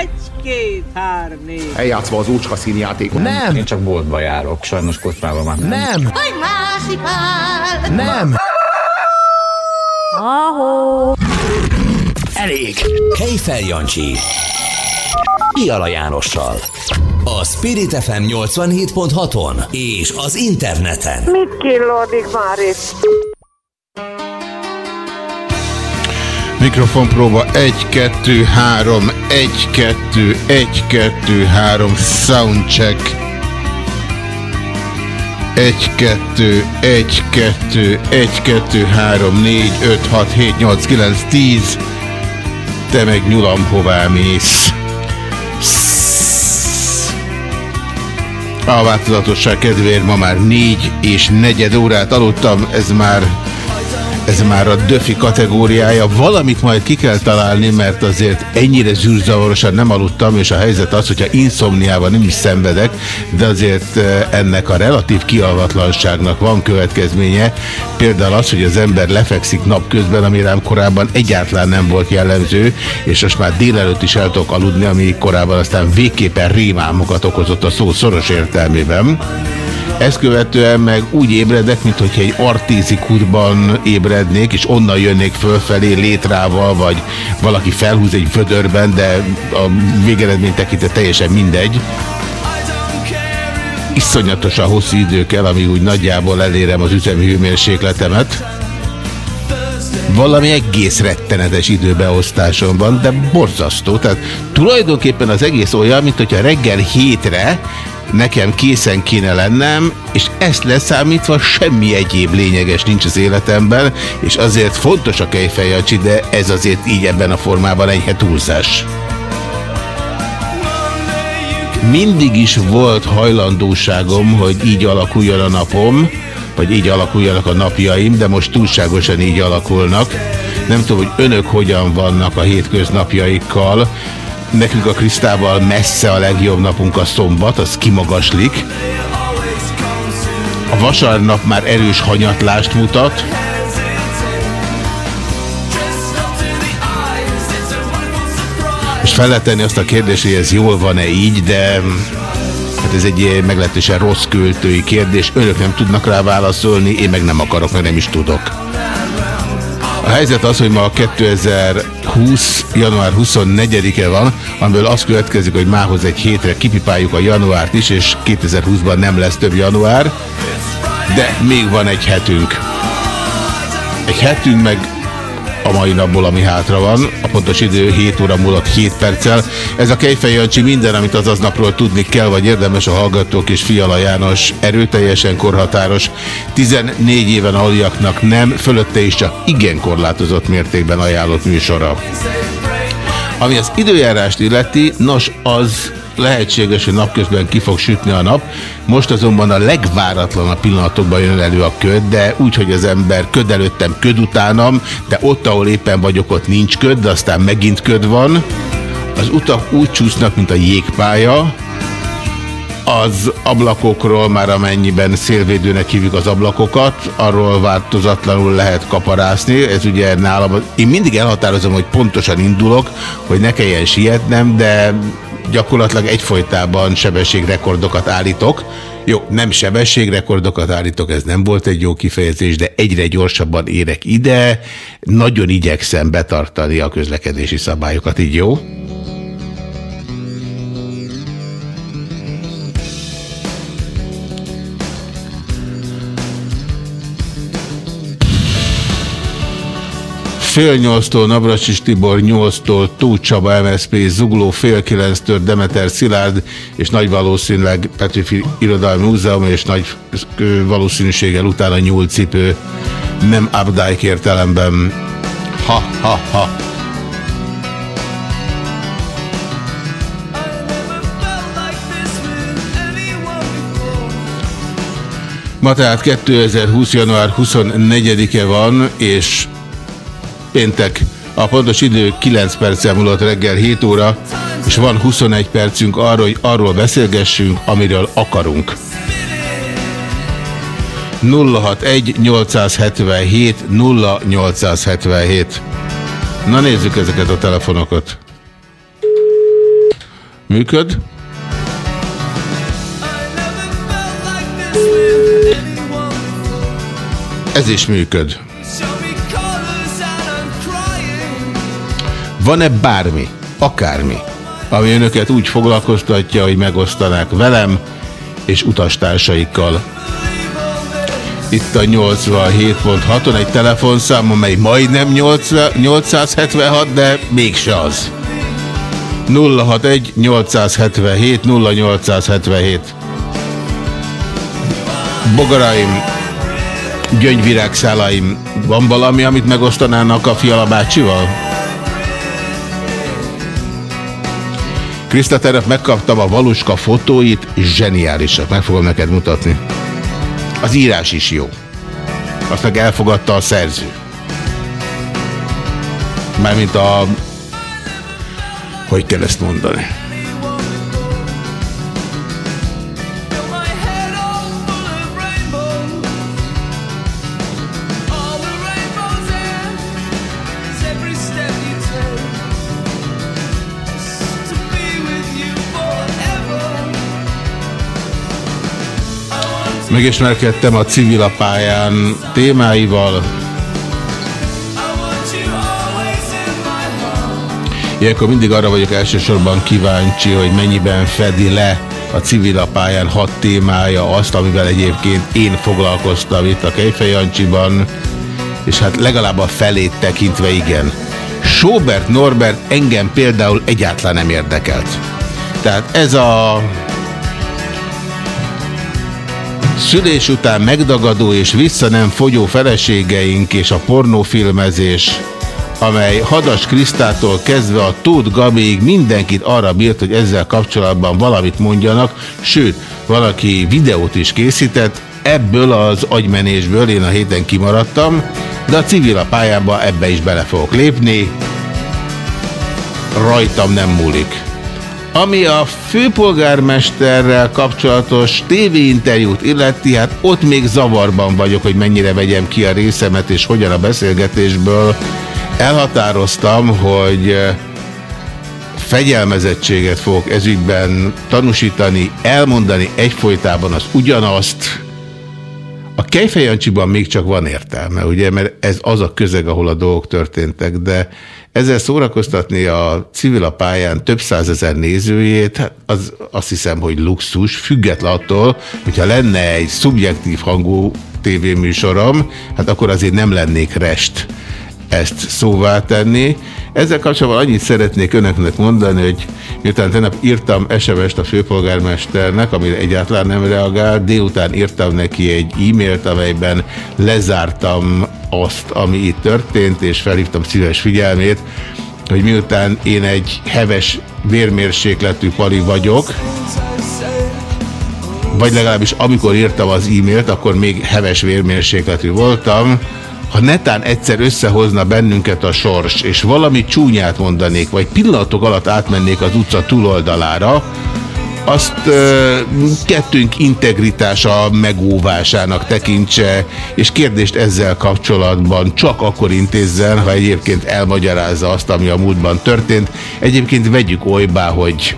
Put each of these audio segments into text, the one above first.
Egy, két, három, négy. Eljátszva az úcska színjátékot. Nem. Én csak boltba járok, sajnos kocsmában már nem. Nem. Hogy másipál! Nem. Ahó! Elég! Kejfel Jancsi. Piala Jánossal. A Spirit FM 87.6-on és az interneten. Mit killódik már itt? Mikrofonpróba 1, 2, 3, 1, 2, 1, 2, 3, soundcheck. 1, 2, 1, 2, 1, 2, 3, 4, 5, 6, 7, 8, 9, 10. Te meg nyulam, hová mész. A változatosság kedvéért ma már 4 és negyed órát aludtam, ez már ez már a döfi kategóriája. Valamit majd ki kell találni, mert azért ennyire zűrzavarosan nem aludtam, és a helyzet az, hogyha inszomniával nem is szenvedek, de azért eh, ennek a relatív kialvatlanságnak van következménye. Például az, hogy az ember lefekszik napközben, ami rám korábban egyáltalán nem volt jellemző, és most már délelőtt is el tudok aludni, ami korábban aztán végképpen rémámokat okozott a szó szoros értelmében. Ezt követően meg úgy ébredek, mint hogyha egy artézi kútban ébrednék, és onnan jönnék fölfelé létrával, vagy valaki felhúz egy födörben, de a végeredmény tekintve teljesen mindegy. Iszonyatosan hosszú idő kell, amíg úgy nagyjából elérem az üzemi hőmérsékletemet. Valami egész rettenetes időbeosztáson van, de borzasztó. Tehát tulajdonképpen az egész olyan, mint hogyha reggel hétre nekem készen kéne lennem, és ezt leszámítva semmi egyéb lényeges nincs az életemben, és azért fontos a kejfejjacsi, de ez azért így ebben a formában enyhe túlzás. Mindig is volt hajlandóságom, hogy így alakuljon a napom, vagy így alakuljanak a napjaim, de most túlságosan így alakulnak. Nem tudom, hogy önök hogyan vannak a hétköznapjaikkal, Nekünk a Krisztával messze a legjobb napunk a szombat, az kimagaslik. A vasárnap már erős hanyatlást mutat. És fel lehet tenni azt a kérdést, hogy ez jól van-e így, de hát ez egy meglehetősen rossz költői kérdés. Önök nem tudnak rá válaszolni, én meg nem akarok, meg nem is tudok. A helyzet az, hogy ma 2020. január 24-e van, amiből az következik, hogy mához egy hétre kipipáljuk a januárt is, és 2020-ban nem lesz több január, de még van egy hetünk. Egy hetünk meg a mai napból, ami hátra van. A pontos idő 7 óra múlott 7 perccel. Ez a Kejfej Jancsi minden, amit az aznapról tudni kell, vagy érdemes a hallgatók és Fiala János erőteljesen korhatáros. 14 éven aljaknak nem, fölötte is csak igen korlátozott mértékben ajánlott műsora. Ami az időjárást illeti, nos, az lehetséges, hogy napközben ki fog sütni a nap. Most azonban a legváratlanabb pillanatokban jön elő a köd, de úgy, hogy az ember köd előttem, köd utánam, de ott, ahol éppen vagyok, ott nincs köd, de aztán megint köd van. Az utak úgy csúsznak, mint a jégpálya, az ablakokról már amennyiben szélvédőnek hívjuk az ablakokat, arról változatlanul lehet kaparászni. Ez ugye nálam, én mindig elhatározom, hogy pontosan indulok, hogy ne kelljen sietnem, de gyakorlatilag egyfolytában sebességrekordokat állítok. Jó, nem sebességrekordokat állítok, ez nem volt egy jó kifejezés, de egyre gyorsabban érek ide. Nagyon igyekszem betartani a közlekedési szabályokat, így jó? Fél nyolctól Navracsis Tibor, nyolctól Tóth Csaba, MSZP, Zugló, fél kilenctől Demeter Szilárd, és nagy valószínűleg Petőfi Irodalmi Múzeum, és nagy valószínűséggel utána nyúlcipő, nem Abdájk értelemben. Ha, ha, ha. Ma tehát 2020. január 24-e van, és péntek. A pontos idő 9 perccel múlott reggel 7 óra, és van 21 percünk arról, hogy arról beszélgessünk, amiről akarunk. 061 877 0877 Na nézzük ezeket a telefonokat. Működ? Ez is működ. Van-e bármi, akármi, ami önöket úgy foglalkoztatja, hogy megosztanák velem és utastársaikkal? Itt a 87.6-on egy telefonszám, amely majdnem 876, de mégse az. 061 877 0877 Bogaraim, gyöngyvirágszálaim, van valami, amit megosztanának a Fiala bácsival? Kriszta, tegnap megkaptam a Valuska fotóit, zseniálisak, meg fogom neked mutatni. Az írás is jó. Azt meg elfogadta a szerző. Mármint a... Hogy kell ezt mondani? Megismerkedtem a civilapályán témáival. Ilyenkor mindig arra vagyok elsősorban kíváncsi, hogy mennyiben fedi le a civilapályán hat témája azt, amivel egyébként én foglalkoztam itt a Kejfejancsiban, és hát legalább a felét tekintve igen. Sobert Norbert engem például egyáltalán nem érdekelt. Tehát ez a szülés után megdagadó és vissza nem fogyó feleségeink és a pornófilmezés, amely Hadas Krisztától kezdve a Tóth Gabiig mindenkit arra bírt, hogy ezzel kapcsolatban valamit mondjanak, sőt, valaki videót is készített, ebből az agymenésből én a héten kimaradtam, de a civil a pályába ebbe is bele fogok lépni, rajtam nem múlik. Ami a főpolgármesterrel kapcsolatos tévéinterjút illeti, hát ott még zavarban vagyok, hogy mennyire vegyem ki a részemet, és hogyan a beszélgetésből elhatároztam, hogy fegyelmezettséget fogok ezügyben tanúsítani, elmondani egyfolytában az ugyanazt. A Kejfejancsiban még csak van értelme, ugye, mert ez az a közeg, ahol a dolgok történtek, de ezzel szórakoztatni a civil a pályán több százezer nézőjét, hát az azt hiszem, hogy luxus, független attól, hogyha lenne egy szubjektív hangú tévéműsorom, hát akkor azért nem lennék rest ezt szóvá tenni. Ezzel kapcsolatban annyit szeretnék önöknek mondani, hogy miután tegnap írtam SMS-t a főpolgármesternek, amire egyáltalán nem reagált, délután írtam neki egy e-mailt, amelyben lezártam azt, ami itt történt, és felhívtam szíves figyelmét, hogy miután én egy heves vérmérsékletű pali vagyok, vagy legalábbis amikor írtam az e-mailt, akkor még heves vérmérsékletű voltam, ha netán egyszer összehozna bennünket a sors, és valami csúnyát mondanék, vagy pillanatok alatt átmennék az utca túloldalára, azt ö, kettőnk integritása megóvásának tekintse, és kérdést ezzel kapcsolatban csak akkor intézzen, ha egyébként elmagyarázza azt, ami a múltban történt. Egyébként vegyük olybá, hogy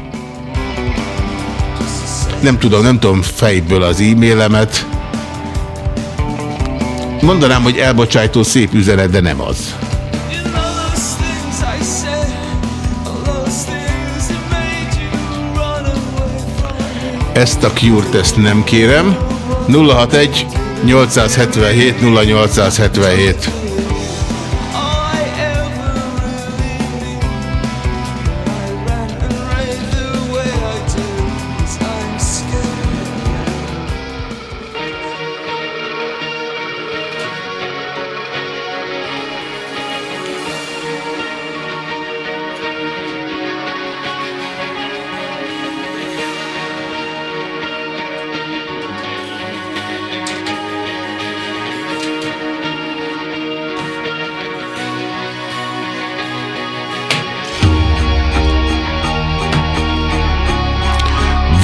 nem tudom, nem tudom fejből az e-mailemet, Mondanám, hogy elbocsájtó szép üzenet, de nem az. Ezt a cure nem kérem. 061 877 0877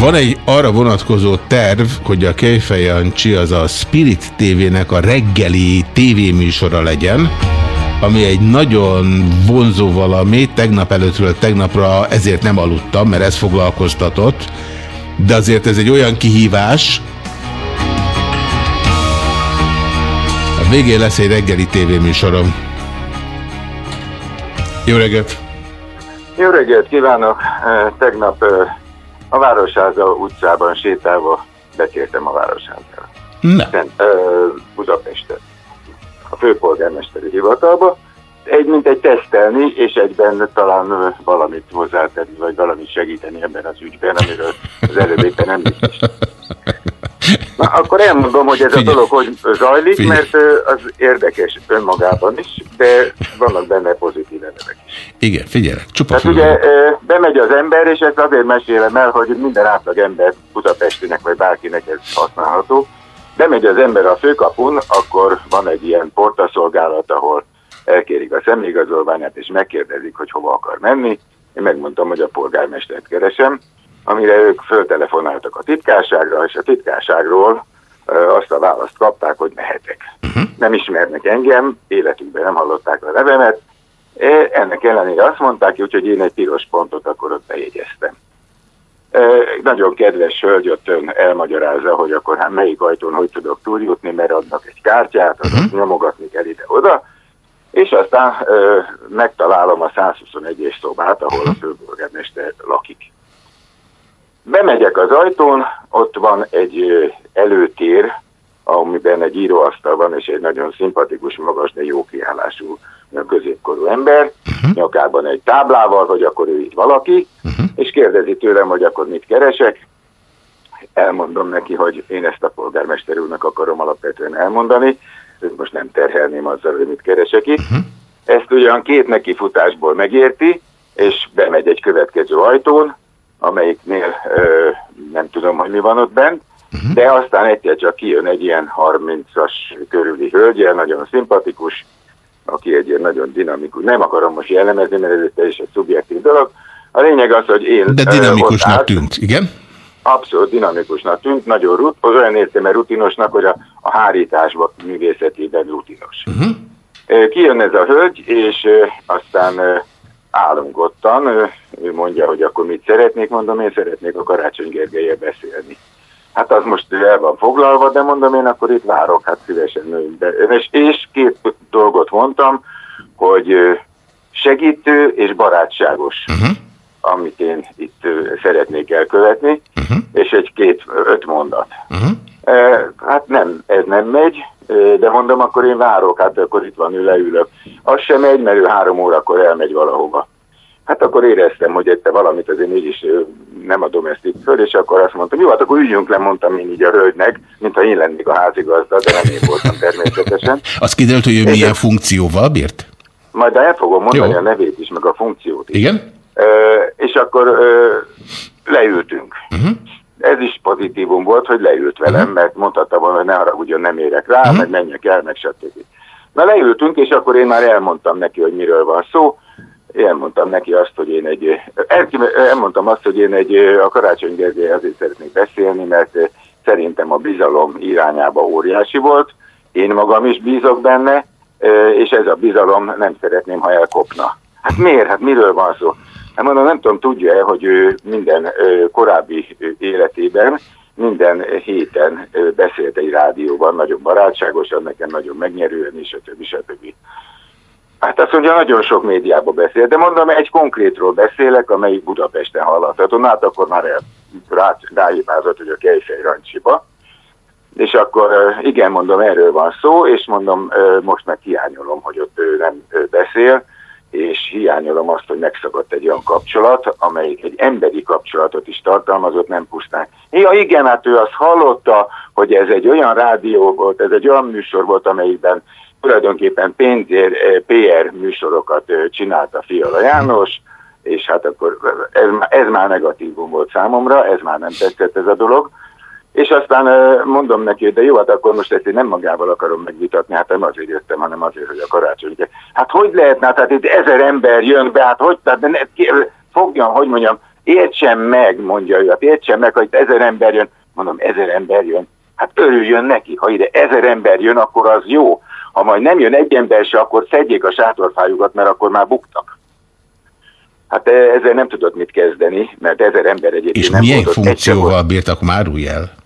Van egy arra vonatkozó terv, hogy a Kejfej Jancsi az a Spirit TV-nek a reggeli tévéműsora legyen, ami egy nagyon vonzó valami, tegnap előttről tegnapra ezért nem aludtam, mert ez foglalkoztatott, de azért ez egy olyan kihívás, a végén lesz egy reggeli tévéműsorom. Jó reggelt! Jó reggelt kívánok! Eh, Tegnap eh, a Városháza utcában sétálva beszéltem a Városházára. Szent, ö, a főpolgármesteri hivatalba. Egy, mint egy tesztelni, és egyben talán valamit hozzátenni, vagy valamit segíteni ebben az ügyben, amiről az előbb éppen említést. Na, akkor elmondom, hogy ez Figyelj. a dolog hogy zajlik, Figyelj. mert az érdekes önmagában is, de vannak benne pozitív elemek is. igen, figyelek, csupa Tehát ugye bemegy az ember, és ezt azért mesélem el, hogy minden átlag ember Budapestinek vagy bárkinek ez használható. Bemegy az ember a főkapun, akkor van egy ilyen portaszolgálat, ahol elkérik a személyigazolványát, és megkérdezik, hogy hova akar menni. Én megmondtam, hogy a polgármestert keresem, amire ők föltelefonáltak a titkárságra, és a titkárságról azt a választ kapták, hogy mehetek. Nem ismernek engem, életükben nem hallották a nevemet, Ennek ellenére azt mondták, úgyhogy én egy piros pontot akkor ott bejegyeztem. Nagyon kedves hölgy ott ön elmagyarázza, hogy akkor hát melyik ajtón hogy tudok túljutni, mert adnak egy kártyát, azt nyomogatni kell ide-oda, és aztán ö, megtalálom a 121-es szobát, ahol a főpolgármester lakik. Bemegyek az ajtón, ott van egy előtér, amiben egy íróasztal van, és egy nagyon szimpatikus, magas, de jó kiállású középkorú ember, nyakában egy táblával, hogy akkor ő itt valaki, és kérdezi tőlem, hogy akkor mit keresek. Elmondom neki, hogy én ezt a polgármester úrnak akarom alapvetően elmondani, őt most nem terhelném azzal, hogy mit keresek itt. Ezt ugyan két nekifutásból megérti, és bemegy egy következő ajtón, amelyiknél ö, nem tudom, hogy mi van ott bent, de aztán egyszer csak kijön egy ilyen 30-as körüli hölgyel, nagyon szimpatikus, aki egy ilyen nagyon dinamikus, nem akarom most jellemezni, mert ez egy teljesen szubjektív dolog. A lényeg az, hogy én... De dinamikusnak állt- tűnt, igen? Abszolút dinamikusnak tűnt, nagyon rut, az olyan értelme rutinosnak, hogy a, a hárításban művészetében rutinos. Uh-huh. Kijön ez a hölgy, és aztán állunk ottan, ö, ő mondja, hogy akkor mit szeretnék, mondom, én szeretnék a Karácsony Gergelyel beszélni. Hát az most el van foglalva, de mondom, én akkor itt várok, hát szívesen ülünk be. És, és két dolgot mondtam, hogy segítő és barátságos Uh-huh. amit én itt szeretnék elkövetni, Uh-huh. és egy-két, öt mondat. Uh-huh. E, hát nem, ez nem megy, de mondom, akkor én várok, hát akkor itt van, ő leülök. Az sem megy, mert ő három órakor elmegy valahova. Hát akkor éreztem, hogy itt valamit azért mégis nem adom ezt itt föl, és akkor azt mondtam, jó, hát akkor üljünk le, mondtam én így a hölgynek, mintha én lennék a házigazda, de nem én voltam természetesen. Az kiderült, hogy ő Igen. milyen funkcióval bírt? Majd el fogom mondani Jó. a nevét is, meg a funkciót is. Igen? Ö, és akkor ö, leültünk. Uh-huh. Ez is pozitívum volt, hogy leült velem, mert mondhatta volna, hogy ne haragudjon, nem érek rá, Mhm. meg menjek el, meg stb. Na leültünk, és akkor én már elmondtam neki, hogy miről van szó. Elmondtam neki azt, hogy én egy, el, elmondtam azt, hogy én egy, a Karácsony Gergely azért szeretnék beszélni, mert eh, szerintem a bizalom irányába óriási volt. Én magam is bízok benne, eh, és ez a bizalom nem szeretném, ha elkopna. Hát miért? Hát miről van szó? Hát mondom, nem tudom, tudja-e, hogy ő minden korábbi életében, minden héten beszélt egy rádióban, nagyon barátságosan, nekem nagyon megnyerően, és a többi, stb. Hát azt mondja, nagyon sok médiában beszél, de mondom, egy konkrétról beszélek, amelyik Budapesten hallható. Na hát akkor már el, rá, ráhibázott, hogy a Kejfej Rancsiba. És akkor igen, mondom, erről van szó, és mondom, most meg hiányolom, hogy ott ő nem beszél, és hiányolom azt, hogy megszakadt egy olyan kapcsolat, amelyik egy emberi kapcsolatot is tartalmazott, nem pusztán. Ja igen, hát ő azt hallotta, hogy ez egy olyan rádió volt, ez egy olyan műsor volt, amelyikben tulajdonképpen pénzért eh, PR műsorokat eh, csinálta Fiala János, és hát akkor ez, ez már negatívum volt számomra, ez már nem tetszett ez a dolog. És aztán mondom neki, de jó, hát akkor most ezt én nem magával akarom megvitatni, hát nem azért jöttem, hanem azért, hogy a karácsony. Hát hogy lehetne, hát, hát itt ezer ember jön be, hát hogy, tehát ne, ki, fogjon, hogy mondjam, értsen meg, mondja ő, hát értsen meg, hogy itt ezer ember jön, mondom, ezer ember jön, hát örüljön neki, ha ide ezer ember jön, akkor az jó. ha majd nem jön egy ember se, akkor szedjék a sátorfájukat, mert akkor már buktak. Hát ezzel nem tudott mit kezdeni, mert ezer ember egyébként És nem milyen funkcióval bírtak már el?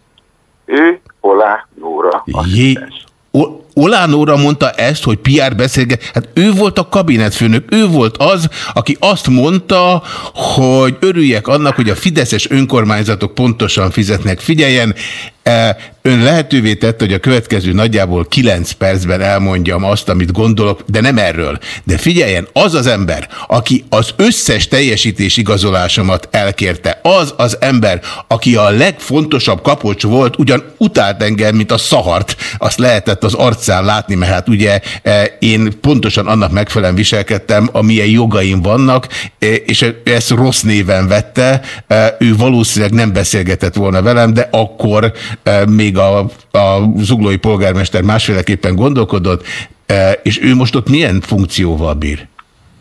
Ő, Olá, Nóra, Jé, asszisztens. O- Olán Óra mondta ezt, hogy PR beszélget. Hát ő volt a kabinetfőnök, ő volt az, aki azt mondta, hogy örüljek annak, hogy a fideszes önkormányzatok pontosan fizetnek. Figyeljen, ön lehetővé tette, hogy a következő nagyjából 9 percben elmondjam azt, amit gondolok, de nem erről. De figyeljen, az az ember, aki az összes teljesítés igazolásomat elkérte, az az ember, aki a legfontosabb kapocs volt, ugyan utált engem, mint a szahart, azt lehetett az arcán látni, mert hát ugye eh, én pontosan annak megfelelően viselkedtem, amilyen jogaim vannak, eh, és ezt rossz néven vette, ő valószínűleg nem beszélgetett volna velem, de akkor még a, a zuglói polgármester másféleképpen gondolkodott, és ő most ott milyen funkcióval bír?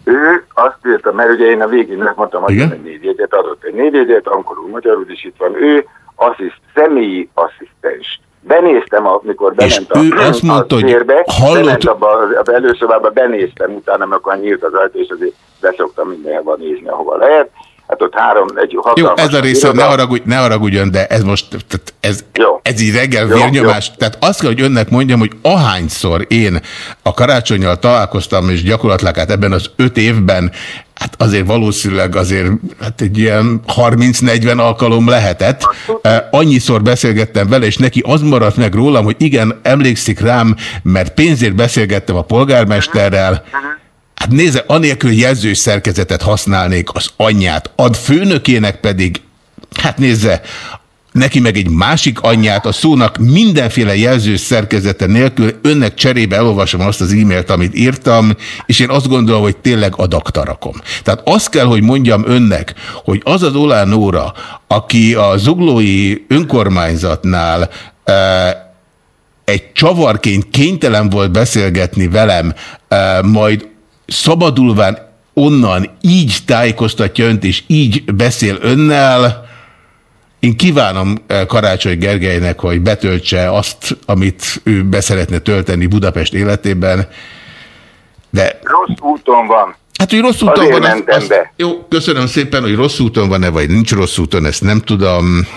Ő azt írta, mert ugye én a végén megmondtam, hogy egy névjegyet adott egy névjegyet, angolul, magyarul is itt van. Ő assziszt, személyi asszisztens. Benéztem, amikor bement a, ő azt mondta, a hogy térbe, hallott- bement abba az előszobába, benéztem, utána meg akkor nyílt az ajtó, és azért beszoktam mindenhova nézni, ahova lehet. Hát ott három, egy Jó, hatalmas ez a része, ne, iroda. haragudj, ne haragudjon, de ez most, tehát ez, Jó. ez így reggel Jó, vérnyomás. jó. Tehát azt kell, hogy önnek mondjam, hogy ahányszor én a karácsonyjal találkoztam, és gyakorlatilag hát ebben az öt évben, hát azért valószínűleg azért hát egy ilyen 30-40 alkalom lehetett. Eh, Annyiszor beszélgettem vele, és neki az maradt meg rólam, hogy igen, emlékszik rám, mert pénzért beszélgettem a polgármesterrel, Hát nézze, anélkül jelzős szerkezetet használnék az anyját, ad főnökének pedig, hát nézze, neki meg egy másik anyját, a szónak mindenféle jelzős szerkezete nélkül, önnek cserébe elolvasom azt az e-mailt, amit írtam, és én azt gondolom, hogy tényleg adakta rakom. Tehát azt kell, hogy mondjam önnek, hogy az az Olán Nóra, aki a zuglói önkormányzatnál eh, egy csavarként kénytelen volt beszélgetni velem, eh, majd szabadulván onnan így tájékoztatja önt, és így beszél önnel, én kívánom eh, Karácsony Gergelynek, hogy betöltse azt, amit ő beszeretne tölteni Budapest életében, de Rossz úton van. hát, hogy rossz úton Azért van, azt, azt, jó, köszönöm szépen, hogy rossz úton van-e, vagy nincs rossz úton, ezt nem tudom.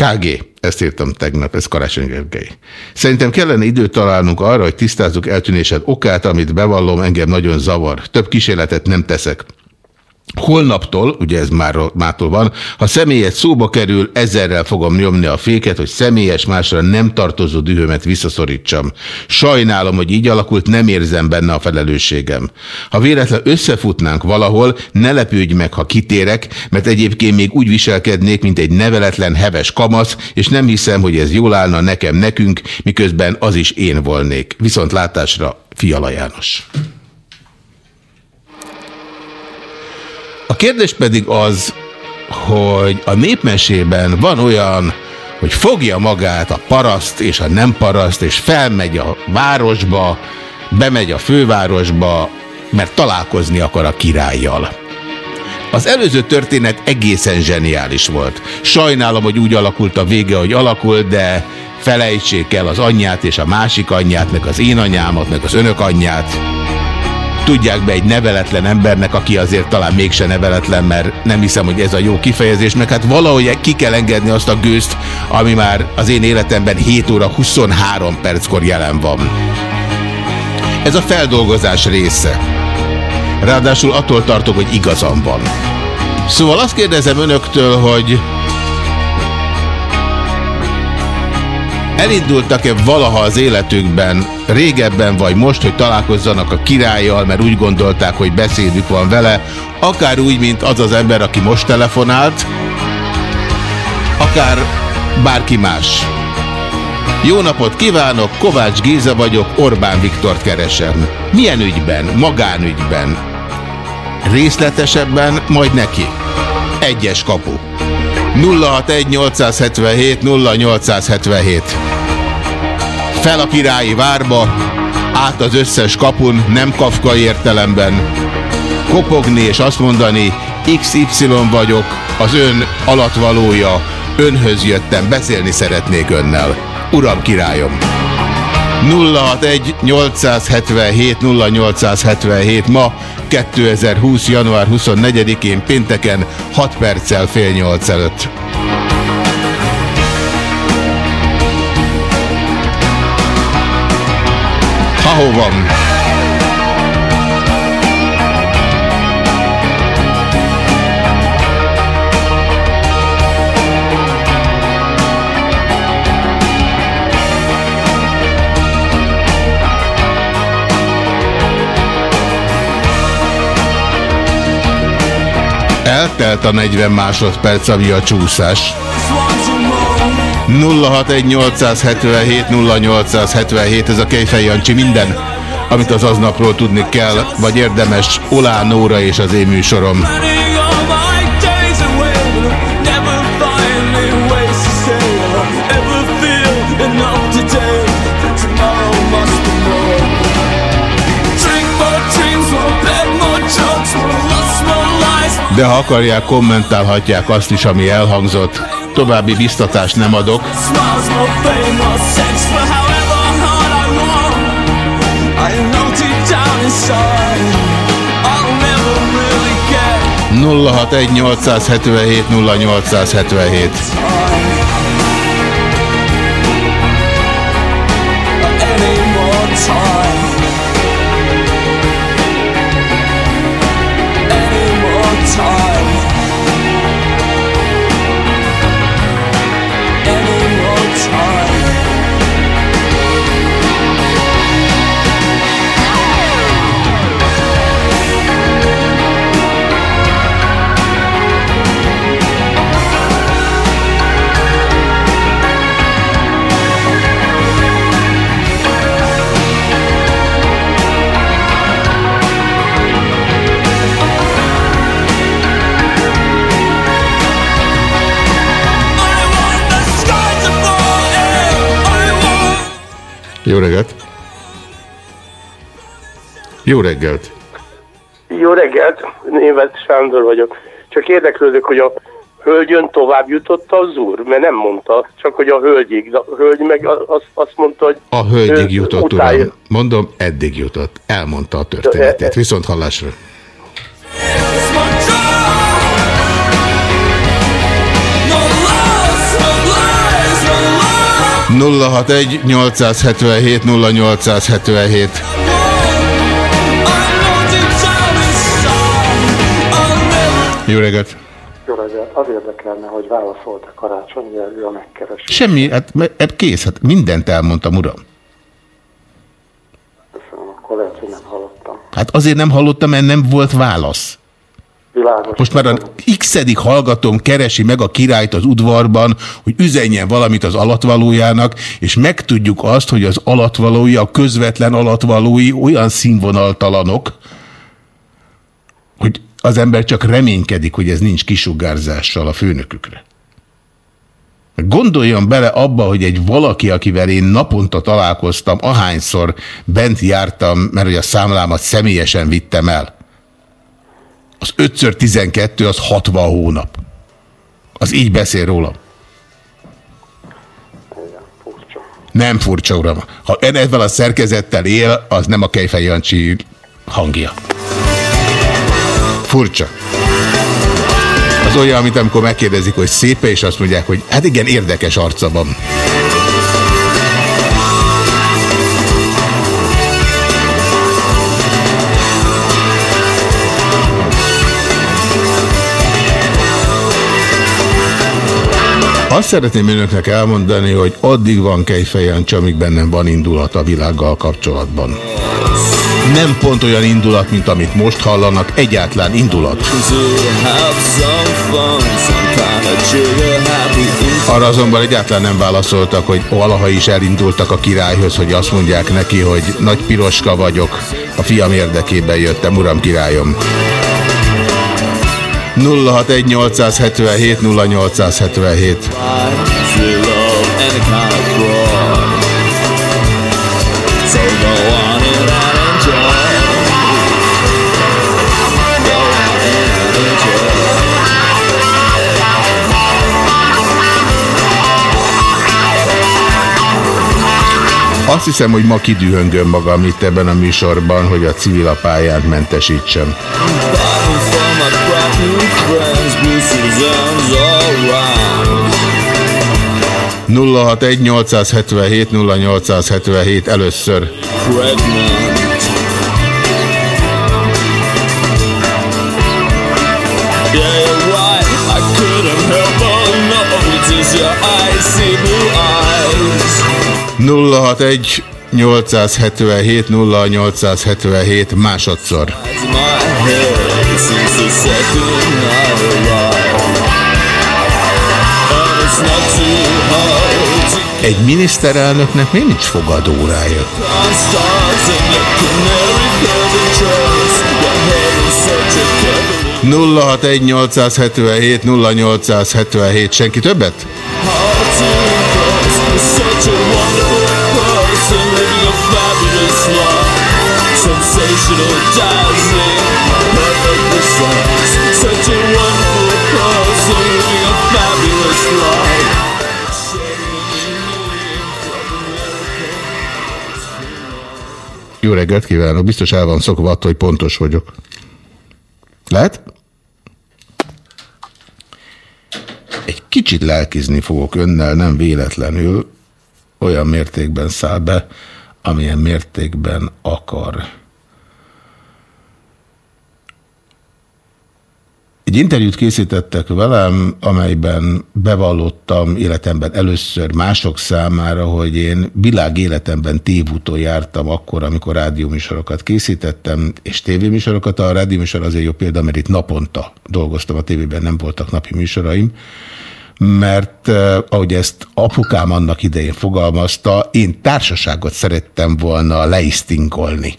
KG, ezt írtam tegnap, ez Karácsony Gergely. Szerintem kellene időt találnunk arra, hogy tisztázzuk eltűnésed okát, amit bevallom, engem nagyon zavar. Több kísérletet nem teszek. Holnaptól, ugye ez már mától van, ha személyes szóba kerül, ezerrel fogom nyomni a féket, hogy személyes másra nem tartozó dühömet visszaszorítsam. Sajnálom, hogy így alakult, nem érzem benne a felelősségem. Ha véletlen összefutnánk valahol, ne lepődj meg, ha kitérek, mert egyébként még úgy viselkednék, mint egy neveletlen, heves kamasz, és nem hiszem, hogy ez jól állna nekem, nekünk, miközben az is én volnék. Viszont látásra, Fiala János. A kérdés pedig az, hogy a népmesében van olyan, hogy fogja magát a paraszt és a nem paraszt, és felmegy a városba, bemegy a fővárosba, mert találkozni akar a királlyal. Az előző történet egészen zseniális volt. Sajnálom, hogy úgy alakult a vége, hogy alakult, de felejtsék el az anyját és a másik anyját, meg az én anyámat, meg az önök anyját tudják be egy neveletlen embernek, aki azért talán mégse neveletlen, mert nem hiszem, hogy ez a jó kifejezés, meg hát valahogy ki kell engedni azt a gőzt, ami már az én életemben 7 óra 23 perckor jelen van. Ez a feldolgozás része. Ráadásul attól tartok, hogy igazam van. Szóval azt kérdezem önöktől, hogy Elindultak-e valaha az életükben, régebben vagy most, hogy találkozzanak a királlyal, mert úgy gondolták, hogy beszédük van vele, akár úgy, mint az az ember, aki most telefonált, akár bárki más. Jó napot kívánok, Kovács Géza vagyok, Orbán Viktort keresem. Milyen ügyben? Magánügyben. Részletesebben majd neki. Egyes kapu. 061 877 0877 Fel a királyi várba, át az összes kapun, nem kafkai értelemben. Kopogni és azt mondani, XY vagyok, az ön alatvalója, önhöz jöttem, beszélni szeretnék önnel. Uram királyom! 061 877 0877 ma 2020. január 24-én pénteken 6 perccel fél 8 előtt. Ha van. Eltelt a 40 másodperc, ami a csúszás. 061877 0877, ez a Kejfej Jancsi minden, amit az aznapról tudni kell, vagy érdemes Olá Nóra és az én műsorom. De ha akarják, kommentálhatják azt is, ami elhangzott. További biztatást nem adok. 061 877 0877 Jó reggelt! Jó reggelt, német Sándor vagyok. Csak érdeklődök, hogy a hölgyön tovább jutott az úr, mert nem mondta, csak hogy a hölgyig. A hölgy meg azt, azt mondta, hogy... A hölgyig jutott, utálja. uram. Mondom, eddig jutott. Elmondta a történetét. Viszont hallásra. 061 877 0877 Jó reggelt! Jó reggelt! Az érdekelne, hogy válaszolt a Karácsony Gergő a megkeresés. Semmi, hát, hát kész, hát mindent elmondtam, uram. Köszönöm, akkor lehet, hogy nem hallottam. Hát azért nem hallottam, mert nem volt válasz. Világos. Most már a x hallgatóm keresi meg a királyt az udvarban, hogy üzenjen valamit az alatvalójának, és megtudjuk azt, hogy az alatvalói, a közvetlen alatvalói olyan színvonaltalanok, hogy az ember csak reménykedik, hogy ez nincs kisugárzással a főnökükre. Gondoljon bele abba, hogy egy valaki, akivel én naponta találkoztam, ahányszor bent jártam, mert hogy a számlámat személyesen vittem el, az 5x12 az 60 hónap. Az így beszél rólam. Nem furcsa, uram. Ha ön ezzel a szerkezettel él, az nem a Kejfej Jancsi hangja. Furcsa. Az olyan, mint amikor megkérdezik, hogy szépe, és azt mondják, hogy hát igen, érdekes arca van. Azt szeretném önöknek elmondani, hogy addig van Kejfejancsi, amíg bennem van indulat a világgal kapcsolatban. Nem pont olyan indulat, mint amit most hallanak, egyáltalán indulat. Arra azonban egyáltalán nem válaszoltak, hogy valaha is elindultak a királyhoz, hogy azt mondják neki, hogy nagy piroska vagyok, a fiam érdekében jöttem, uram királyom. 061 877 0877 Azt hiszem, hogy ma kidühöngöm magam itt ebben a műsorban, hogy a civil a pályát mentesítsem. 061 877 0877 először. 061 877 0877 másodszor. Egy miniszterelnöknek miért nincs fogadórája? count stars in your canary feather Fabulous life. Jó reggelt kívánok, biztos el van szokva attól, hogy pontos vagyok. Lehet? Egy kicsit lelkizni fogok önnel, nem véletlenül olyan mértékben száll be, amilyen mértékben akar. Egy interjút készítettek velem, amelyben bevallottam életemben először mások számára, hogy én világ életemben tévúton jártam akkor, amikor rádióműsorokat készítettem, és tévéműsorokat. A rádióműsor azért jó példa, mert itt naponta dolgoztam a tévében, nem voltak napi műsoraim mert eh, ahogy ezt apukám annak idején fogalmazta, én társaságot szerettem volna leisztinkolni.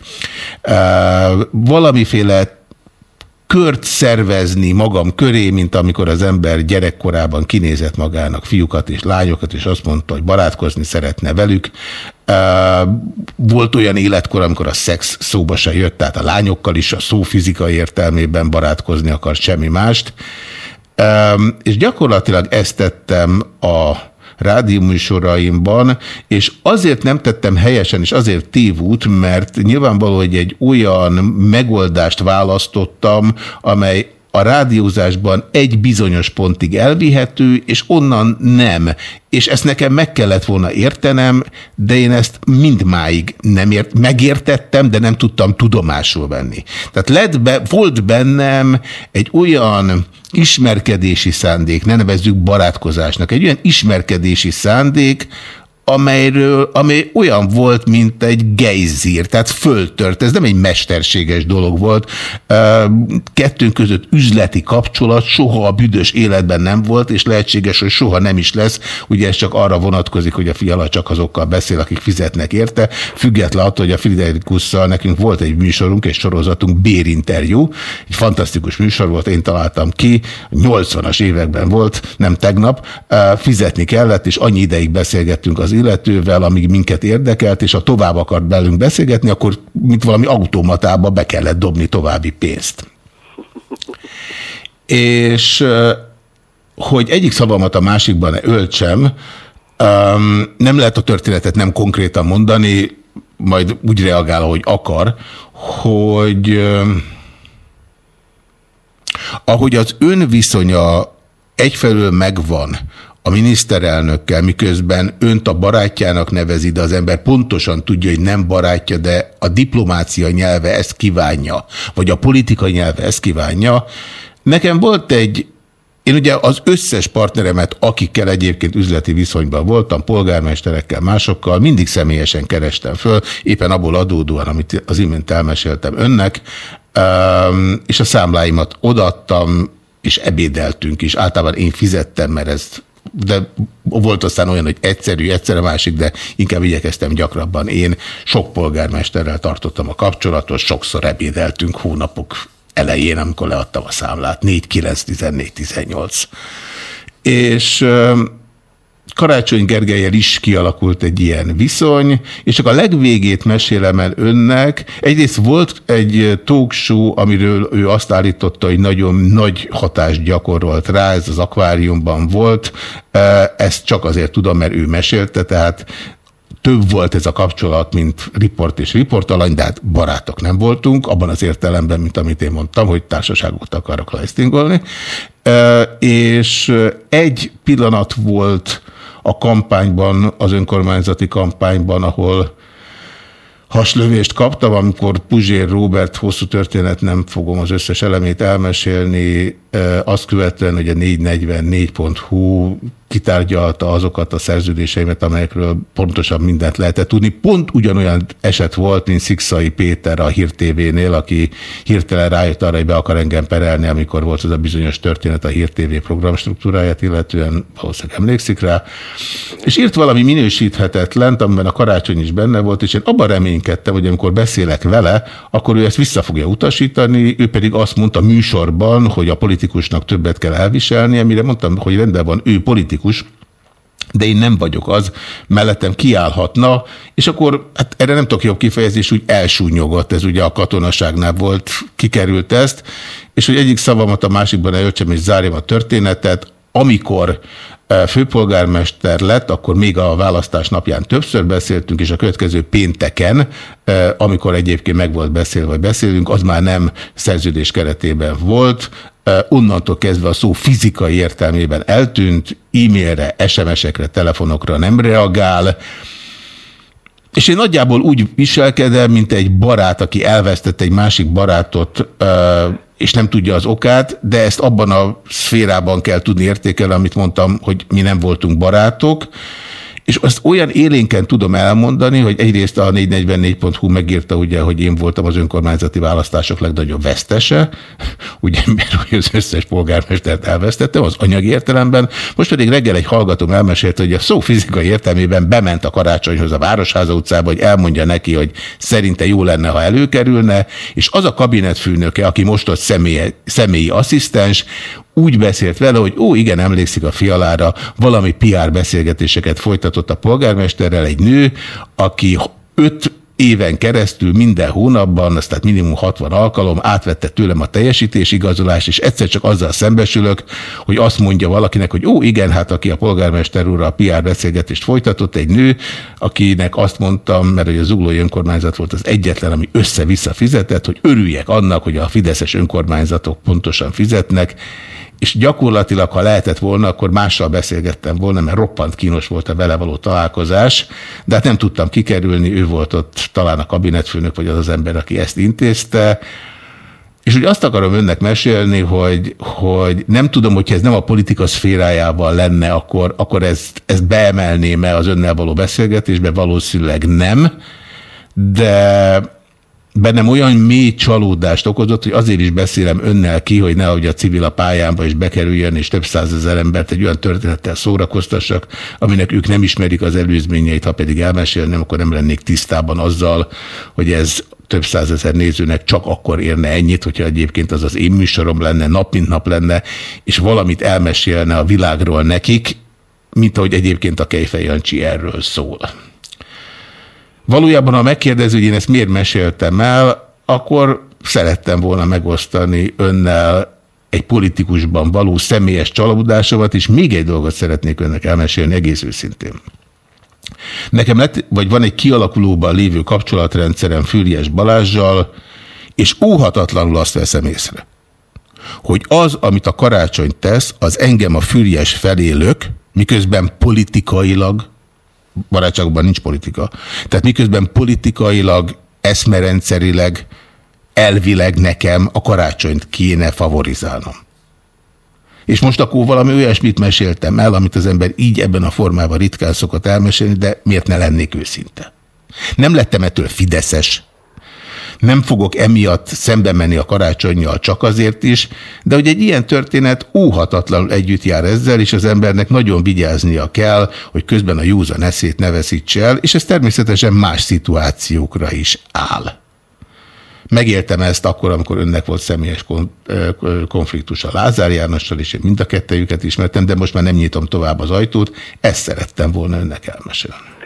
Eh, valamiféle kört szervezni magam köré, mint amikor az ember gyerekkorában kinézett magának fiúkat és lányokat, és azt mondta, hogy barátkozni szeretne velük. Volt olyan életkor, amikor a szex szóba se jött, tehát a lányokkal is a szó fizikai értelmében barátkozni akar semmi mást. És gyakorlatilag ezt tettem a rádióműsoraimban, és azért nem tettem helyesen, és azért tévút, mert nyilvánvaló, hogy egy olyan megoldást választottam, amely a rádiózásban egy bizonyos pontig elvihető, és onnan nem. És ezt nekem meg kellett volna értenem, de én ezt mindmáig nem ért, megértettem, de nem tudtam tudomásul venni. Tehát lett be, volt bennem egy olyan ismerkedési szándék, ne nevezzük barátkozásnak, egy olyan ismerkedési szándék, amelyről, amely olyan volt, mint egy gejzír, tehát föltört. Ez nem egy mesterséges dolog volt. Kettőnk között üzleti kapcsolat soha a büdös életben nem volt, és lehetséges, hogy soha nem is lesz. Ugye ez csak arra vonatkozik, hogy a fiala csak azokkal beszél, akik fizetnek érte. Független attól, hogy a Friderikusszal nekünk volt egy műsorunk, egy sorozatunk, bérinterjú. Egy fantasztikus műsor volt, én találtam ki, 80-as években volt, nem tegnap. Fizetni kellett, és annyi ideig beszélgettünk az illetővel, amíg minket érdekelt, és ha tovább akart belünk beszélgetni, akkor mint valami automatába be kellett dobni további pénzt. És hogy egyik szavamat a másikban öltsem, nem lehet a történetet nem konkrétan mondani, majd úgy reagál, ahogy akar, hogy ahogy az önviszonya egyfelől megvan a miniszterelnökkel, miközben önt a barátjának nevezi, de az ember pontosan tudja, hogy nem barátja, de a diplomácia nyelve ezt kívánja, vagy a politikai nyelve ezt kívánja. Nekem volt egy én ugye az összes partneremet, akikkel egyébként üzleti viszonyban voltam, polgármesterekkel, másokkal, mindig személyesen kerestem föl, éppen abból adódóan, amit az imént elmeséltem önnek, és a számláimat odaadtam, és ebédeltünk is. Általában én fizettem, mert ezt de volt aztán olyan, hogy egyszerű, egyszer másik, de inkább igyekeztem gyakrabban. Én sok polgármesterrel tartottam a kapcsolatot, sokszor ebédeltünk hónapok elején, amikor leadtam a számlát, 4, 9, 14, 18. És Karácsony Gergelyel is kialakult egy ilyen viszony, és csak a legvégét mesélem el önnek. Egyrészt volt egy talk show, amiről ő azt állította, hogy nagyon nagy hatást gyakorolt rá, ez az akváriumban volt. Ezt csak azért tudom, mert ő mesélte, tehát több volt ez a kapcsolat, mint riport és riportalany, de hát barátok nem voltunk, abban az értelemben, mint amit én mondtam, hogy társaságot akarok listingolni. És egy pillanat volt a kampányban, az önkormányzati kampányban, ahol haslövést kaptam, amikor Puzsér Robert, hosszú történet, nem fogom az összes elemét elmesélni, azt követően, hogy a 444.hu kitárgyalta azokat a szerződéseimet, amelyekről pontosan mindent lehetett tudni. Pont ugyanolyan eset volt, mint Szikszai Péter a Hír TV-nél, aki hirtelen rájött arra, hogy be akar engem perelni, amikor volt az a bizonyos történet a Hír TV programstruktúráját, illetően valószínűleg emlékszik rá. És írt valami minősíthetetlent, amiben a karácsony is benne volt, és én abban reménykedtem, hogy amikor beszélek vele, akkor ő ezt vissza fogja utasítani, ő pedig azt mondta műsorban, hogy a politikusnak többet kell elviselni, amire mondtam, hogy rendben van, ő politikus, politikus, de én nem vagyok az, mellettem kiállhatna, és akkor hát erre nem tudok jobb kifejezés, úgy elsúnyogott, ez ugye a katonaságnál volt, kikerült ezt, és hogy egyik szavamat a másikban elöltsem és zárjam a történetet, amikor főpolgármester lett, akkor még a választás napján többször beszéltünk, és a következő pénteken, amikor egyébként meg volt beszélve, vagy beszélünk, az már nem szerződés keretében volt, onnantól kezdve a szó fizikai értelmében eltűnt, e-mailre, SMS-ekre, telefonokra nem reagál, és én nagyjából úgy viselkedem, mint egy barát, aki elvesztett egy másik barátot, és nem tudja az okát, de ezt abban a szférában kell tudni értékelni, amit mondtam, hogy mi nem voltunk barátok, és azt olyan élénken tudom elmondani, hogy egyrészt a 444.hu megírta, ugye, hogy én voltam az önkormányzati választások legnagyobb vesztese, ugye, mert az összes polgármestert elvesztettem az anyagi értelemben. Most pedig reggel egy hallgatom elmesélte, hogy a szó fizikai értelmében bement a karácsonyhoz a Városháza utcába, hogy elmondja neki, hogy szerinte jó lenne, ha előkerülne, és az a kabinetfőnöke, aki most ott személyi, személyi asszisztens, úgy beszélt vele, hogy ó, igen, emlékszik a fialára, valami PR beszélgetéseket folytatott a polgármesterrel egy nő, aki öt éven keresztül minden hónapban, az tehát minimum 60 alkalom átvette tőlem a teljesítés igazolást, és egyszer csak azzal szembesülök, hogy azt mondja valakinek, hogy ó, igen, hát aki a polgármester úrra a PR beszélgetést folytatott, egy nő, akinek azt mondtam, mert hogy a zuglói önkormányzat volt az egyetlen, ami össze-vissza fizetett, hogy örüljek annak, hogy a fideszes önkormányzatok pontosan fizetnek, és gyakorlatilag, ha lehetett volna, akkor mással beszélgettem volna, mert roppant kínos volt a vele való találkozás, de hát nem tudtam kikerülni, ő volt ott talán a kabinetfőnök, vagy az az ember, aki ezt intézte, és úgy azt akarom önnek mesélni, hogy, hogy nem tudom, hogyha ez nem a politika szférájában lenne, akkor, akkor ezt, ezt beemelném-e az önnel való beszélgetésbe, valószínűleg nem, de bennem olyan mély csalódást okozott, hogy azért is beszélem önnel ki, hogy nehogy a civil a pályámba is bekerüljön, és több százezer embert egy olyan történettel szórakoztassak, aminek ők nem ismerik az előzményeit, ha pedig elmesélnem, akkor nem lennék tisztában azzal, hogy ez több százezer nézőnek csak akkor érne ennyit, hogyha egyébként az az én műsorom lenne, nap mint nap lenne, és valamit elmesélne a világról nekik, mint ahogy egyébként a Kejfej Jancsi erről szól. Valójában, ha megkérdezi, hogy én ezt miért meséltem el, akkor szerettem volna megosztani önnel egy politikusban való személyes csalódásomat, és még egy dolgot szeretnék önnek elmesélni egész őszintén. Nekem lett, vagy van egy kialakulóban lévő kapcsolatrendszerem Füriyes Balázsjal, és óhatatlanul azt veszem észre, hogy az, amit a karácsony tesz, az engem a Füriyes felé lök, miközben politikailag barátságokban nincs politika. Tehát miközben politikailag, eszmerendszerileg, elvileg nekem a karácsonyt kéne favorizálnom. És most akkor valami olyasmit meséltem el, amit az ember így ebben a formában ritkán szokott elmesélni, de miért ne lennék őszinte? Nem lettem ettől fideszes, nem fogok emiatt szembe menni a karácsonyjal csak azért is, de hogy egy ilyen történet óhatatlanul együtt jár ezzel, és az embernek nagyon vigyáznia kell, hogy közben a józan eszét ne veszítse el, és ez természetesen más szituációkra is áll. Megéltem ezt akkor, amikor önnek volt személyes konfliktus a Lázár Jánossal, és én mind a kettejüket ismertem, de most már nem nyitom tovább az ajtót. Ezt szerettem volna önnek elmesélni.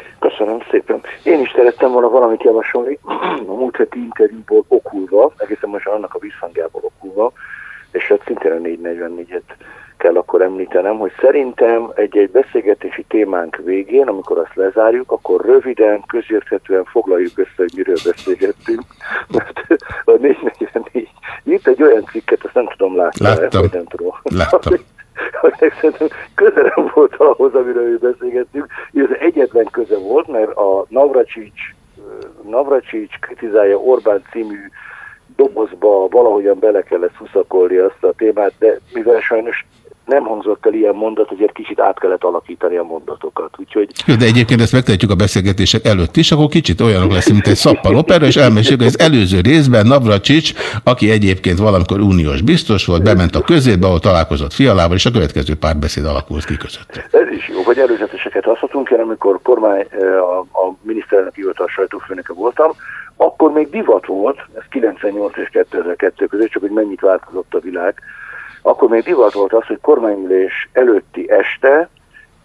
Szépen. Én is szerettem volna valamit javasolni a múlt heti interjúból okulva, egészen most annak a visszhangjából okulva, és hát szintén a 444-et kell akkor említenem, hogy szerintem egy-egy beszélgetési témánk végén, amikor azt lezárjuk, akkor röviden, közérthetően foglaljuk össze, hogy miről beszélgettünk. Mert a 444 írt egy olyan cikket, azt nem tudom látni. Láttam. Vagy nem tudom. Láttam. hogy szerintem közelem volt ahhoz, amiről ő beszélgettünk. Ez egyetlen köze volt, mert a Navracsics, Navracsics kritizálja Orbán című dobozba valahogyan bele kellett szuszakolni azt a témát, de mivel sajnos nem hangzott el ilyen mondat, azért kicsit át kellett alakítani a mondatokat. Úgyhogy Jó, de egyébként ezt megtehetjük a beszélgetések előtt is, akkor kicsit olyanok lesz, mint egy szappal opera, és elmeséljük, hogy az előző részben Navracsics, aki egyébként valamikor uniós biztos volt, bement a közébe, ahol találkozott fialával, és a következő párbeszéd alakult ki között. Ez is jó, vagy előzeteseket hozhatunk el, amikor kormány, a, a miniszterelnök hivatal sajtófőnöke voltam, akkor még divat volt, ez 98 és 2002 között, csak hogy mennyit változott a világ, akkor még divat volt az, hogy kormányülés előtti este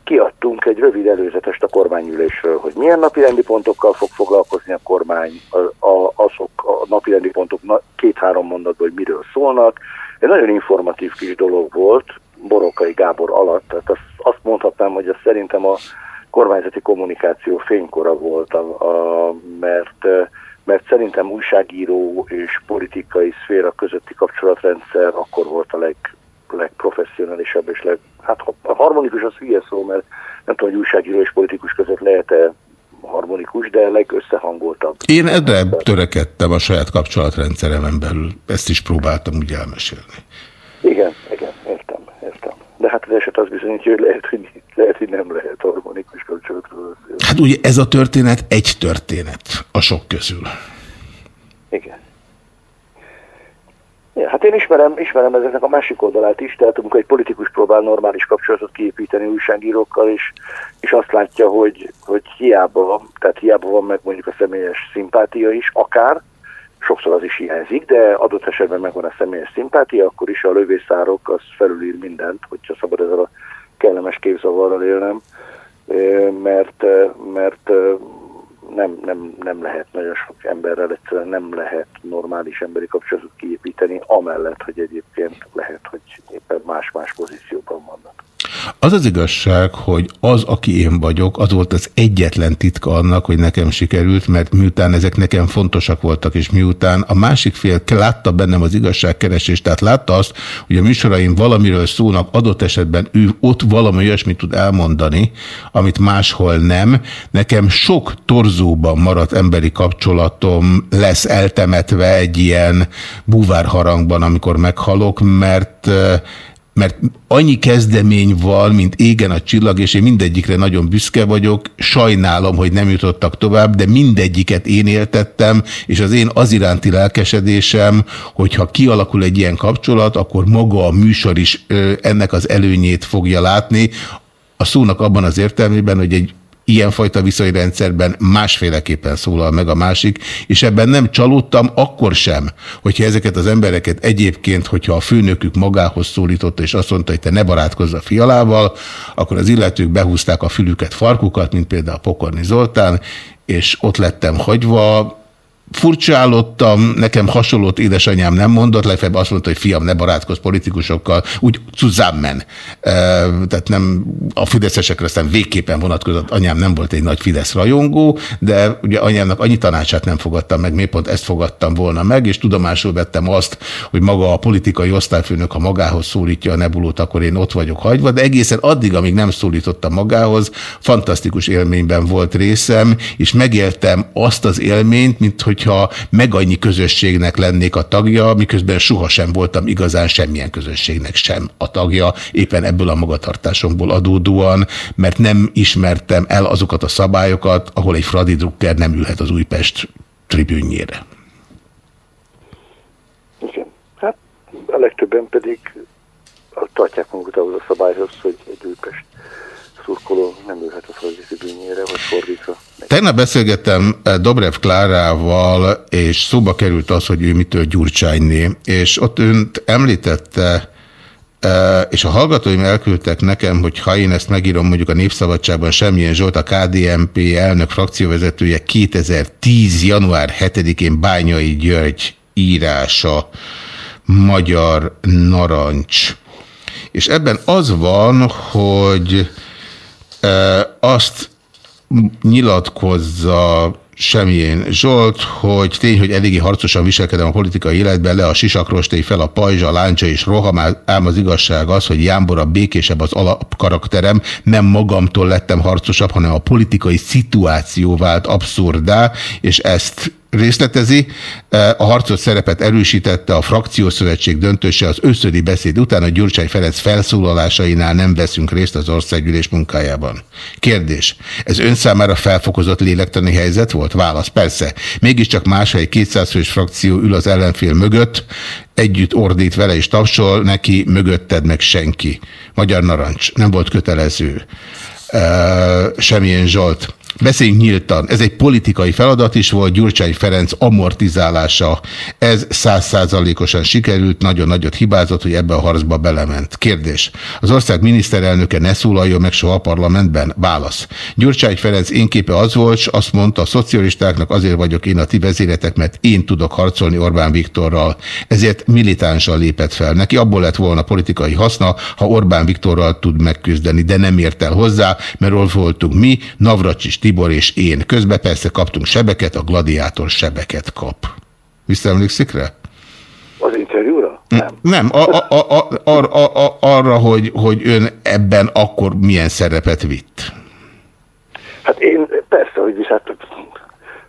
kiadtunk egy rövid előzetest a kormányülésről, hogy milyen napirendi pontokkal fog foglalkozni a kormány, a, a, azok a napirendi pontok na, két-három mondatban, hogy miről szólnak. Egy nagyon informatív kis dolog volt, Borokai Gábor alatt, tehát azt, azt mondhatnám, hogy ez szerintem a kormányzati kommunikáció fénykora volt, a, a, mert mert szerintem újságíró és politikai szféra közötti kapcsolatrendszer akkor volt a leg, legprofessionálisabb és leg, hát a harmonikus az hülye szó, mert nem tudom, hogy újságíró és politikus között lehet-e harmonikus, de legösszehangoltabb. Én erre törekedtem a saját kapcsolatrendszeremen belül. Ezt is próbáltam úgy elmesélni. Igen, igen, értem, értem. De hát az eset az bizonyítja, hogy lehet, hogy, lehet, hogy nem lehet harmonikus kapcsolatról beszélni. Hát ugye ez a történet egy történet a sok közül. Igen. Ja, hát én ismerem, ismerem ezeknek a másik oldalát is, tehát amikor egy politikus próbál normális kapcsolatot kiépíteni újságírókkal, és, és azt látja, hogy, hogy hiába, tehát hiába van meg mondjuk a személyes szimpátia is, akár, sokszor az is hiányzik, de adott esetben megvan a személyes szimpátia, akkor is a lövészárok az felülír mindent, hogyha szabad ezzel a kellemes képzavarral élnem, mert, mert nem, nem, nem lehet nagyon sok emberrel egyszerűen nem lehet normális emberi kapcsolatot kiépíteni, amellett, hogy egyébként lehet, hogy éppen más-más pozícióban vannak. Az az igazság, hogy az, aki én vagyok, az volt az egyetlen titka annak, hogy nekem sikerült, mert miután ezek nekem fontosak voltak, és miután a másik fél látta bennem az igazságkeresést, tehát látta azt, hogy a műsoraim valamiről szólnak, adott esetben ő ott valami olyasmit tud elmondani, amit máshol nem. Nekem sok torzóban maradt emberi kapcsolatom lesz eltemetve egy ilyen búvárharangban, amikor meghalok, mert mert annyi kezdemény van, mint égen a csillag, és én mindegyikre nagyon büszke vagyok, sajnálom, hogy nem jutottak tovább, de mindegyiket én éltettem, és az én az iránti lelkesedésem, hogyha kialakul egy ilyen kapcsolat, akkor maga a műsor is ennek az előnyét fogja látni, a szónak abban az értelmében, hogy egy ilyenfajta viszonyrendszerben másféleképpen szólal meg a másik, és ebben nem csalódtam akkor sem, hogyha ezeket az embereket egyébként, hogyha a főnökük magához szólította, és azt mondta, hogy te ne barátkozz a fialával, akkor az illetők behúzták a fülüket, farkukat, mint például Pokorni Zoltán, és ott lettem hagyva, furcsálottam, nekem hasonlót édesanyám nem mondott, legfeljebb azt mondta, hogy fiam, ne barátkozz politikusokkal, úgy zusammen. Tehát nem a fideszesekre aztán végképpen vonatkozott, anyám nem volt egy nagy Fidesz rajongó, de ugye anyámnak annyi tanácsát nem fogadtam meg, miért pont ezt fogadtam volna meg, és tudomásul vettem azt, hogy maga a politikai osztályfőnök, ha magához szólítja a nebulót, akkor én ott vagyok hagyva, de egészen addig, amíg nem szólítottam magához, fantasztikus élményben volt részem, és megéltem azt az élményt, mint hogy hogyha meg annyi közösségnek lennék a tagja, miközben sohasem voltam igazán semmilyen közösségnek sem a tagja, éppen ebből a magatartásomból adódóan, mert nem ismertem el azokat a szabályokat, ahol egy Fradi Drucker nem ülhet az Újpest tribűnjére. Igen. Hát a legtöbben pedig tartják magukat ahhoz a szabályhoz, hogy egy Újpest szurkoló nem ülhet a Fradi tribűnjére, vagy fordítva. Tegnap beszélgettem eh, Dobrev Klárával, és szóba került az, hogy ő mitől gyurcsányné, és ott önt említette, eh, és a hallgatóim elküldtek nekem, hogy ha én ezt megírom mondjuk a Népszabadságban, semmilyen Zsolt, a KDMP elnök frakcióvezetője 2010. január 7-én Bányai György írása, Magyar Narancs. és ebben az van, hogy azt nyilatkozza Semjén Zsolt, hogy tény, hogy eléggé harcosan viselkedem a politikai életben, le a sisakrostély fel a pajzsa, a láncsa és roham, ám az igazság az, hogy Jámbora békésebb az alapkarakterem, nem magamtól lettem harcosabb, hanem a politikai szituáció vált abszurdá, és ezt részletezi. A harcot szerepet erősítette a frakciószövetség döntése az összödi beszéd után, a Gyurcsány Ferenc felszólalásainál nem veszünk részt az országgyűlés munkájában. Kérdés. Ez ön számára felfokozott lélektani helyzet volt? Válasz. Persze. Mégiscsak egy 200 fős frakció ül az ellenfél mögött, együtt ordít vele és tapsol, neki mögötted meg senki. Magyar narancs. Nem volt kötelező. Uh, semmilyen Zsolt. Beszéljünk nyíltan. Ez egy politikai feladat is volt, Gyurcsány Ferenc amortizálása. Ez százszázalékosan sikerült, nagyon nagyot hibázott, hogy ebbe a harcba belement. Kérdés. Az ország miniszterelnöke ne szólaljon meg soha a parlamentben? Válasz. Gyurcsány Ferenc én képe az volt, és azt mondta, a szocialistáknak azért vagyok én a ti vezéretek, mert én tudok harcolni Orbán Viktorral. Ezért militánsan lépett fel. Neki abból lett volna politikai haszna, ha Orbán Viktorral tud megküzdeni, de nem ért el hozzá, mert ott voltunk mi, Navracsis Tibor és én. Közben persze kaptunk sebeket, a gladiátor sebeket kap. Visszaemlékszik rá? Az interjúra? Nem. Nem, a, a, a, a, a, a, arra, hogy, hogy ön ebben akkor milyen szerepet vitt. Hát én persze, hogy hát,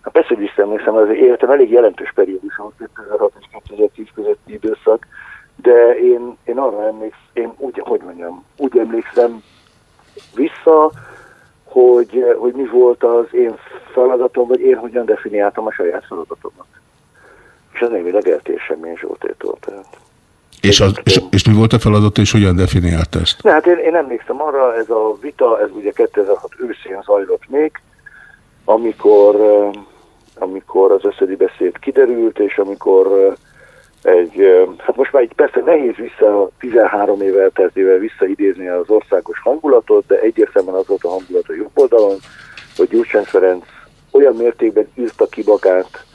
hát persze, hogy visszaemlékszem, az életem elég jelentős periódus volt 2006 és 2010 közötti időszak, de én, én arra emlékszem, én úgy, hogy mondjam, úgy emlékszem vissza, hogy, hogy mi volt az én feladatom, vagy én hogyan definiáltam a saját feladatomat. És ez némileg eltér semmi Zsoltétól. Tehát. És, az, és, és mi volt a feladat, és hogyan definiált ezt? Ne, hát én, én emlékszem arra, ez a vita, ez ugye 2006 őszén zajlott még, amikor, amikor az összedi beszéd kiderült, és amikor egy, hát most már egy persze nehéz vissza 13 éve elteltével visszaidézni az országos hangulatot, de egyértelműen az volt a hangulat a jobb oldalon, hogy Gyurcsány Ferenc olyan mértékben írta ki magát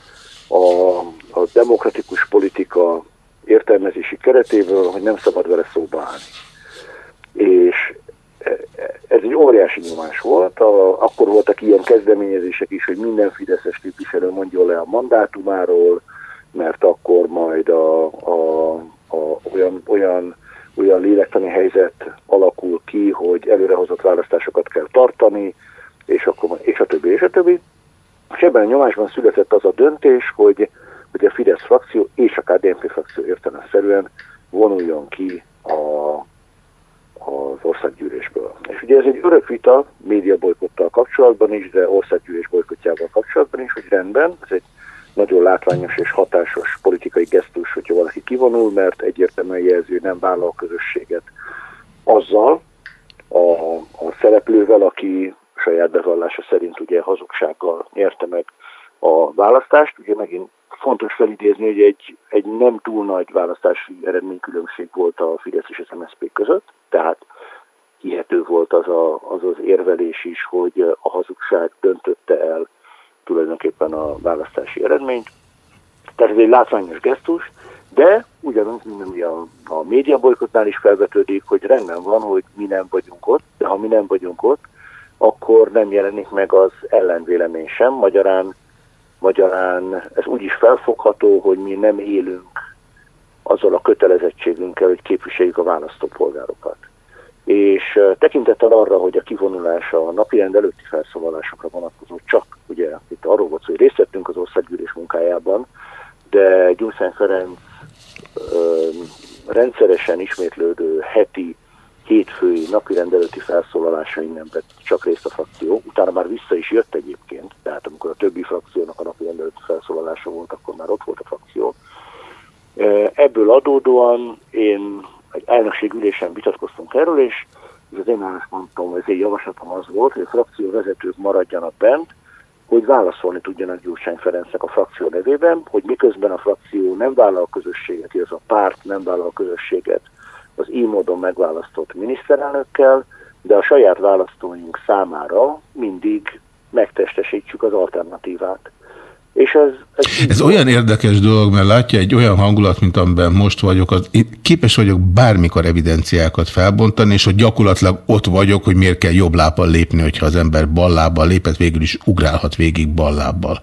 a, a demokratikus politika értelmezési keretéből, hogy nem szabad vele szóba állni. És ez egy óriási nyomás volt, a, akkor voltak ilyen kezdeményezések is, hogy minden Fideszes képviselő mondjon le a mandátumáról, mert akkor majd a, a, a, olyan, olyan, olyan lélektani helyzet alakul ki, hogy előrehozott választásokat kell tartani, és, akkor, és a többi, és a többi. És ebben a nyomásban született az a döntés, hogy, hogy a Fidesz frakció és a KDNP frakció értelemszerűen vonuljon ki a, az országgyűlésből. És ugye ez egy örök vita médiabolykottal kapcsolatban is, de országgyűlés bolykotjával kapcsolatban is, hogy rendben, ez egy nagyon látványos és hatásos politikai gesztus, hogyha valaki kivonul, mert egyértelműen jelző nem vállal közösséget azzal a, a szereplővel, aki saját bevallása szerint ugye hazugsággal nyerte meg a választást. Ugye megint fontos felidézni, hogy egy, egy nem túl nagy választási eredménykülönbség volt a Fidesz és az MSZP között, tehát hihető volt az, a, az az érvelés is, hogy a hazugság döntötte el tulajdonképpen a választási eredményt. Tehát ez egy látványos gesztus, de ugyanúgy, mint ami a, média bolykotnál is felvetődik, hogy rendben van, hogy mi nem vagyunk ott, de ha mi nem vagyunk ott, akkor nem jelenik meg az ellenvélemény sem. Magyarán, magyarán ez úgy is felfogható, hogy mi nem élünk azzal a kötelezettségünkkel, hogy képviseljük a választópolgárokat és tekintettel arra, hogy a kivonulás a napirend előtti felszólalásokra vonatkozó csak, ugye itt arról volt szó, hogy részt vettünk az országgyűlés munkájában, de Gyurcsány Ferenc ö, rendszeresen ismétlődő heti, hétfői napirend előtti felszólalásain nem vett csak részt a frakció, utána már vissza is jött egyébként, tehát amikor a többi frakciónak a napirend előtti felszólalása volt, akkor már ott volt a frakció. Ebből adódóan én egy elnökség ülésen vitatkoztunk erről, és az én álláspontom, az én javaslatom az volt, hogy a frakció vezetők maradjanak bent, hogy válaszolni tudjanak Gyurcsány Ferencnek a frakció nevében, hogy miközben a frakció nem vállal közösséget, illetve a párt nem vállal közösséget az így módon megválasztott miniszterelnökkel, de a saját választóink számára mindig megtestesítsük az alternatívát. És ez, ez, Ez olyan érdekes dolog, mert látja egy olyan hangulat, mint amiben most vagyok, az, én képes vagyok bármikor evidenciákat felbontani, és hogy gyakorlatilag ott vagyok, hogy miért kell jobb lábbal lépni, hogyha az ember bal lábbal lépett, végül is ugrálhat végig bal lábbal.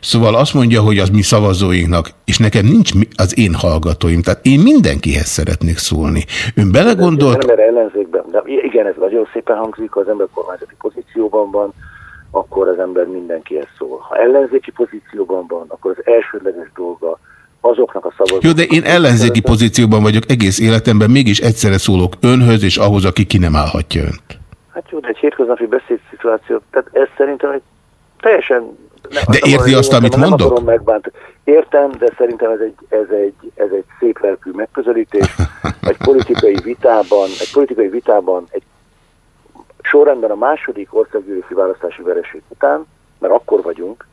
Szóval azt mondja, hogy az mi szavazóinknak, és nekem nincs az én hallgatóim, tehát én mindenkihez szeretnék szólni. Ön belegondolt, Nem erre ellenzékben, de igen, ez nagyon szépen hangzik, ha az ember kormányzati pozícióban van, akkor az ember mindenkihez szól. Ha ellenzéki pozícióban van, akkor az elsődleges dolga azoknak a szavazóknak... jó, de én ellenzéki pozícióban vagyok egész életemben, mégis egyszerre szólok önhöz, és ahhoz, aki ki nem állhatja önt. Hát jó, de egy hétköznapi beszédszituáció, tehát ez szerintem egy teljesen... Nem, De nem érti azt, amit nem mondok? akarom megbántani. Értem, de szerintem ez egy, ez egy, ez egy szép lelkű megközelítés. Egy politikai vitában, egy politikai vitában egy sorrendben a második országgyűlési választási vereség után, mert akkor vagyunk,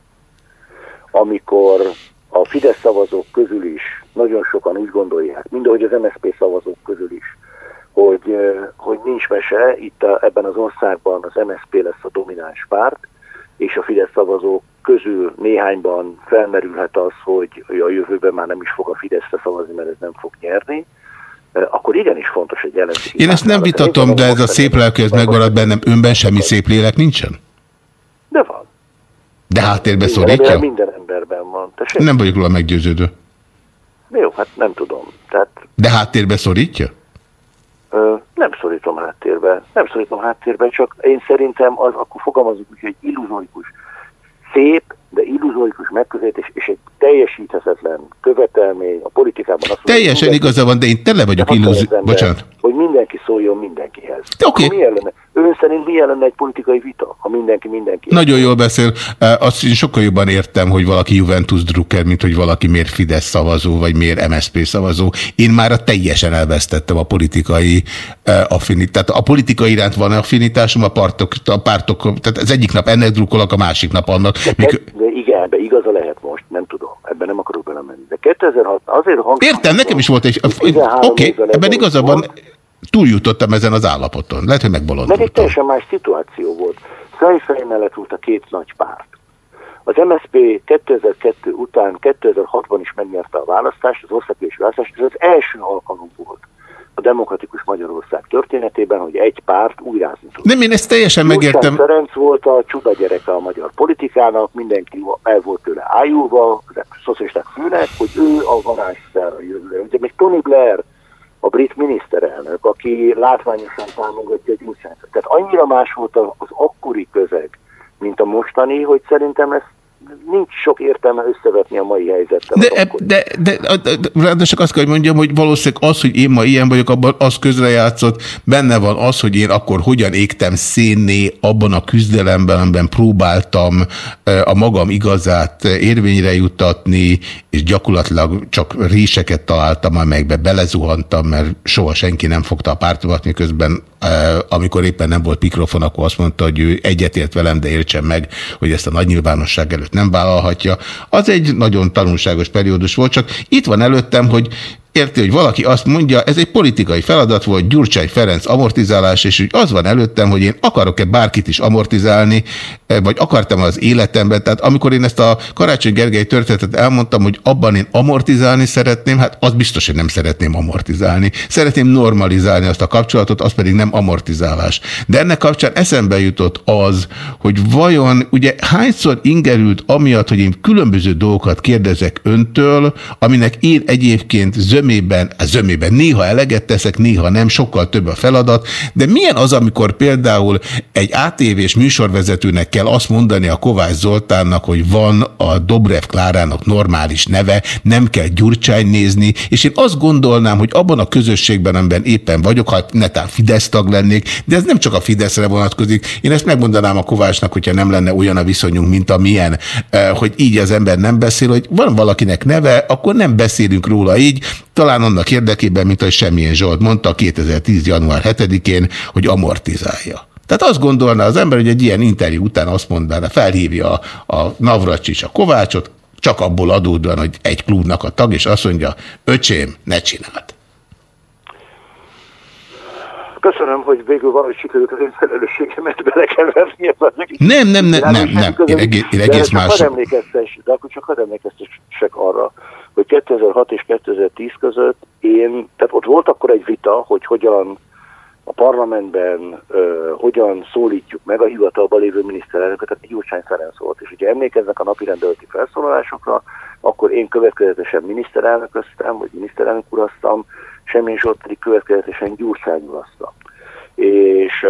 amikor a Fidesz szavazók közül is nagyon sokan úgy gondolják, mind ahogy az MSZP szavazók közül is, hogy, hogy nincs mese, itt a, ebben az országban az MSZP lesz a domináns párt, és a Fidesz szavazók közül néhányban felmerülhet az, hogy a jövőben már nem is fog a Fideszre szavazni, mert ez nem fog nyerni, akkor igenis fontos egy ellenzéki Én ezt nem vitatom, de ez a szép lelkű, ez megmarad bennem. Önben semmi szép lélek nincsen? De van. De háttérbe szorítja? minden emberben van. Tessék? Nem vagyok róla meggyőződő. Jó, hát nem tudom. Tehát De háttérbe szorítja? Ö, nem szorítom háttérbe, nem szorítom háttérbe, csak én szerintem az, akkor fogalmazunk úgy, hogy egy illuzórikus, szép, de illuzórikus megközelítés, és egy teljesíthetetlen követelmény a politikában. Azt mondja, Teljesen mindenki- igaza van, de én tele vagyok de illúzió... Bocsánat. Hogy mindenki szóljon mindenkihez. Oké. Milyen lenne? Ön szerint milyen lenne egy politikai vita, ha mindenki mindenki? Nagyon jól beszél. Azt én sokkal jobban értem, hogy valaki Juventus drukker, mint hogy valaki miért Fidesz szavazó, vagy miért MSZP szavazó. Én már a teljesen elvesztettem a politikai affinitát. Tehát a politika iránt van affinitásom, a pártok, a pártok, tehát az egyik nap ennek drukkolok, a másik nap annak. Mik, De igen, ebbe igaza lehet most, nem tudom, ebben nem akarok belemenni. De 2006, azért hang... Értem, nekem is volt egy... 13 Oké, évvel ebben volt. Túljutottam ezen az állapoton. Lehet, hogy Meg egy megbolondultam. teljesen más szituáció volt. Fejfej mellett volt a két nagy párt. Az MSZP 2002 után 2006-ban is megnyerte a választást, az országgyűlési választást, ez az első alkalom volt a demokratikus Magyarország történetében, hogy egy párt újrázni tud. Nem, én ezt teljesen Gyurcsány megértem. Ferenc volt a csuda gyereke a magyar politikának, mindenki el volt tőle ájulva, az szocialisták főnek, hogy ő a varázsszer a jövőre. Ugye még Tony Blair, a brit miniszterelnök, aki látványosan támogatja Gyurcsányt. Tehát annyira más volt a- az akkori közeg, mint a mostani, hogy szerintem ez nincs sok értelme összevetni a mai helyzettel. De, de, de, de, de ráadásul azt kell, hogy mondjam, hogy valószínűleg az, hogy én ma ilyen vagyok, abban az közrejátszott, benne van az, hogy én akkor hogyan égtem szénné abban a küzdelemben, amiben próbáltam eh, a magam igazát érvényre juttatni, és gyakorlatilag csak réseket találtam, amelyekbe belezuhantam, mert soha senki nem fogta a pártomat, miközben eh, amikor éppen nem volt mikrofon, akkor azt mondta, hogy ő egyetért velem, de értsen meg, hogy ezt a nagy nyilvánosság előtt nem vállalhatja. Az egy nagyon tanulságos periódus volt, csak itt van előttem, hogy érti, hogy valaki azt mondja, ez egy politikai feladat volt, Gyurcsány Ferenc amortizálás, és úgy az van előttem, hogy én akarok-e bárkit is amortizálni, eh, vagy akartam az életemben, tehát amikor én ezt a Karácsony Gergely történetet elmondtam, hogy abban én amortizálni szeretném, hát az biztos, hogy nem szeretném amortizálni. Szeretném normalizálni azt a kapcsolatot, az pedig nem amortizálás. De ennek kapcsán eszembe jutott az, hogy vajon ugye hányszor ingerült amiatt, hogy én különböző dolgokat kérdezek öntől, aminek én egyébként zömében, a zömében. Néha eleget teszek, néha nem, sokkal több a feladat, de milyen az, amikor például egy ATV-s műsorvezetőnek kell azt mondani a Kovács Zoltánnak, hogy van a Dobrev Klárának normális neve, nem kell Gyurcsány nézni, és én azt gondolnám, hogy abban a közösségben, amiben éppen vagyok, ha netán Fidesz tag lennék, de ez nem csak a Fideszre vonatkozik, én ezt megmondanám a Kovácsnak, hogyha nem lenne olyan a viszonyunk, mint amilyen, eh, hogy így az ember nem beszél, hogy van valakinek neve, akkor nem beszélünk róla így, talán annak érdekében, mint ahogy semmilyen Zsolt mondta 2010. január 7-én, hogy amortizálja. Tehát azt gondolna az ember, hogy egy ilyen interjú után azt mondaná, felhívja a, a Navracsics a Kovácsot, csak abból adódóan, hogy egy klubnak a tag, és azt mondja, öcsém, ne csináld. Köszönöm, hogy végül valahogy sikerült az én felelősségemet belekeverni. Nem, nem, nem, nem, nem. Én egész, én egész más. De akkor csak hadd emlékeztessek arra, hogy 2006 és 2010 között én, tehát ott volt akkor egy vita, hogy hogyan a parlamentben ö, hogyan szólítjuk meg a hivatalban lévő miniszterelnököt, tehát Gyurcsány Ferenc volt. És ugye emlékeznek a napi rendeleti felszólalásokra, akkor én következetesen miniszterelnököztem, vagy miniszterelnök uraztam, Semmi Zsolt pedig következetesen Gyurcsány urazta. És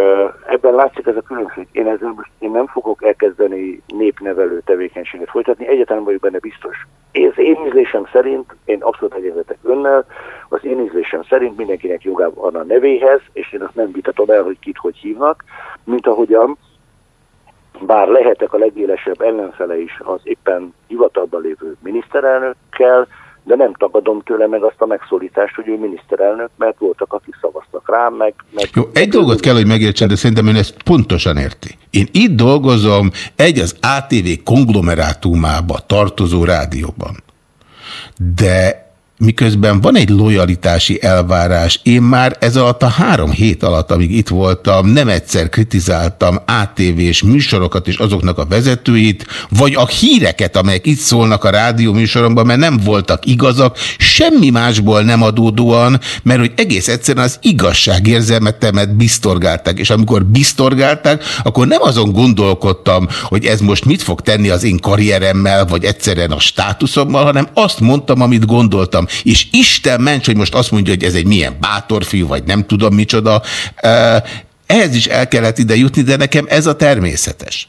ebben látszik ez a különbség. Én ezzel most én nem fogok elkezdeni népnevelő tevékenységet folytatni, egyáltalán vagyok benne biztos. Az én ízlésem szerint, én abszolút egyezetek önnel, az én ízlésem szerint mindenkinek joga van a nevéhez, és én azt nem vitatom el, hogy kit hogy hívnak, mint ahogyan bár lehetek a legélesebb ellenfele is az éppen hivatalban lévő miniszterelnökkel, de nem tagadom tőle meg azt a megszólítást, hogy ő miniszterelnök, mert voltak, akik szavaztak rám, meg... meg Jó, egy dolgot kell, hogy megértsen, de szerintem ön ezt pontosan érti. Én itt dolgozom egy az ATV konglomerátumába tartozó rádióban. De miközben van egy lojalitási elvárás, én már ez alatt a három hét alatt, amíg itt voltam, nem egyszer kritizáltam ATV-s műsorokat és azoknak a vezetőit, vagy a híreket, amelyek itt szólnak a rádió műsoromban, mert nem voltak igazak, semmi másból nem adódóan, mert hogy egész egyszerűen az igazságérzelmetemet biztorgálták, és amikor biztorgálták, akkor nem azon gondolkodtam, hogy ez most mit fog tenni az én karrieremmel, vagy egyszerűen a státuszommal, hanem azt mondtam, amit gondoltam és Isten ments, hogy most azt mondja, hogy ez egy milyen bátor fiú, vagy nem tudom micsoda. Ehhez is el kellett ide jutni, de nekem ez a természetes.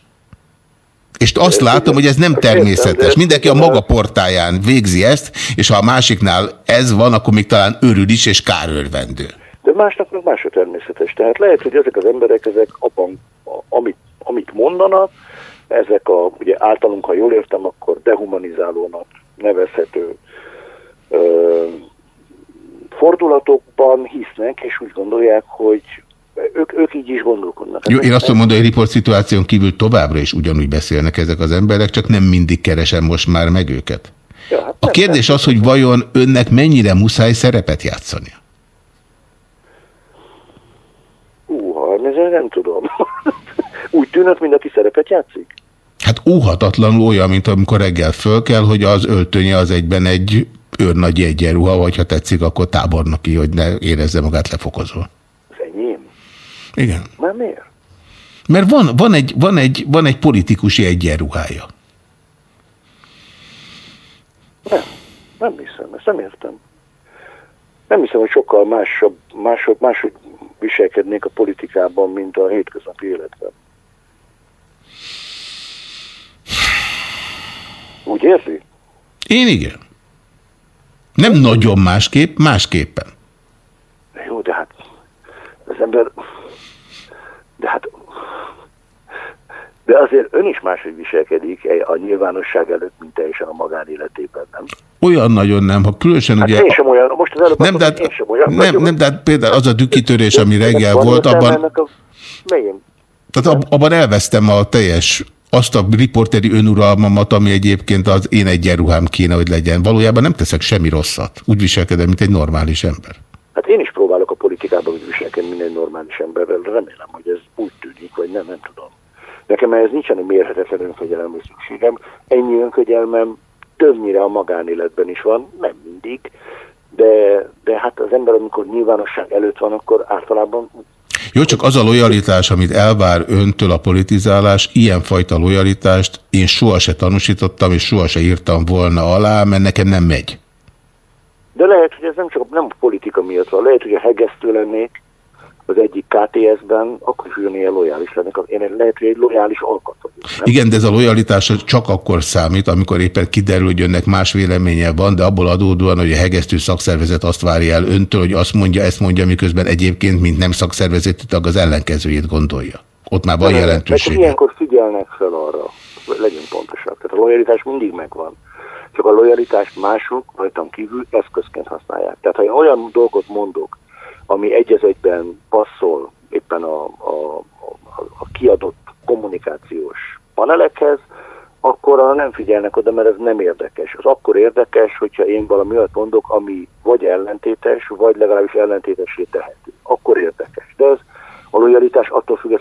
És azt látom, hogy ez nem természetes. Mindenki a maga portáján végzi ezt, és ha a másiknál ez van, akkor még talán örül is, és kárörvendő. De másnak meg más a természetes. Tehát lehet, hogy ezek az emberek, ezek abban, amit, amit mondanak, ezek a, ugye általunk, ha jól értem, akkor dehumanizálónak nevezhető fordulatokban hisznek, és úgy gondolják, hogy ők, ők így is gondolkodnak. Jó, én azt tudom mondani, hogy riport szituáción kívül továbbra is ugyanúgy beszélnek ezek az emberek, csak nem mindig keresem most már meg őket. Ja, hát a kérdés nem. az, hogy vajon önnek mennyire muszáj szerepet játszania? Úha, ez nem tudom. úgy tűnök, mint aki szerepet játszik? Hát óhatatlanul olyan, mint amikor reggel föl kell, hogy az öltönye az egyben egy őrnagy egyenruha, vagy ha tetszik, akkor tábornoki, hogy ne érezze magát lefokozva. Az enyém? Igen. Már miért? Mert van, van, egy, van, egy, van egy politikusi egyenruhája. Nem, nem hiszem, ezt nem értem. Nem hiszem, hogy sokkal másabb, máshogy, máshogy viselkednék a politikában, mint a hétköznapi életben. Úgy érzi? Én igen. Nem nagyon másképp, másképpen. Jó, de hát az ember... De hát... De azért ön is máshogy viselkedik a nyilvánosság előtt, mint teljesen a magánéletében, nem? Olyan nagyon nem, ha különösen hát ugye... én sem olyan, most az előbb nem, de hát, én sem olyan nem, nem, de hát például az a dükitörés, ami reggel volt, abban... A... Melyen? Tehát ab, abban elvesztem a teljes azt a riporteri önuralmamat, ami egyébként az én egyenruhám kéne, hogy legyen. Valójában nem teszek semmi rosszat. Úgy viselkedem, mint egy normális ember. Hát én is próbálok a politikában úgy viselkedni, mint egy normális emberrel. Remélem, hogy ez úgy tűnik, vagy nem, nem tudom. Nekem ez nincsen egy mérhetetlen önkegyelem szükségem. Ennyi önkegyelmem többnyire a magánéletben is van, nem mindig, de, de hát az ember, amikor nyilvánosság előtt van, akkor általában jó, csak az a lojalitás, amit elvár öntől a politizálás, ilyenfajta lojalitást én soha se tanúsítottam, és soha se írtam volna alá, mert nekem nem megy. De lehet, hogy ez nem csak nem politika miatt van, lehet, hogy a hegesztő lennék az egyik KTS-ben, akkor is ugyanilyen lojális lennék. Én lehet, hogy egy lojális alkat vagyok. Igen, de ez a lojalitás csak akkor számít, amikor éppen kiderül, hogy önnek más véleménye van, de abból adódóan, hogy a hegesztő szakszervezet azt várja el öntől, hogy azt mondja, ezt mondja, miközben egyébként, mint nem szakszervezeti tag, az ellenkezőjét gondolja. Ott már van jelentőség. Ilyenkor figyelnek fel arra, legyünk pontosak. Tehát a lojalitás mindig megvan. Csak a lojalitást mások rajtam kívül eszközként használják. Tehát ha én olyan dolgot mondok, ami egy egyben passzol éppen a, a, a, a kiadott kommunikációs panelekhez, akkor nem figyelnek oda, mert ez nem érdekes. Az akkor érdekes, hogyha én valami olyat mondok, ami vagy ellentétes, vagy legalábbis ellentétesé tehető. Akkor érdekes. De ez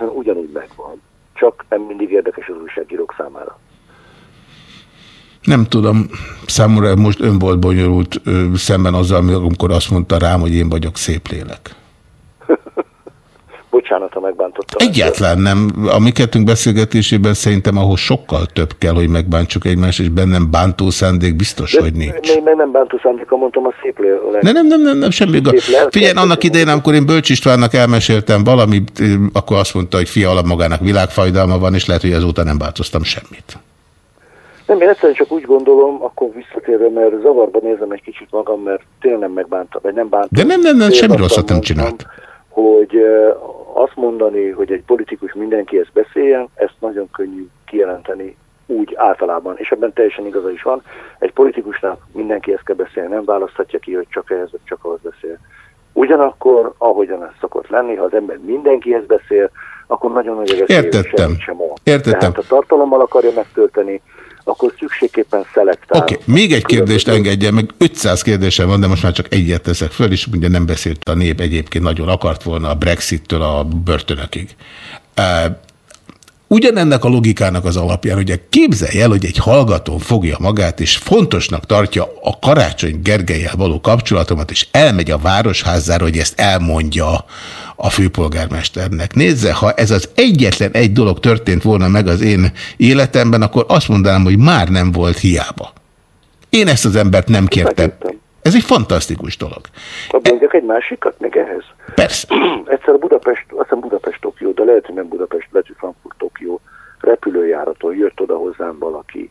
úgy megvan. Csak nem mindig érdekes az újságírók számára. Nem tudom, számomra most ön volt bonyolult ö, szemben azzal, amikor azt mondta rám, hogy én vagyok szép lélek. Bocsánat, ha megbántottam. Egyáltalán nem. A mi kettőnk beszélgetésében szerintem ahhoz sokkal több kell, hogy megbántsuk egymást, és bennem bántó szándék biztos, De hogy nincs. Még meg nem bántó szándéka, mondtam a szép lélek. Ne, nem, nem, nem, nem, semmi gond. Figyelj, annak idején, amikor én Bölcs Istvánnak elmeséltem valamit, akkor azt mondta, hogy fia alap magának világfajdalma van, és lehet, hogy azóta nem változtam semmit. Nem, én egyszerűen csak úgy gondolom, akkor visszatérve, mert zavarban nézem egy kicsit magam, mert tényleg nem megbántam, vagy nem bántam. De nem, nem, nem, semmi rosszat nem csinált. Hogy azt mondani, hogy egy politikus mindenkihez beszéljen, ezt nagyon könnyű kijelenteni úgy általában, és ebben teljesen igaza is van. Egy politikusnak mindenkihez kell beszélni, nem választhatja ki, hogy csak ehhez vagy csak ahhoz beszél. Ugyanakkor, ahogyan ez szokott lenni, ha az ember mindenkihez beszél, akkor nagyon nagy a Értettem. Értettem. Tehát ha tartalommal akarja megtölteni, akkor szükségképpen szelektál. Oké, okay. még egy kérdést engedjen meg. 500 kérdésem van, de most már csak egyet teszek föl, és ugye nem beszélt a nép egyébként nagyon akart volna a Brexit-től a börtönökig. Ugyanennek a logikának az alapján, ugye képzelj el, hogy egy hallgatón fogja magát, és fontosnak tartja a Karácsony Gergelyel való kapcsolatomat, és elmegy a városházára, hogy ezt elmondja a főpolgármesternek. Nézze, ha ez az egyetlen egy dolog történt volna meg az én életemben, akkor azt mondanám, hogy már nem volt hiába. Én ezt az embert nem kértem. Ez egy fantasztikus dolog. Ha mondjak egy másikat még ehhez? Persze. Egyszer a Budapest, azt hiszem Budapest-Tokió, de lehet, hogy nem Budapest, lehet, hogy Frankfurt-Tokió repülőjáraton jött oda hozzám valaki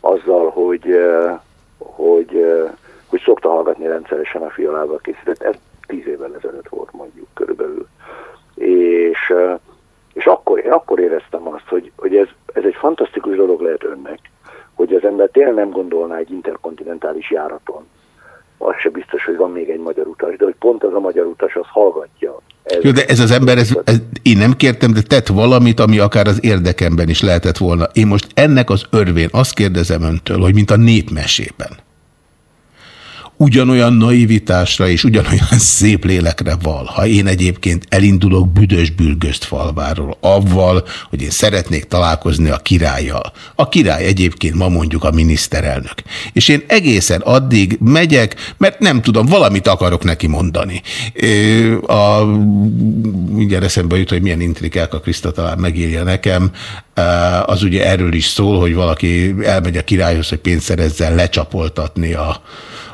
azzal, hogy, eh, hogy, eh, hogy szokta hallgatni rendszeresen a fialával készített. Ez tíz évvel ezelőtt volt mondjuk körülbelül. És, eh, és akkor, én akkor éreztem azt, hogy, hogy ez, ez egy fantasztikus dolog lehet önnek, hogy az ember tényleg nem gondolná egy interkontinentális járaton, az se biztos, hogy van még egy magyar utas, de hogy pont az a magyar utas az hallgatja. Ez, Jó, de ez az ember, ez, ez, én nem kértem, de tett valamit, ami akár az érdekemben is lehetett volna. Én most ennek az örvén azt kérdezem öntől, hogy mint a népmesében. Ugyanolyan naivitásra és ugyanolyan szép lélekre val, ha én egyébként elindulok büdös bürgözt falváról, avval, hogy én szeretnék találkozni a királlyal. A király egyébként ma mondjuk a miniszterelnök. És én egészen addig megyek, mert nem tudom, valamit akarok neki mondani. A, mindjárt eszembe jut, hogy milyen intrikák a Kriszta talán megírja nekem, az ugye erről is szól, hogy valaki elmegy a királyhoz, hogy pénzt szerezzen lecsapoltatni a,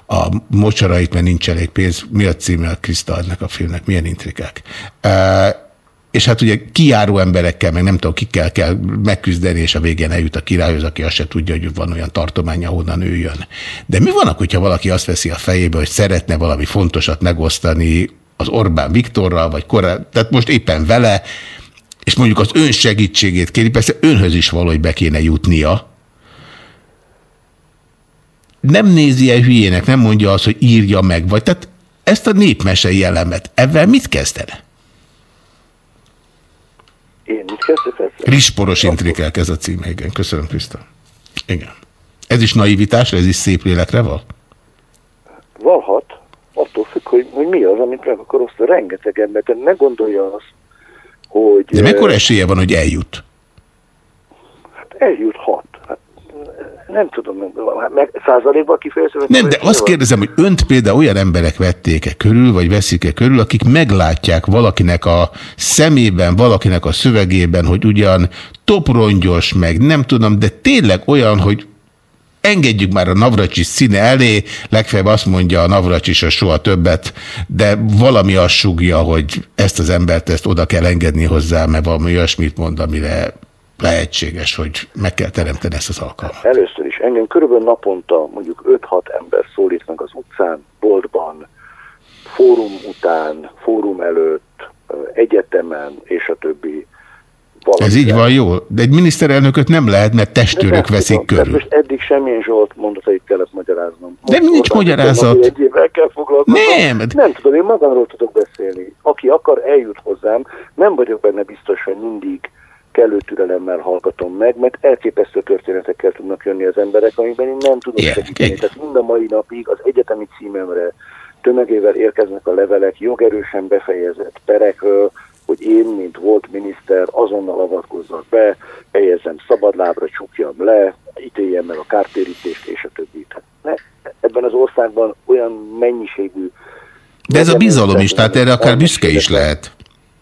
a mocsarait, mert nincs elég pénz. Mi a címe a Kriszta a filmnek? Milyen intrikák? És hát ugye kijáró emberekkel, meg nem tudom, kikkel kell megküzdeni, és a végén eljut a királyhoz, aki azt se tudja, hogy van olyan tartomány, ahonnan ő jön. De mi van, hogyha valaki azt veszi a fejébe, hogy szeretne valami fontosat megosztani az Orbán Viktorral, vagy korán, tehát most éppen vele, és mondjuk az ön segítségét kéri, persze önhöz is valahogy be kéne jutnia, nem nézi el hülyének, nem mondja azt, hogy írja meg, vagy tehát ezt a népmesei elemet, ebben mit kezdene? Én mit kezdek ezzel? Risporos intrikák ez a címe, igen. Köszönöm, Kriszta. Igen. Ez is naivitásra, ez is szép lélekre van? Valhat, attól függ, hogy, hogy mi az, amit meg akar osztani. Rengeteg ember, de ne gondolja azt, hogy... De mekkora esélye van, hogy eljut? Hát eljuthat. Nem tudom, hát meg százalékban kifejezve. Nem, de azt kérdezem, hogy önt például olyan emberek vették-e körül, vagy veszik-e körül, akik meglátják valakinek a szemében, valakinek a szövegében, hogy ugyan toprongyos, meg nem tudom, de tényleg olyan, hogy engedjük már a Navracsis színe elé, legfeljebb azt mondja a Navracsis a soha többet, de valami azt sugja, hogy ezt az embert ezt oda kell engedni hozzá, mert valami olyasmit mond, amire lehetséges, hogy meg kell teremteni ezt az alkalmat. Először is engem körülbelül naponta mondjuk 5-6 ember szólít meg az utcán, boltban, fórum után, fórum előtt, egyetemen és a többi. Ez így van jó, de egy miniszterelnököt nem lehet, mert testőrök veszik tudom, körül. Most eddig semmilyen Zsolt mondatait kellett magyaráznom. De Most nincs hozzá magyarázat. Egy évvel kell. Nem. Nem tudom, én magamról tudok beszélni. Aki akar, eljut hozzám. Nem vagyok benne biztos, hogy mindig kellő türelemmel hallgatom meg, mert elképesztő történetekkel tudnak jönni az emberek, amiben én nem tudok Igen, segíteni. igen. Tehát mind a mai napig az egyetemi címemre tömegével érkeznek a levelek jogerősen befejezett perekről, hogy én, mint volt miniszter, azonnal avatkozzak be, helyezzem szabadlábra, csukjam le, ítéljem meg a kártérítést, és a többi. Tehát ne, ebben az országban olyan mennyiségű... De ez a bizalom is, tehát erre akár büszke is lehet.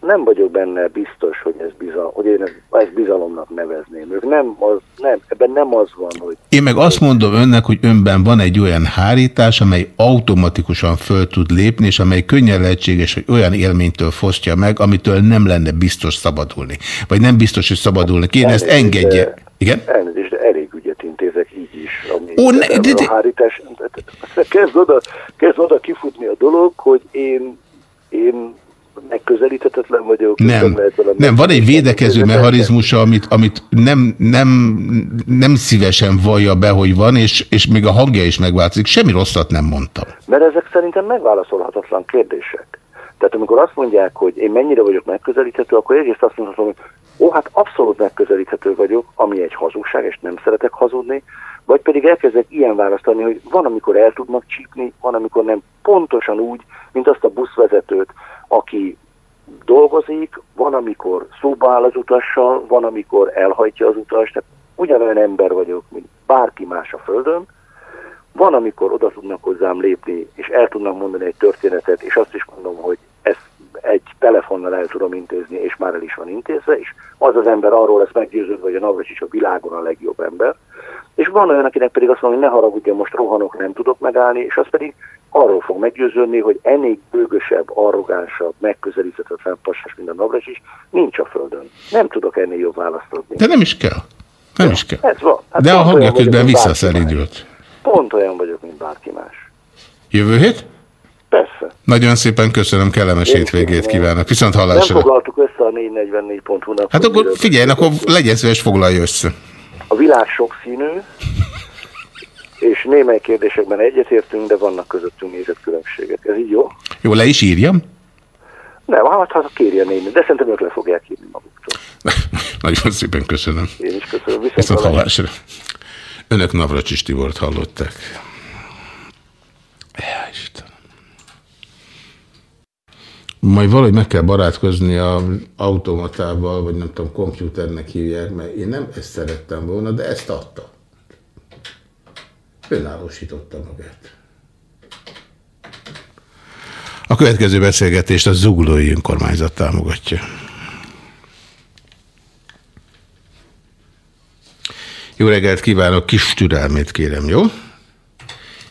Nem vagyok benne biztos, hogy ez, bizal, hogy én ezt, bizalomnak nevezném. Ők nem, az, nem, ebben nem az van, hogy... Én meg azt mondom önnek, hogy önben van egy olyan hárítás, amely automatikusan föl tud lépni, és amely könnyen lehetséges, hogy olyan élménytől fosztja meg, amitől nem lenne biztos szabadulni. Vagy nem biztos, hogy szabadulni. Én ezt engedje. Igen? Elnézést, de elég ügyet intézek így is. Ami Ó, ne, de, de... A hárítás, kezd, oda, kezd oda kifutni a dolog, hogy én, én megközelíthetetlen vagyok. Nem, nem, van egy védekező mechanizmusa, amit, amit nem, nem, nem szívesen vallja be, hogy van, és, és még a hangja is megváltozik. Semmi rosszat nem mondtam. Mert ezek szerintem megválaszolhatatlan kérdések. Tehát amikor azt mondják, hogy én mennyire vagyok megközelíthető, akkor egyrészt azt mondhatom, hogy ó, hát abszolút megközelíthető vagyok, ami egy hazugság, és nem szeretek hazudni, vagy pedig elkezdek ilyen választ adni, hogy van, amikor el tudnak csípni, van, amikor nem. Pontosan úgy, mint azt a buszvezetőt, aki dolgozik, van, amikor szóba áll az utassal, van, amikor elhajtja az utas, tehát ugyanolyan ember vagyok, mint bárki más a Földön, van, amikor oda tudnak hozzám lépni, és el tudnak mondani egy történetet, és azt is mondom, hogy ezt egy telefonnal el tudom intézni, és már el is van intézve, és az az ember arról lesz meggyőződve, hogy a Navracsics a világon a legjobb ember. És van olyan, akinek pedig azt mondja, hogy ne haragudjon, most rohanok, nem tudok megállni, és az pedig arról fog meggyőződni, hogy ennél bőgösebb, arrogánsabb, megközelíthetetlen pasas, mint a Navracsics, nincs a Földön. Nem tudok ennél jobb választ adni. De nem is kell. Nem ja, is kell. Ez van. Hát De a hangja közben visszaszeridült. Pont olyan vagyok, mint bárki más. Jövő hét? Persze. Nagyon szépen köszönöm, kellemes hétvégét kívánok. Viszont hallásra. Nem foglaltuk össze a 444.hu-nak. Hát akkor figyelj, akkor legyen szíves, foglalja össze. A világ sokszínű, és némely kérdésekben egyetértünk, de vannak közöttünk nézetkülönbségek. Ez így jó? Jó, le is írjam? Nem, hát ha kérje néni, de szerintem ők le fogják írni maguktól. Nagyon szépen köszönöm. Én is köszönöm. Viszont, Viszont hallásra. Önök Navracsis Tibort hallották. Ja, Isten. Majd valahogy meg kell barátkozni a automatával, vagy nem tudom, kompjúternek hívják, mert én nem ezt szerettem volna, de ezt adta. Önállósította magát. A következő beszélgetést a Zuglói Önkormányzat támogatja. Jó reggelt kívánok, kis türelmét kérem, jó?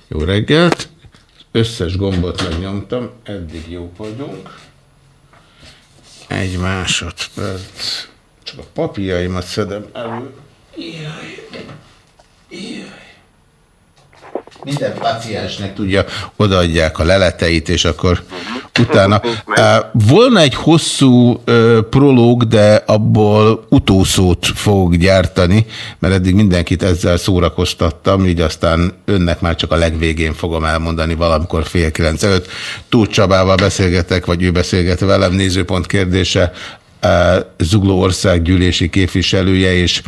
Jó reggelt. Összes gombot megnyomtam, eddig jók vagyunk. Egy másodperc. Csak a papírjaimat szedem elő. Jaj. Jaj. Minden paciensnek tudja, odaadják a leleteit, és akkor utána. Volna egy hosszú prológ, de abból utószót fogok gyártani, mert eddig mindenkit ezzel szórakoztattam, így aztán önnek már csak a legvégén fogom elmondani valamikor fél kilenc előtt. Tóth Csabával beszélgetek, vagy ő beszélget velem, nézőpont kérdése, Zugló országgyűlési képviselője, és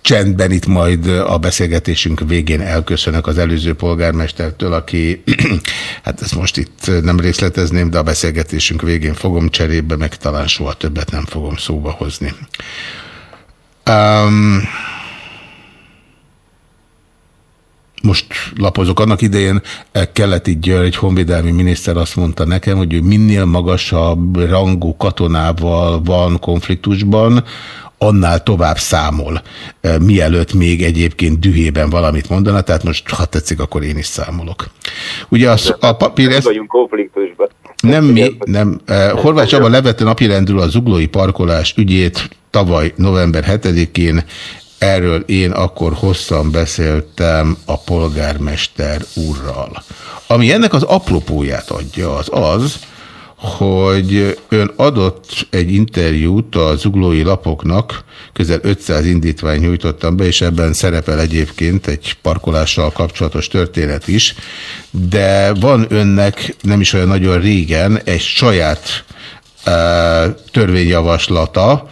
csendben itt majd a beszélgetésünk végén elköszönök az előző polgármestertől, aki, hát ezt most itt nem részletezném, de a beszélgetésünk végén fogom cserébe, meg talán soha többet nem fogom szóba hozni. Um, most lapozok. Annak idején Keleti György honvédelmi miniszter azt mondta nekem, hogy ő minél magasabb rangú katonával van konfliktusban, annál tovább számol, mielőtt még egyébként dühében valamit mondana, tehát most, ha tetszik, akkor én is számolok. Ugye az, a papír... Nem vagyunk konfliktusban. Nem mi, nem. Horváth Csaba levette napirendről a zuglói parkolás ügyét tavaly november 7-én, erről én akkor hosszan beszéltem a polgármester úrral. Ami ennek az apropóját adja, az az, hogy ön adott egy interjút a zuglói lapoknak, közel 500 indítvány nyújtottam be, és ebben szerepel egyébként egy parkolással kapcsolatos történet is, de van önnek nem is olyan nagyon régen egy saját e, törvényjavaslata,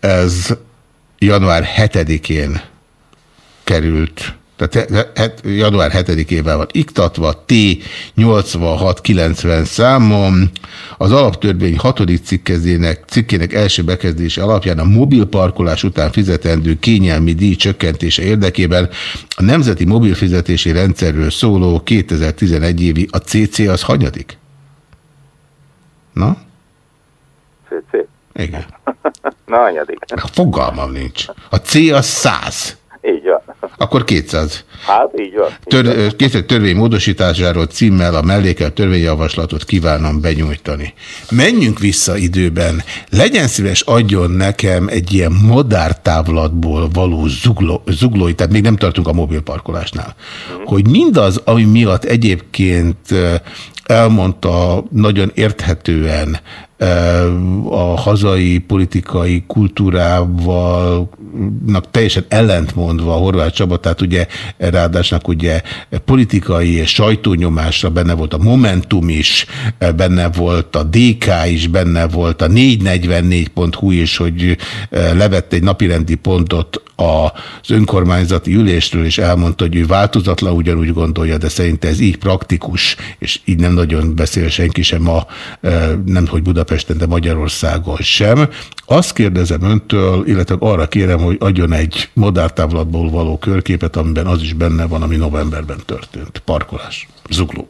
ez január 7-én került Tehát január 7-ével van iktatva, T 8690 számom. Az alaptörvény 6. cikkezének, cikkének első bekezdése alapján a mobil parkolás után fizetendő kényelmi díj csökkentése érdekében a Nemzeti Mobilfizetési Rendszerről szóló 2011 évi a CC az hanyadik? Na? CC. Igen. Na, anyadik. Fogalmam nincs. A C az 100. Így van. Akkor 200. Hát, így van. Tör, készített törvény módosításáról címmel a mellékelt törvényjavaslatot kívánom benyújtani. Menjünk vissza időben. Legyen szíves, adjon nekem egy ilyen madártávlatból való zugló, zuglói, tehát még nem tartunk a mobilparkolásnál, hogy mindaz, ami miatt egyébként eh, elmondta nagyon érthetően a hazai politikai kultúrával teljesen ellentmondva a Horváth Csaba, tehát ugye ráadásnak ugye politikai és sajtónyomásra benne volt a Momentum is, benne volt a DK is, benne volt a 444.hu is, hogy levett egy napirendi pontot az önkormányzati ülésről, és elmondta, hogy ő változatlan ugyanúgy gondolja, de szerinte ez így praktikus, és így nem nagyon beszél senki sem ma, eh, nem hogy Budapesten, de Magyarországon sem. Azt kérdezem öntől, illetve arra kérem, hogy adjon egy modártávlatból való körképet, amiben az is benne van, ami novemberben történt. Parkolás. Zugló.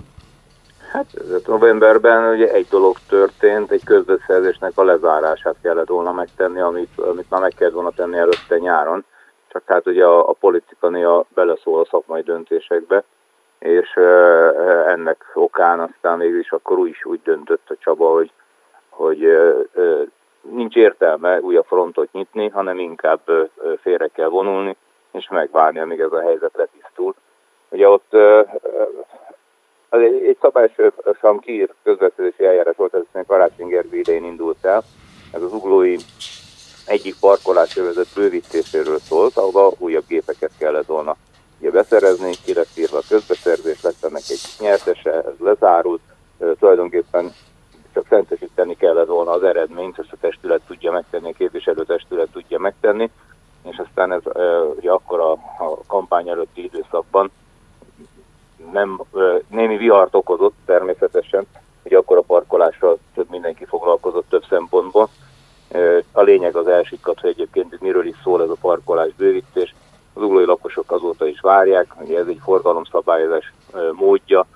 Hát novemberben ugye egy dolog történt, egy közbeszerzésnek a lezárását kellett volna megtenni, amit, amit már meg kellett volna tenni előtte nyáron. Csak hát ugye a, a politika néha beleszól a szakmai döntésekbe, és ennek okán aztán mégis akkor úgy, úgy döntött a Csaba, hogy, hogy nincs értelme újabb frontot nyitni, hanem inkább félre kell vonulni, és megvárni, amíg ez a helyzet letisztul. Ugye ott az egy, egy szabályosan kiírt közvetőzési eljárás volt, ez Karácsony Gergő idején indult el. Ez az uglói egyik parkolásövezet bővítéséről szólt, ahova újabb gépeket kellett volna ugye beszerezni, ki lett írva a közbeszerzés, lett ennek egy nyertese, ez lezárult, e, tulajdonképpen csak szentesíteni kellett volna az eredményt, ezt a testület tudja megtenni, a képviselőtestület tudja megtenni, és aztán ez e, ugye akkor a, a kampány előtti időszakban nem, némi vihart okozott természetesen, hogy akkor a parkolással több mindenki foglalkozott több szempontból. A lényeg az elsikkat, hogy egyébként miről is szól ez a parkolás bővítés. Az uglói lakosok azóta is várják, hogy ez egy forgalomszabályozás módja,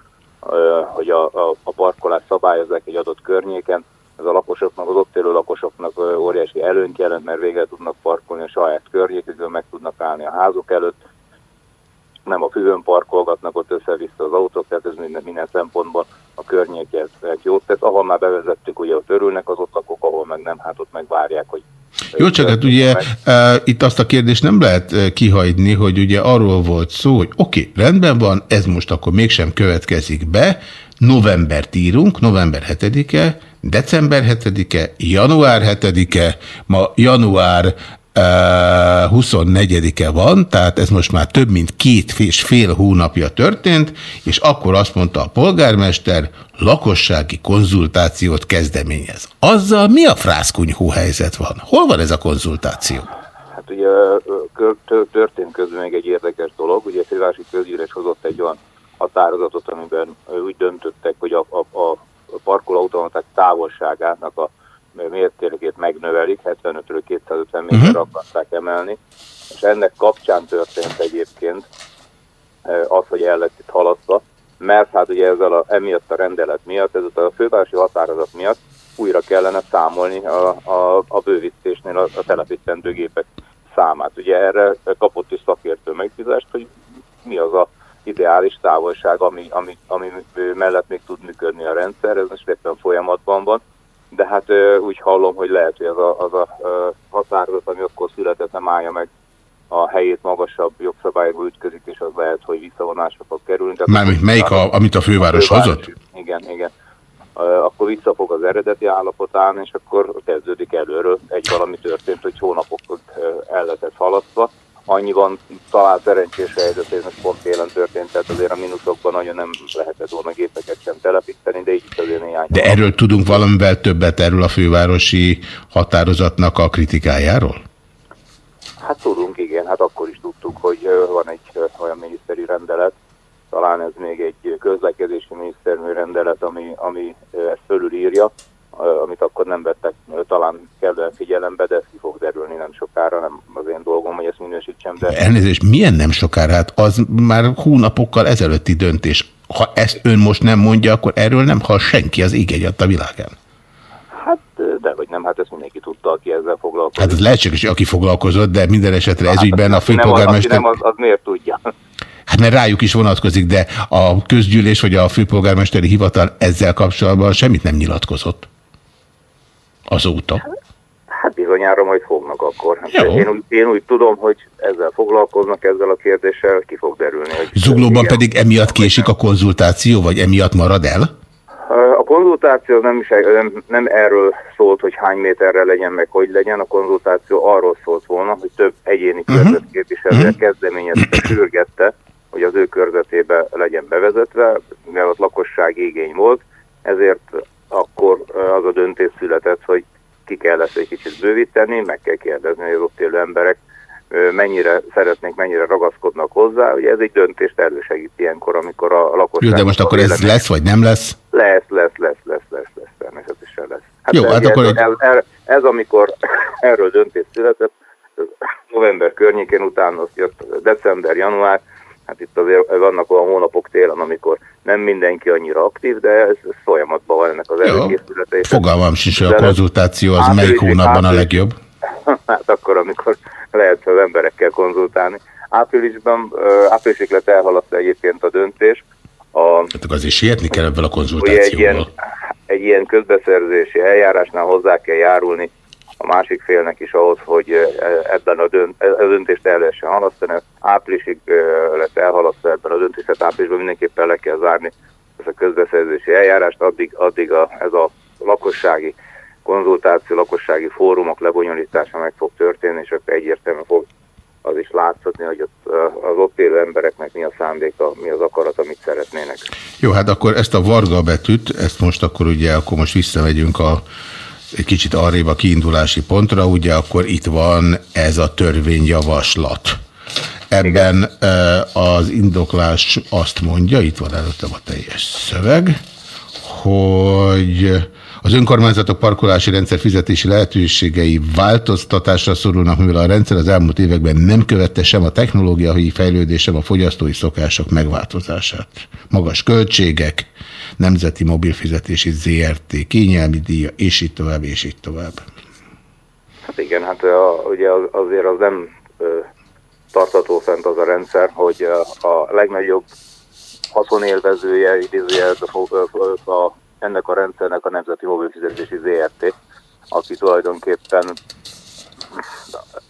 hogy a, a, a parkolás szabályozzák egy adott környéken. Ez a lakosoknak, az ott élő lakosoknak óriási előnyt jelent, mert végre tudnak parkolni a saját környékükön, meg tudnak állni a házuk előtt nem a füvön parkolgatnak ott össze-vissza az autók, tehát ez minden, minden szempontból a környékhez jót tesz. Ahol már bevezettük, ugye ott örülnek az ott lakók, ahol meg nem, hát ott megvárják, hogy jó, csak hát ugye itt azt a kérdést nem lehet kihagyni, hogy ugye arról volt szó, hogy oké, okay, rendben van, ez most akkor mégsem következik be, novembert írunk, november 7-e, december 7-e, január 7-e, ma január 24-e van, tehát ez most már több mint két és fél hónapja történt, és akkor azt mondta a polgármester, lakossági konzultációt kezdeményez. Azzal mi a frászkunyhó helyzet van? Hol van ez a konzultáció? Hát ugye történt közben még egy érdekes dolog, ugye fővárosi közgyűlés hozott egy olyan határozatot, amiben úgy döntöttek, hogy a, a, a parkolóautomaták távolságának a mértékét megnövelik, 75-ről 250 méterre uh-huh. akarták emelni, és ennek kapcsán történt egyébként az, hogy el lett itt halasztva, mert hát ugye ezzel a, emiatt a rendelet miatt, ez a fővárosi határozat miatt újra kellene számolni a, a, a bővítésnél a, a telepítendő gépek számát. Ugye erre kapott is szakértő megfizást, hogy mi az a ideális távolság, ami, ami, ami mellett még tud működni a rendszer, ez most éppen folyamatban van, de hát úgy hallom, hogy lehet, hogy az a, az a határozat, ami akkor született, nem állja meg a helyét magasabb jogszabályokba ütközik, és az lehet, hogy visszavonásra fog kerülni. Mármint melyik, a, amit a főváros, a főváros hozott? Igen, igen. Akkor visszafog az eredeti állapotán, és akkor kezdődik előről. Egy valami történt, hogy hónapok el lehetett halasztva annyiban talán szerencsés helyzet, ez most télen történt, tehát azért a mínuszokban nagyon nem lehetett volna gépeket sem telepíteni, de így azért néhány. De erről tudunk valamivel többet erről a fővárosi határozatnak a kritikájáról? Hát tudunk, igen, hát akkor is tudtuk, hogy van egy olyan miniszteri rendelet, talán ez még egy közlekedési minisztermű rendelet, ami, ami ezt fölülírja, amit akkor nem vettek talán kellően figyelembe, de ez ki fog derülni nem sokára, nem az én dolgom, hogy ezt minősítsem, de Elnézést, milyen nem sokára? Hát az már hónapokkal ezelőtti döntés. Ha ezt ön most nem mondja, akkor erről nem hall senki az ég egyat a világán. hát de vagy nem, hát ezt mindenki tudta, aki ezzel foglalkozik. Hát ez lehetséges, aki foglalkozott, de minden esetre Hát, ezügyben a aki nem, az, főpolgármester... nem, az, az miért tudja? Hát mert rájuk is vonatkozik, de a közgyűlés vagy a főpolgármesteri hivatal ezzel kapcsolatban semmit nem nyilatkozott. Azóta. Hát bizonyára majd fognak akkor. Hát Jó. Én, úgy, én úgy tudom, hogy ezzel foglalkoznak, ezzel a kérdéssel ki fog derülni. Hogy Zuglóban pedig emiatt késik a konzultáció, vagy emiatt marad el? A konzultáció nem, is, nem, nem erről szólt, hogy hány méterre legyen, meg hogy legyen. A konzultáció arról szólt volna, hogy több egyéni Mhm. körzetképviselő uh-huh. kezdeményezte, sürgette, hogy az ő körzetébe legyen bevezetve, mivel ott lakosság igény volt, ezért akkor az a döntés született, hogy ki kell ezt egy kicsit bővíteni, meg kell kérdezni, hogy az ott élő emberek mennyire szeretnék, mennyire ragaszkodnak hozzá. Ugye ez egy döntést elősegít ilyenkor, amikor a lakosság... Jó, de most akkor ez lesz, vagy nem lesz? lesz, lesz, lesz, lesz, lesz, lesz, természetesen lesz. Jó, hát ez, akkor ez, egy- ez, ez, ez, amikor erről döntés született, november környékén utána jött december, január, hát itt azért vannak olyan hónapok télen, amikor nem mindenki annyira aktív, de ez, ez folyamatban van ennek az előkészülete. és- Fogalmam sincs, hogy a konzultáció az melyik április- hónapban a április- legjobb. Hát akkor, amikor lehet az emberekkel konzultálni. Áprilisban, áprilisig lett elhaladta egyébként a döntés. A, Hát azért sietni kell ebből a Ugye egy ilyen, konzultációval. egy ilyen közbeszerzési eljárásnál hozzá kell járulni a másik félnek is ahhoz, hogy ebben a, dönt, a döntést el lehessen halasztani. Áprilisig lett elhalasztva ebben a döntést, tehát áprilisban mindenképpen le kell zárni ezt a közbeszerzési eljárást, addig, addig a, ez a lakossági konzultáció, lakossági fórumok lebonyolítása meg fog történni, és akkor egyértelműen fog az is látszatni, hogy ott, az ott élő embereknek mi a szándéka, mi az akarat, amit szeretnének. Jó, hát akkor ezt a varga betűt, ezt most akkor ugye, akkor most visszamegyünk a egy kicsit arrébb a kiindulási pontra, ugye akkor itt van ez a törvényjavaslat. Ebben eh, az indoklás azt mondja, itt van előttem a teljes szöveg, hogy az önkormányzatok parkolási rendszer fizetési lehetőségei változtatásra szorulnak, mivel a rendszer az elmúlt években nem követte sem a technológiai fejlődés, sem a fogyasztói szokások megváltozását. Magas költségek, Nemzeti Mobilfizetési ZRT, kényelmi díja, és így tovább, és így tovább. Hát igen, hát a, ugye az, azért az nem tartató fent az a rendszer, hogy a, legnagyobb haszonélvezője, idézőjelben a, ennek a rendszernek a Nemzeti Mobilfizetési ZRT, aki tulajdonképpen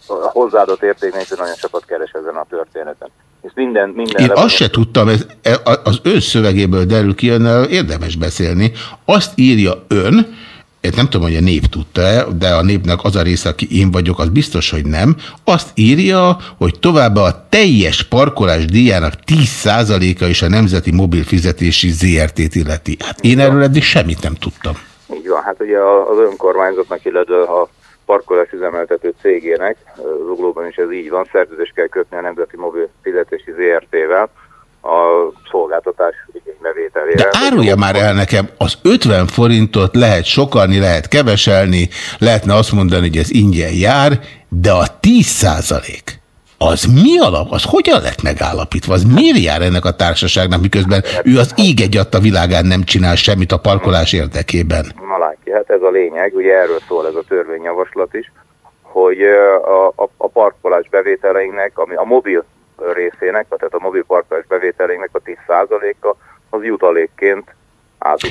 hozzáadott érték nélkül nagyon sokat keres ezen a történeten. És minden, minden Én azt se tudtam, ez, e- az ön szövegéből derül ki, önnel érdemes beszélni. Azt írja ön, én nem tudom, hogy a nép tudta-e, de a népnek az a része, aki én vagyok, az biztos, hogy nem. Azt írja, hogy továbbá a teljes parkolás díjának 10%-a is a Nemzeti Mobil Fizetési ZRT-t illeti. Hát én erről eddig semmit nem tudtam. Így van, hát ugye az önkormányzatnak, illetve a parkolás üzemeltető cégének, Zuglóban is ez így van, szerződést kell kötni a Nemzeti Mobil Fizetési ZRT-vel a szolgáltatás igénybevételére. De árulja már el nekem, az 50 forintot lehet sokalni, lehet keveselni, lehetne azt mondani, hogy ez ingyen jár, de a 10 százalék, az mi alap? Az hogyan lett megállapítva? Az miért jár ennek a társaságnak, miközben ő az ég egy a világán nem csinál semmit a parkolás érdekében? Látja, hát ez a lényeg, ugye erről szól ez a törvényjavaslat is, hogy a, a, a parkolás bevételeinknek, ami a mobil részének, tehát a mobil parkolás bevételeinknek a 10%-a az jutalékként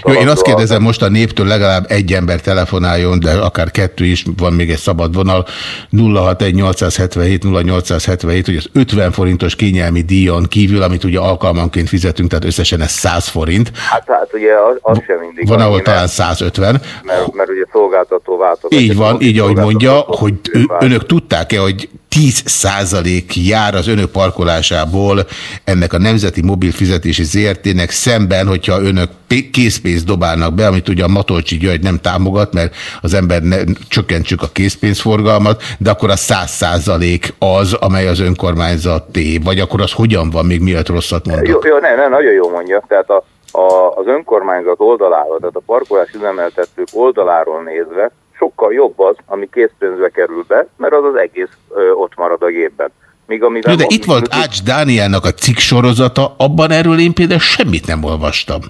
Jó, én azt kérdezem most a néptől legalább egy ember telefonáljon, de akár kettő is, van még egy szabad vonal, 061-877-0877, hogy az 50 forintos kényelmi díjon kívül, amit ugye alkalmanként fizetünk, tehát összesen ez 100 forint, Hát, hát ugye az, az sem mindig van, ahol talán mert, 150. mert, mert ugye szolgáltató változat. Így van, így ahogy mondja, hogy ő- önök tudták-e, hogy 10% jár az önök parkolásából ennek a Nemzeti Mobil Fizetési ZRT-nek szemben, hogyha önök készpénzt dobálnak be, amit ugye a Matolcsi György nem támogat, mert az ember ne, csökkentsük a készpénzforgalmat, de akkor a 100% az, amely az önkormányzaté, vagy akkor az hogyan van, még miatt rosszat mondok? Jó, jó nem, nem, nagyon jó mondja. Tehát a, a, az önkormányzat oldaláról, tehát a parkolás üzemeltetők oldaláról nézve sokkal jobb az, ami készpénzbe kerül be, mert az az egész ö, ott marad a gépben. Míg amivel de itt volt Ács Dánielnak a cikk sorozata, abban erről én például semmit nem olvastam.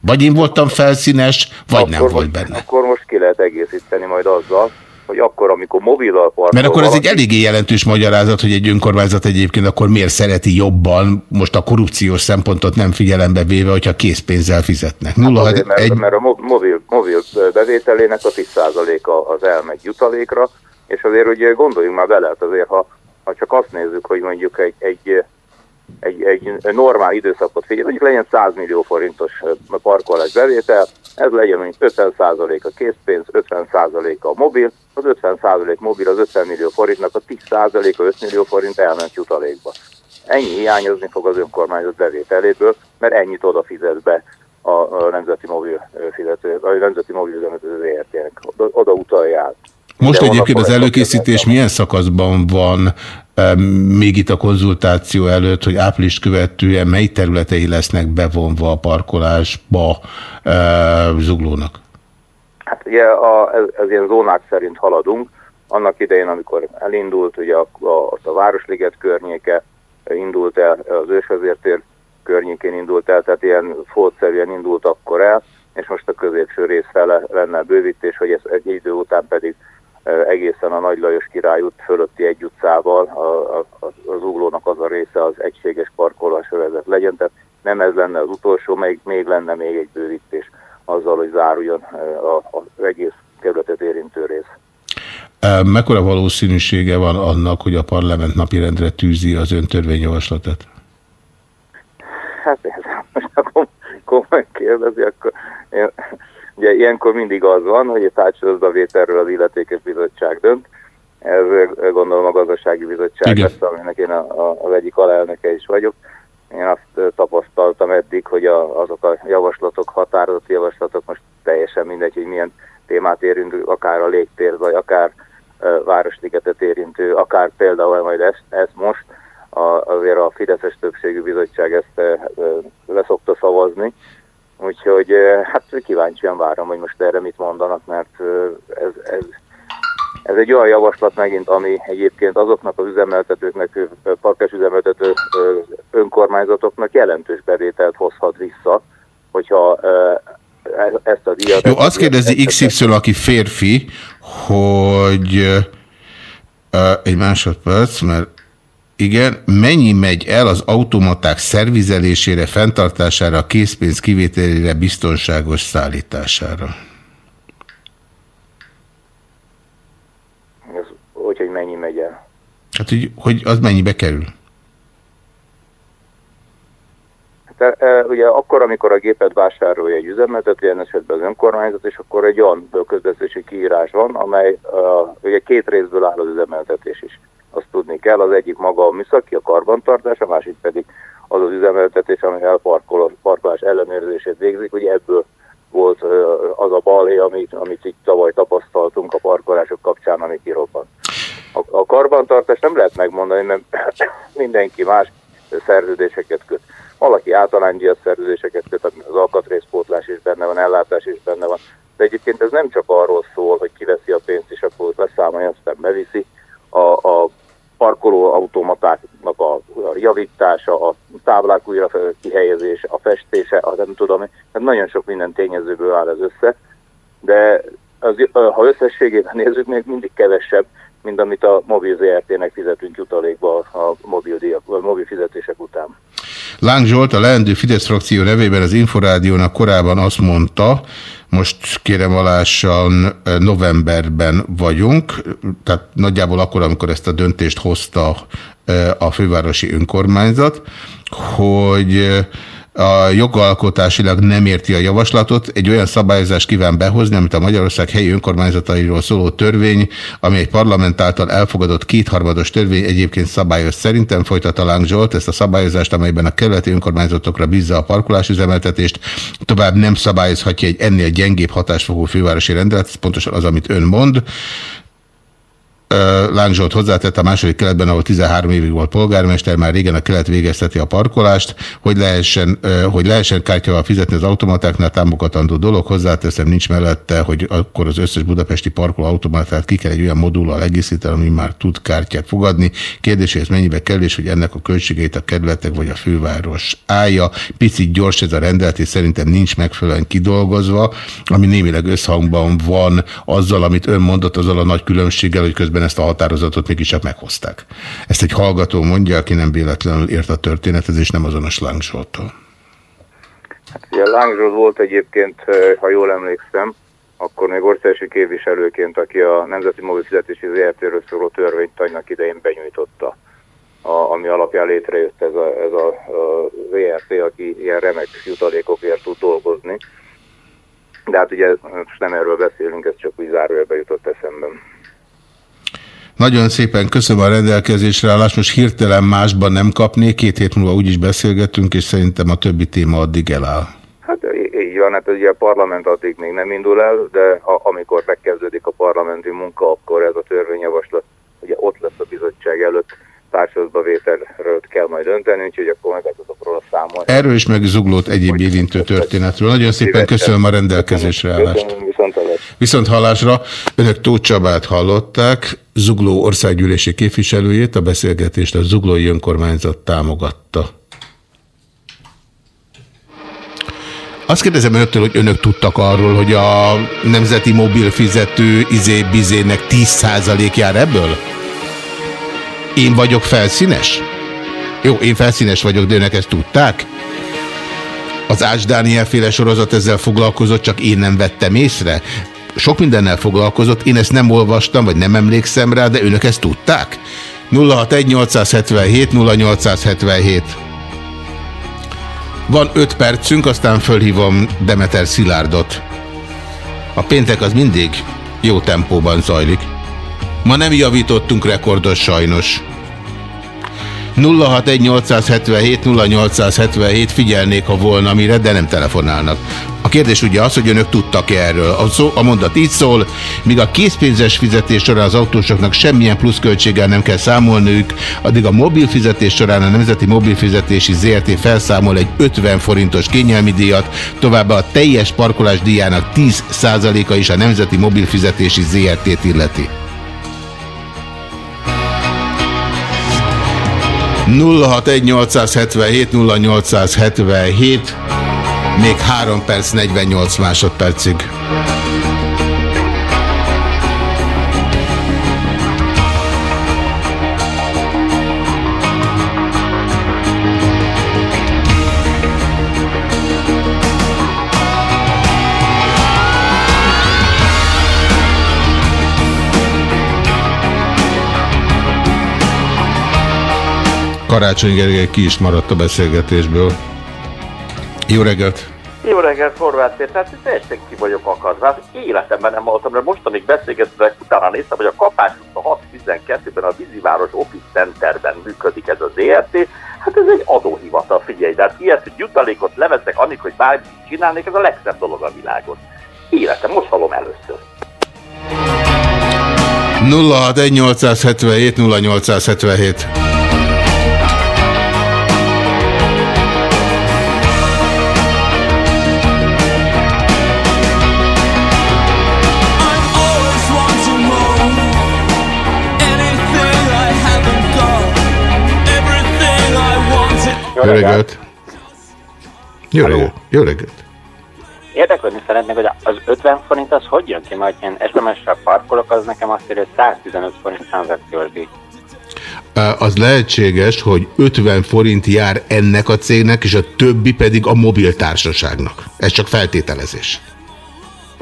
Vagy én voltam felszínes, vagy akkor nem volt benne. Akkor most ki lehet egészíteni majd azzal, hogy akkor, amikor mobillal parkol... Mert akkor ez egy eléggé jelentős magyarázat, hogy egy önkormányzat egyébként akkor miért szereti jobban, most a korrupciós szempontot nem figyelembe véve, hogyha készpénzzel fizetnek. Hát azért, mert, egy... mert a mobil, mobil bevételének a 10%-a az elmegy jutalékra, és azért ugye gondoljunk már bele, hát azért ha, ha csak azt nézzük, hogy mondjuk egy, egy egy, egy normál időszakot figyel, mondjuk legyen 100 millió forintos parkolás bevétel, ez legyen mondjuk 50% a készpénz, 50% a mobil, az 50% mobil az 50 millió forintnak, a 10% a 5 millió forint elment jutalékba. Ennyi hiányozni fog az önkormányzat bevételéből, mert ennyit oda fizet be a, nemzeti mobil fizető, a nemzeti mobil üzemető ZRT-nek, oda, oda utalja át. Most De egyébként az előkészítés milyen szakaszban van még itt a konzultáció előtt, hogy április követően mely területei lesznek bevonva a parkolásba zuglónak? Hát ugye a, ez, ez ilyen zónák szerint haladunk. Annak idején, amikor elindult, ugye a, a, a Városliget környéke indult el, az ősvezértér környékén indult el, tehát ilyen fótszerűen indult akkor el, és most a középső rész fele lenne a bővítés, hogy ez egy idő után pedig egészen a Nagy Lajos Király út fölötti egy utcával a, a, az uglónak az a része az egységes parkolásövezet legyen, tehát nem ez lenne az utolsó, még, még lenne még egy bővítés azzal, hogy záruljon az egész kerületet érintő rész. Mekkora valószínűsége van annak, hogy a parlament napirendre tűzi az ön törvényjavaslatát? Hát ez most akkor komoly kérdezi, akkor én Ugye ilyenkor mindig az van, hogy a vételről az illetékes bizottság dönt. Ez gondolom a gazdasági bizottság Igen. lesz, aminek én a, a, az egyik alelnöke is vagyok. Én azt tapasztaltam eddig, hogy a, azok a javaslatok, határozott javaslatok, most teljesen mindegy, hogy milyen témát érünk, akár a légtér, vagy akár uh, Városligetet érintő, akár például majd ezt, ezt most, a, azért a Fideszes többségű bizottság ezt uh, leszokta szavazni, Úgyhogy hát kíváncsian várom, hogy most erre mit mondanak, mert ez, ez, ez egy olyan javaslat megint, ami egyébként azoknak az üzemeltetőknek, parkes üzemeltető önkormányzatoknak jelentős bevételt hozhat vissza, hogyha e-, ezt a díjat... Jó, azt kérdezi XY, aki férfi, hogy egy másodperc, mert igen, mennyi megy el az automaták szervizelésére, fenntartására, a készpénz kivételére, biztonságos szállítására? Ez, hogy, hogy mennyi megy el? Hát, hogy, hogy az mennyibe kerül? Hát, e, e, ugye akkor, amikor a gépet vásárolja egy üzemeltető, ilyen esetben az önkormányzat, és akkor egy olyan közbeszerzési kiírás van, amely uh, ugye két részből áll az üzemeltetés is azt tudni kell. Az egyik maga a műszaki, a karbantartás, a másik pedig az az üzemeltetés, ami a parkolás ellenőrzését végzik. Ugye ebből volt az a balé, amit, amit itt tavaly tapasztaltunk a parkolások kapcsán, ami kirobbant. A, a karbantartás nem lehet megmondani, mert mindenki más szerződéseket köt. Valaki általánydíjas szerződéseket köt, az alkatrészpótlás is benne van, ellátás is benne van. De egyébként ez nem csak arról szól, hogy kiveszi a pénzt és akkor leszámolja, aztán beviszi. A, a parkoló automatáknak a, a javítása, a táblák újra kihelyezése, a festése, az nem tudom, hát nagyon sok minden tényezőből áll ez össze, de az, ha összességében nézzük, még mindig kevesebb, mint amit a mobil ZRT-nek fizetünk jutalékba a mobil, díjak, a mobil fizetések után. Láng Zsolt, a leendő Fidesz frakció nevében az Inforádiónak korábban azt mondta, most kérem alásan novemberben vagyunk, tehát nagyjából akkor, amikor ezt a döntést hozta a fővárosi önkormányzat, hogy a jogalkotásilag nem érti a javaslatot, egy olyan szabályozást kíván behozni, amit a Magyarország helyi önkormányzatairól szóló törvény, ami egy parlament által elfogadott kétharmados törvény egyébként szabályoz. Szerintem, folytat a Láng Zsolt ezt a szabályozást, amelyben a keleti önkormányzatokra bízza a parkolásüzemeltetést, tovább nem szabályozhatja egy ennél gyengébb hatásfogó fővárosi rendelet, ez pontosan az, amit ön mond. Láng Zsolt hozzátett a második keletben, ahol 13 évig volt polgármester, már régen a kelet végezteti a parkolást, hogy lehessen, hogy lehessen kártyával fizetni az automatáknál támogatandó dolog, hozzáteszem nincs mellette, hogy akkor az összes budapesti parkoló automatát ki kell egy olyan modulal egészíteni, ami már tud kártyát fogadni. Kérdés, hogy ez mennyibe kell, és hogy ennek a költségeit a kerületek vagy a főváros állja. Picit gyors ez a rendelet, és szerintem nincs megfelelően kidolgozva, ami némileg összhangban van azzal, amit ön mondott, azzal a nagy különbséggel, hogy közben ezt a határozatot mégiscsak meghozták. Ezt egy hallgató mondja, aki nem véletlenül ért a történethez, és nem azonos Lángzsoltól. Ugye Lángzsolt volt egyébként, eh, ha jól emlékszem, akkor még országosi képviselőként, aki a Nemzeti Mobil Fizetési ZRT-ről szóló törvényt annak idején benyújtotta, a, ami alapján létrejött ez a, ez a, a ZRT, aki ilyen remek jutalékokért tud dolgozni. De hát ugye most nem erről beszélünk, ez csak úgy zárójelbe jutott eszemben. Nagyon szépen köszönöm a rendelkezésre állást, most hirtelen másban nem kapnék, két hét múlva úgyis beszélgetünk, és szerintem a többi téma addig eláll. Hát így van, hát ugye a parlament addig még nem indul el, de ha, amikor megkezdődik a parlamenti munka, akkor ez a törvényjavaslat ugye ott lesz a bizottság előtt, társadalmi vételről kell majd dönteni, úgyhogy akkor meg tudok róla számolni. Erről is meg zuglót egyéb érintő történetről. Nagyon szépen köszönöm a rendelkezésre állást. Viszont hallásra. Viszont hallásra. Önök Tóth Csabát hallották, Zugló országgyűlési képviselőjét, a beszélgetést a Zuglói Önkormányzat támogatta. Azt kérdezem önöktől, hogy önök tudtak arról, hogy a nemzeti mobil fizető izé-bizének 10% jár ebből? Én vagyok felszínes? Jó, én felszínes vagyok, de önök ezt tudták? Az Ács Dániel féle sorozat ezzel foglalkozott, csak én nem vettem észre. Sok mindennel foglalkozott, én ezt nem olvastam, vagy nem emlékszem rá, de önök ezt tudták? 061 877 0877 Van 5 percünk, aztán fölhívom Demeter Szilárdot. A péntek az mindig jó tempóban zajlik. Ma nem javítottunk rekordos sajnos. 061-877-0877 figyelnék, ha volna mire, de nem telefonálnak. A kérdés ugye az, hogy önök tudtak-e erről. A, szó, a mondat így szól, míg a készpénzes fizetés során az autósoknak semmilyen pluszköltséggel nem kell számolniuk, addig a mobil fizetés során a Nemzeti Mobilfizetési ZRT felszámol egy 50 forintos kényelmi díjat, továbbá a teljes parkolás díjának 10%-a is a Nemzeti Mobilfizetési ZRT-t illeti. 061 0877 még 3 perc 48 másodpercig. Karácsony Gergely ki is maradt a beszélgetésből. Jó reggelt! Jó reggelt, Horváth Péter. Tehát teljesen ki vagyok akadva. Hát életemben nem hallottam, mert mostanig beszélgetve utána néztem, hogy a Kapás utca 612-ben a Víziváros Office Centerben működik ez az ERT. Hát ez egy adóhivatal, figyelj, de hát ilyet, hogy jutalékot leveszek annik, hogy bármit csinálnék, ez a legszebb dolog a világon. Életem, most hallom először. 061 877 0877 Jó reggelt! Jó reggelt! Jó reggelt! Érdeklődni szeretnék, hogy az 50 forint az hogy jön ki, majd én SMS-re parkolok, az nekem azt írja, hogy 115 forint tranzakciós díj. Az lehetséges, hogy 50 forint jár ennek a cégnek, és a többi pedig a mobiltársaságnak. Ez csak feltételezés.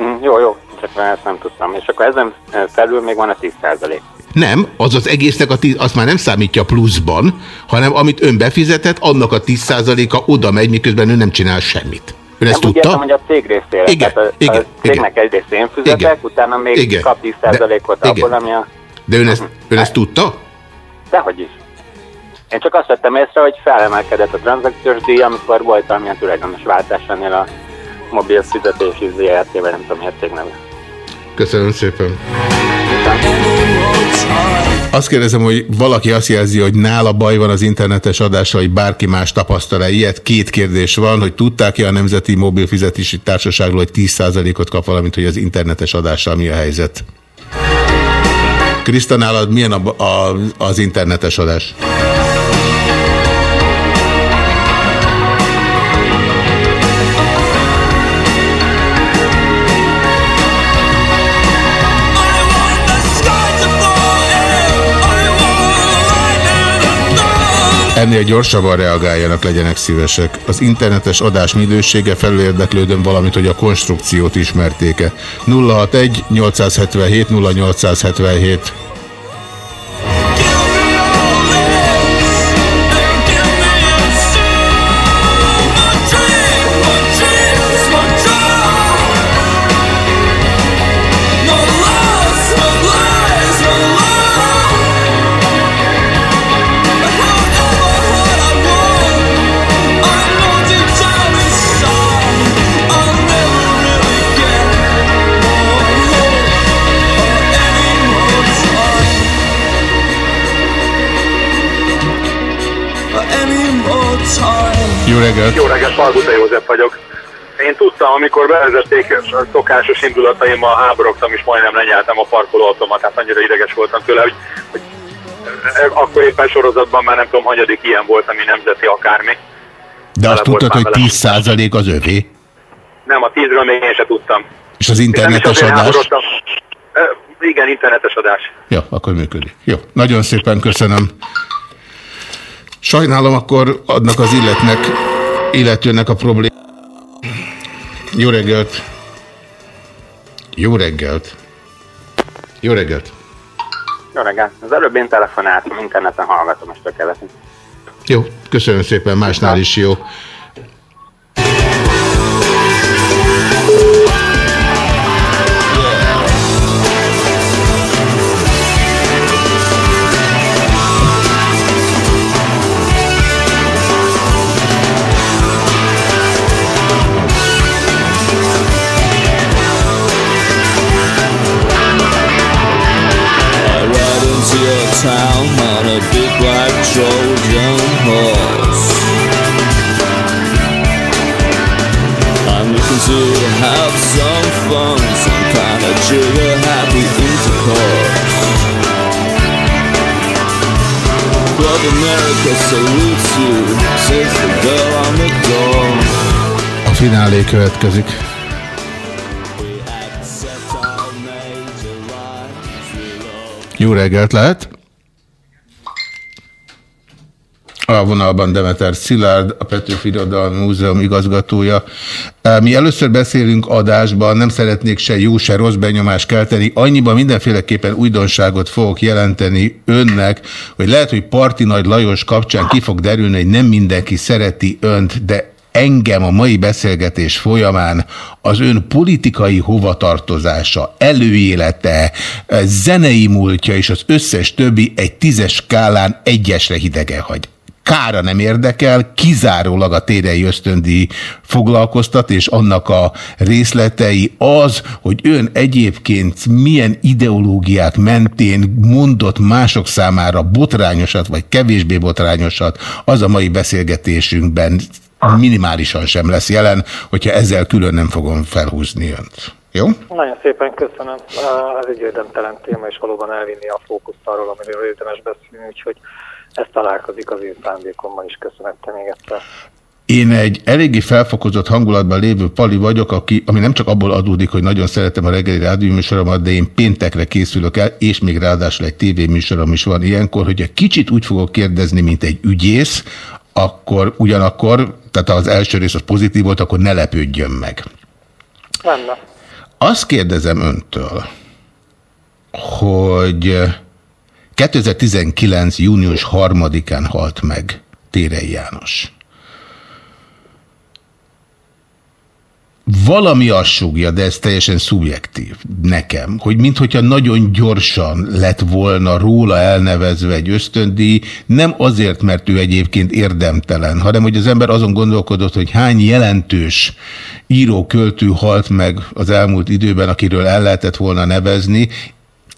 Mm, jó, jó, csak ezt nem tudtam. És akkor ezen felül még van a 10 százalék. Nem, az az egésznek a tíz, azt már nem számítja pluszban, hanem amit ön befizetett, annak a 10%-a oda megy, miközben ő nem csinál semmit. Ön ezt Nem, úgy értem, tudta? hogy a cég részére. Igen, Tehát a, igen, a cégnek egyrészt én fizetek, Igen. utána még Igen. kap 10%-ot De- abból, igen. ami a... De ön ezt, ön ezt tudta? Dehogy is. Én csak azt vettem észre, hogy felemelkedett a tranzakciós díj, amikor volt valamilyen tulajdonos váltás ennél a mobil fizetési ZRT, vagy nem tudom, miért cégneve. Köszönöm szépen. Azt kérdezem, hogy valaki azt jelzi, hogy nála baj van az internetes adással, hogy bárki más tapasztal-e ilyet. Két kérdés van, hogy tudták-e a Nemzeti Mobil Fizetési Társaságról, hogy 10%-ot kap, valamint hogy az internetes adással mi a helyzet. Kriszta, nálad milyen a, a, az internetes adás? Ennél gyorsabban reagáljanak, legyenek szívesek. Az internetes adás minősége felülérdeklődöm, valamint, hogy a konstrukciót ismertéke. 061 877 0877 reggelt! Jó reggelt, Palguta József vagyok. Én tudtam, amikor bevezették a szokásos indulataimmal, háborogtam és majdnem lenyeltem a parkolóautomatát, annyira ideges voltam tőle, hogy, hogy akkor éppen sorozatban már nem tudom, hanyadik ilyen volt, ami nemzeti akármi. De azt tudtad, hogy vele. 10% az övé? Nem, a tízről még én se tudtam. És az internetes adás? Igen, internetes adás. Jó, akkor működik. Jó, nagyon szépen köszönöm. Sajnálom, akkor adnak az illetnek, illetőnek a problém. Jó reggelt! Jó reggelt! Jó reggelt! Jó reggelt. Az előbb én telefonáltam, interneten hallgatom most a keleten. Jó, köszönöm szépen, másnál is jó. Club America salutes you, says the girl on the door. A finálé következik. Jó reggelt lehet! A vonalban Demeter Szilárd, a Petőfi Irodalmi Múzeum igazgatója. Mi először beszélünk adásban, nem szeretnék se jó, se rossz benyomást kelteni. Annyiban mindenféleképpen újdonságot fogok jelenteni önnek, hogy lehet, hogy Parti Nagy Lajos kapcsán ki fog derülni, hogy nem mindenki szereti önt, de engem a mai beszélgetés folyamán az ön politikai hovatartozása, előélete, zenei múltja és az összes többi egy tízes skálán egyesre hidegen hagy. Kára nem érdekel, kizárólag a térei ösztöndi foglalkoztat, és annak a részletei az, hogy ön egyébként milyen ideológiák mentén mondott mások számára botrányosat, vagy kevésbé botrányosat, az a mai beszélgetésünkben minimálisan sem lesz jelen, hogyha ezzel külön nem fogom felhúzni önt. Jó? Nagyon szépen köszönöm. Ez egy érdemtelen téma, és valóban elvinni a fókuszt arról, amiről érdemes beszélni, úgyhogy ez találkozik az én szándékommal is. Köszönettem még egyszer. Én egy eléggé felfokozott hangulatban lévő pali vagyok, aki, ami nem csak abból adódik, hogy nagyon szeretem a reggeli rádióműsoromat, de én péntekre készülök el, és még ráadásul egy tévéműsorom is van ilyenkor, hogy egy kicsit úgy fogok kérdezni, mint egy ügyész, akkor ugyanakkor, tehát az első rész az pozitív volt, akkor ne lepődjön meg. Lenne. Azt kérdezem öntől, hogy 2019. június 3-án halt meg Térei János. Valami azt súgja, de ez teljesen szubjektív nekem, hogy minthogyha nagyon gyorsan lett volna róla elnevezve egy ösztöndíj, nem azért, mert ő egyébként érdemtelen, hanem hogy az ember azon gondolkodott, hogy hány jelentős író-költő halt meg az elmúlt időben, akiről el lehetett volna nevezni,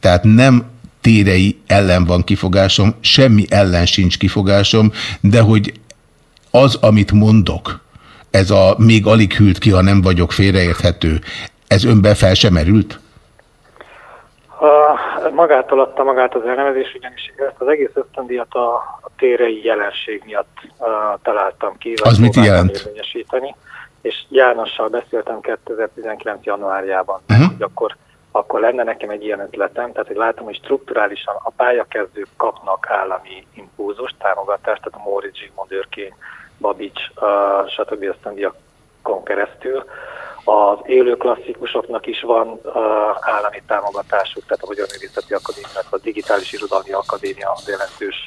tehát nem térei ellen van kifogásom, semmi ellen sincs kifogásom, de hogy az, amit mondok, ez a még alig hűlt ki, ha nem vagyok félreérthető, ez önben fel sem merült? A, magától adta magát az elnevezés, ugyanis ezt az egész ösztöndíjat a, a térei jelenség miatt uh, találtam ki. Az mit jelent? És Jánossal beszéltem 2019. januárjában, uh-huh. hogy akkor, akkor lenne nekem egy ilyen ötletem, tehát hogy látom, hogy strukturálisan a pályakezdők kapnak állami impulzust, támogatást, tehát a Móricz Zsigmond őrkény Babics, uh, stb. ösztöndiakon keresztül. Az élő klasszikusoknak is van uh, állami támogatásuk, tehát a Magyar Művészeti Akadémia, a Digitális Irodalmi Akadémia jelentős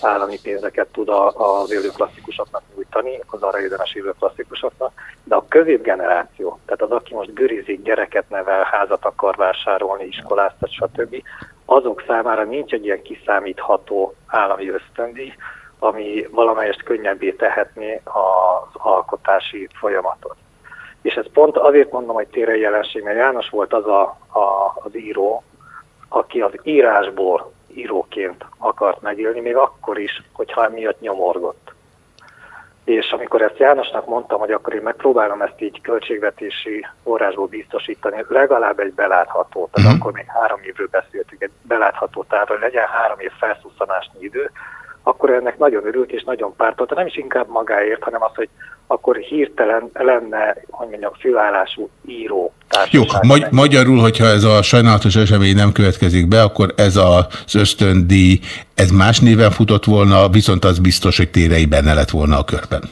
állami pénzeket tud az élő klasszikusoknak nyújtani, az arra érdemes élő klasszikusoknak, de a középgeneráció, tehát az, aki most görizik, gyereket nevel, házat akar vásárolni, iskoláztat, stb., azok számára nincs egy ilyen kiszámítható állami ösztöndíj, ami valamelyest könnyebbé tehetné az alkotási folyamatot. És ez pont azért mondom, hogy térei jelenség, mert János volt az a, a, az író, aki az írásból íróként akart megélni, még akkor is, hogyha miatt nyomorgott. És amikor ezt Jánosnak mondtam, hogy akkor én megpróbálom ezt így költségvetési forrásból biztosítani, legalább egy belátható, tehát uh-huh. akkor még három évről beszéltünk, egy belátható távol, legyen három év felszúszanásnyi idő, akkor ennek nagyon örült és nagyon pártolta, nem is inkább magáért, hanem az, hogy akkor hirtelen lenne, hogy mondjam, főállású író Jó, magy magyarul, hogyha ez a sajnálatos esemény nem következik be, akkor ez az ösztöndíj, ez más néven futott volna, viszont az biztos, hogy térei benne lett volna a körben.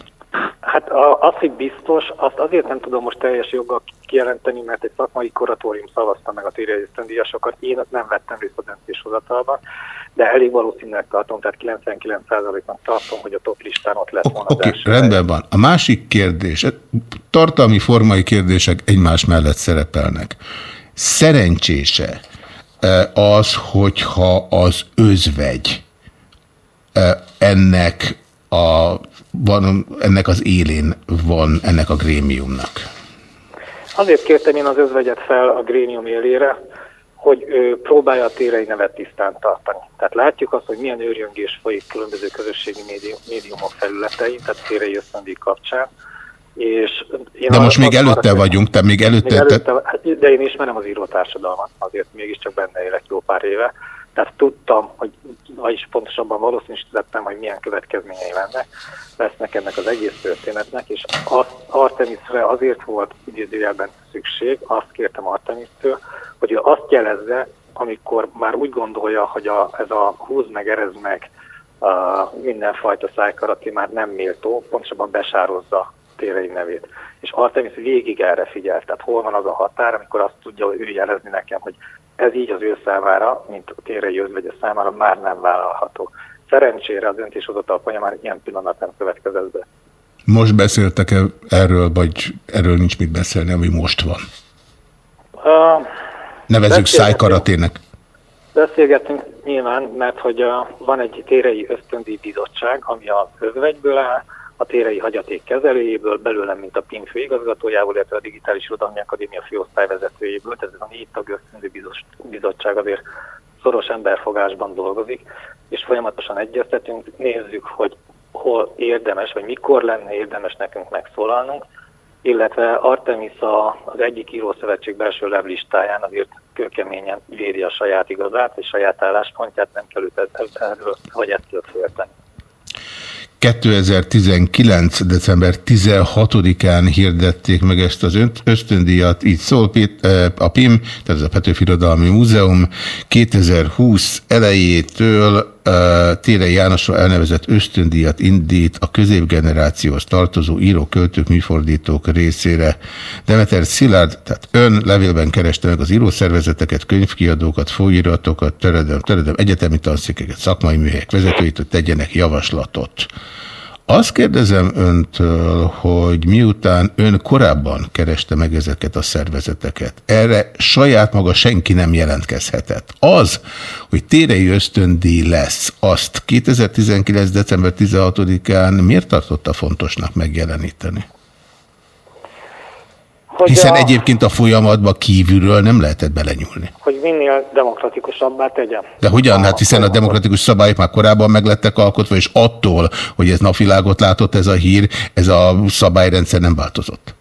Hát az, hogy biztos, azt azért nem tudom most teljes joggal kijelenteni, mert egy szakmai kuratórium szavazta meg a térei ösztöndíjasokat, én nem vettem részt a döntéshozatalban, de elég valószínűleg tartom, tehát 99%-nak tartom, hogy a top listán ott lesz volna Oké, okay, rendben van. A másik kérdés, tartalmi formai kérdések egymás mellett szerepelnek. Szerencsése az, hogyha az özvegy ennek, a, van, ennek az élén van ennek a grémiumnak? Azért kértem én az özvegyet fel a grémium élére, hogy ő próbálja a térei nevet tisztán tartani. Tehát látjuk azt, hogy milyen őrjöngés folyik különböző közösségi médium, médiumok felületein, tehát térei ösztöndíj kapcsán. És én de most még előtte arra, vagyunk, te még előtte... Még előtte hát, de én ismerem az írótársadalmat, azért mégiscsak benne élek jó pár éve. Tehát tudtam, hogy is pontosabban valószínűsítettem, hogy milyen következményei lennek, lesznek ennek az egész történetnek, és az, Artemisre azért volt idézőjelben szükség, azt kértem Artemisztől, hogy ő azt jelezze, amikor már úgy gondolja, hogy a, ez a húz meg, erez meg a mindenfajta szájkarati már nem méltó, pontosabban besározza térei nevét. És Artemis végig erre figyelt, tehát hol van az a határ, amikor azt tudja ő jelezni nekem, hogy ez így az ő számára, mint a térei özvegye számára már nem vállalható. Szerencsére a döntéshozatal folyamán ilyen pillanat nem következett be. Most beszéltek-e erről, vagy erről nincs mit beszélni, ami most van? Uh, Nevezük szájkaratének. Beszélgetünk nyilván, mert hogy uh, van egy térei ösztöndi bizottság, ami a özvegyből áll, a térei hagyaték kezelőjéből, belőlem, mint a PIM főigazgatójából, illetve a Digitális Irodalmi Akadémia főosztályvezetőjéből, ez a négy tag ösztöndi bizottság azért szoros emberfogásban dolgozik, és folyamatosan egyeztetünk, nézzük, hogy hol érdemes, vagy mikor lenne érdemes nekünk megszólalnunk, illetve Artemis az egyik írószövetség belső levlistáján azért kőkeményen védi a saját igazát és saját álláspontját, nem kell őt erről vagy ettől félteni. 2019. december 16-án hirdették meg ezt az ösztöndíjat, így szól a PIM, tehát ez a Petőfi Irodalmi Múzeum. 2020 elejétől Tére Jánosról elnevezett ösztöndíjat indít a középgenerációhoz tartozó író, költők, műfordítók részére. Demeter Szilárd, tehát ön levélben kereste meg az írószervezeteket, könyvkiadókat, folyiratokat, töredem, töredem egyetemi tanszékeket, szakmai műhelyek vezetőit, hogy tegyenek javaslatot. Azt kérdezem öntől, hogy miután ön korábban kereste meg ezeket a szervezeteket, erre saját maga senki nem jelentkezhetett. Az, hogy térei ösztöndíj lesz, azt 2019. december 16-án miért tartotta fontosnak megjeleníteni? Hogy Hiszen a- egyébként a folyamatba kívülről nem lehetett belenyúlni. Hogy minél demokratikusabbá tegyem. De hogyan? Hát hiszen a demokratikus szabályok már korábban meglettek alkotva, és attól, hogy ez napvilágot látott ez a hír, ez a szabályrendszer nem változott.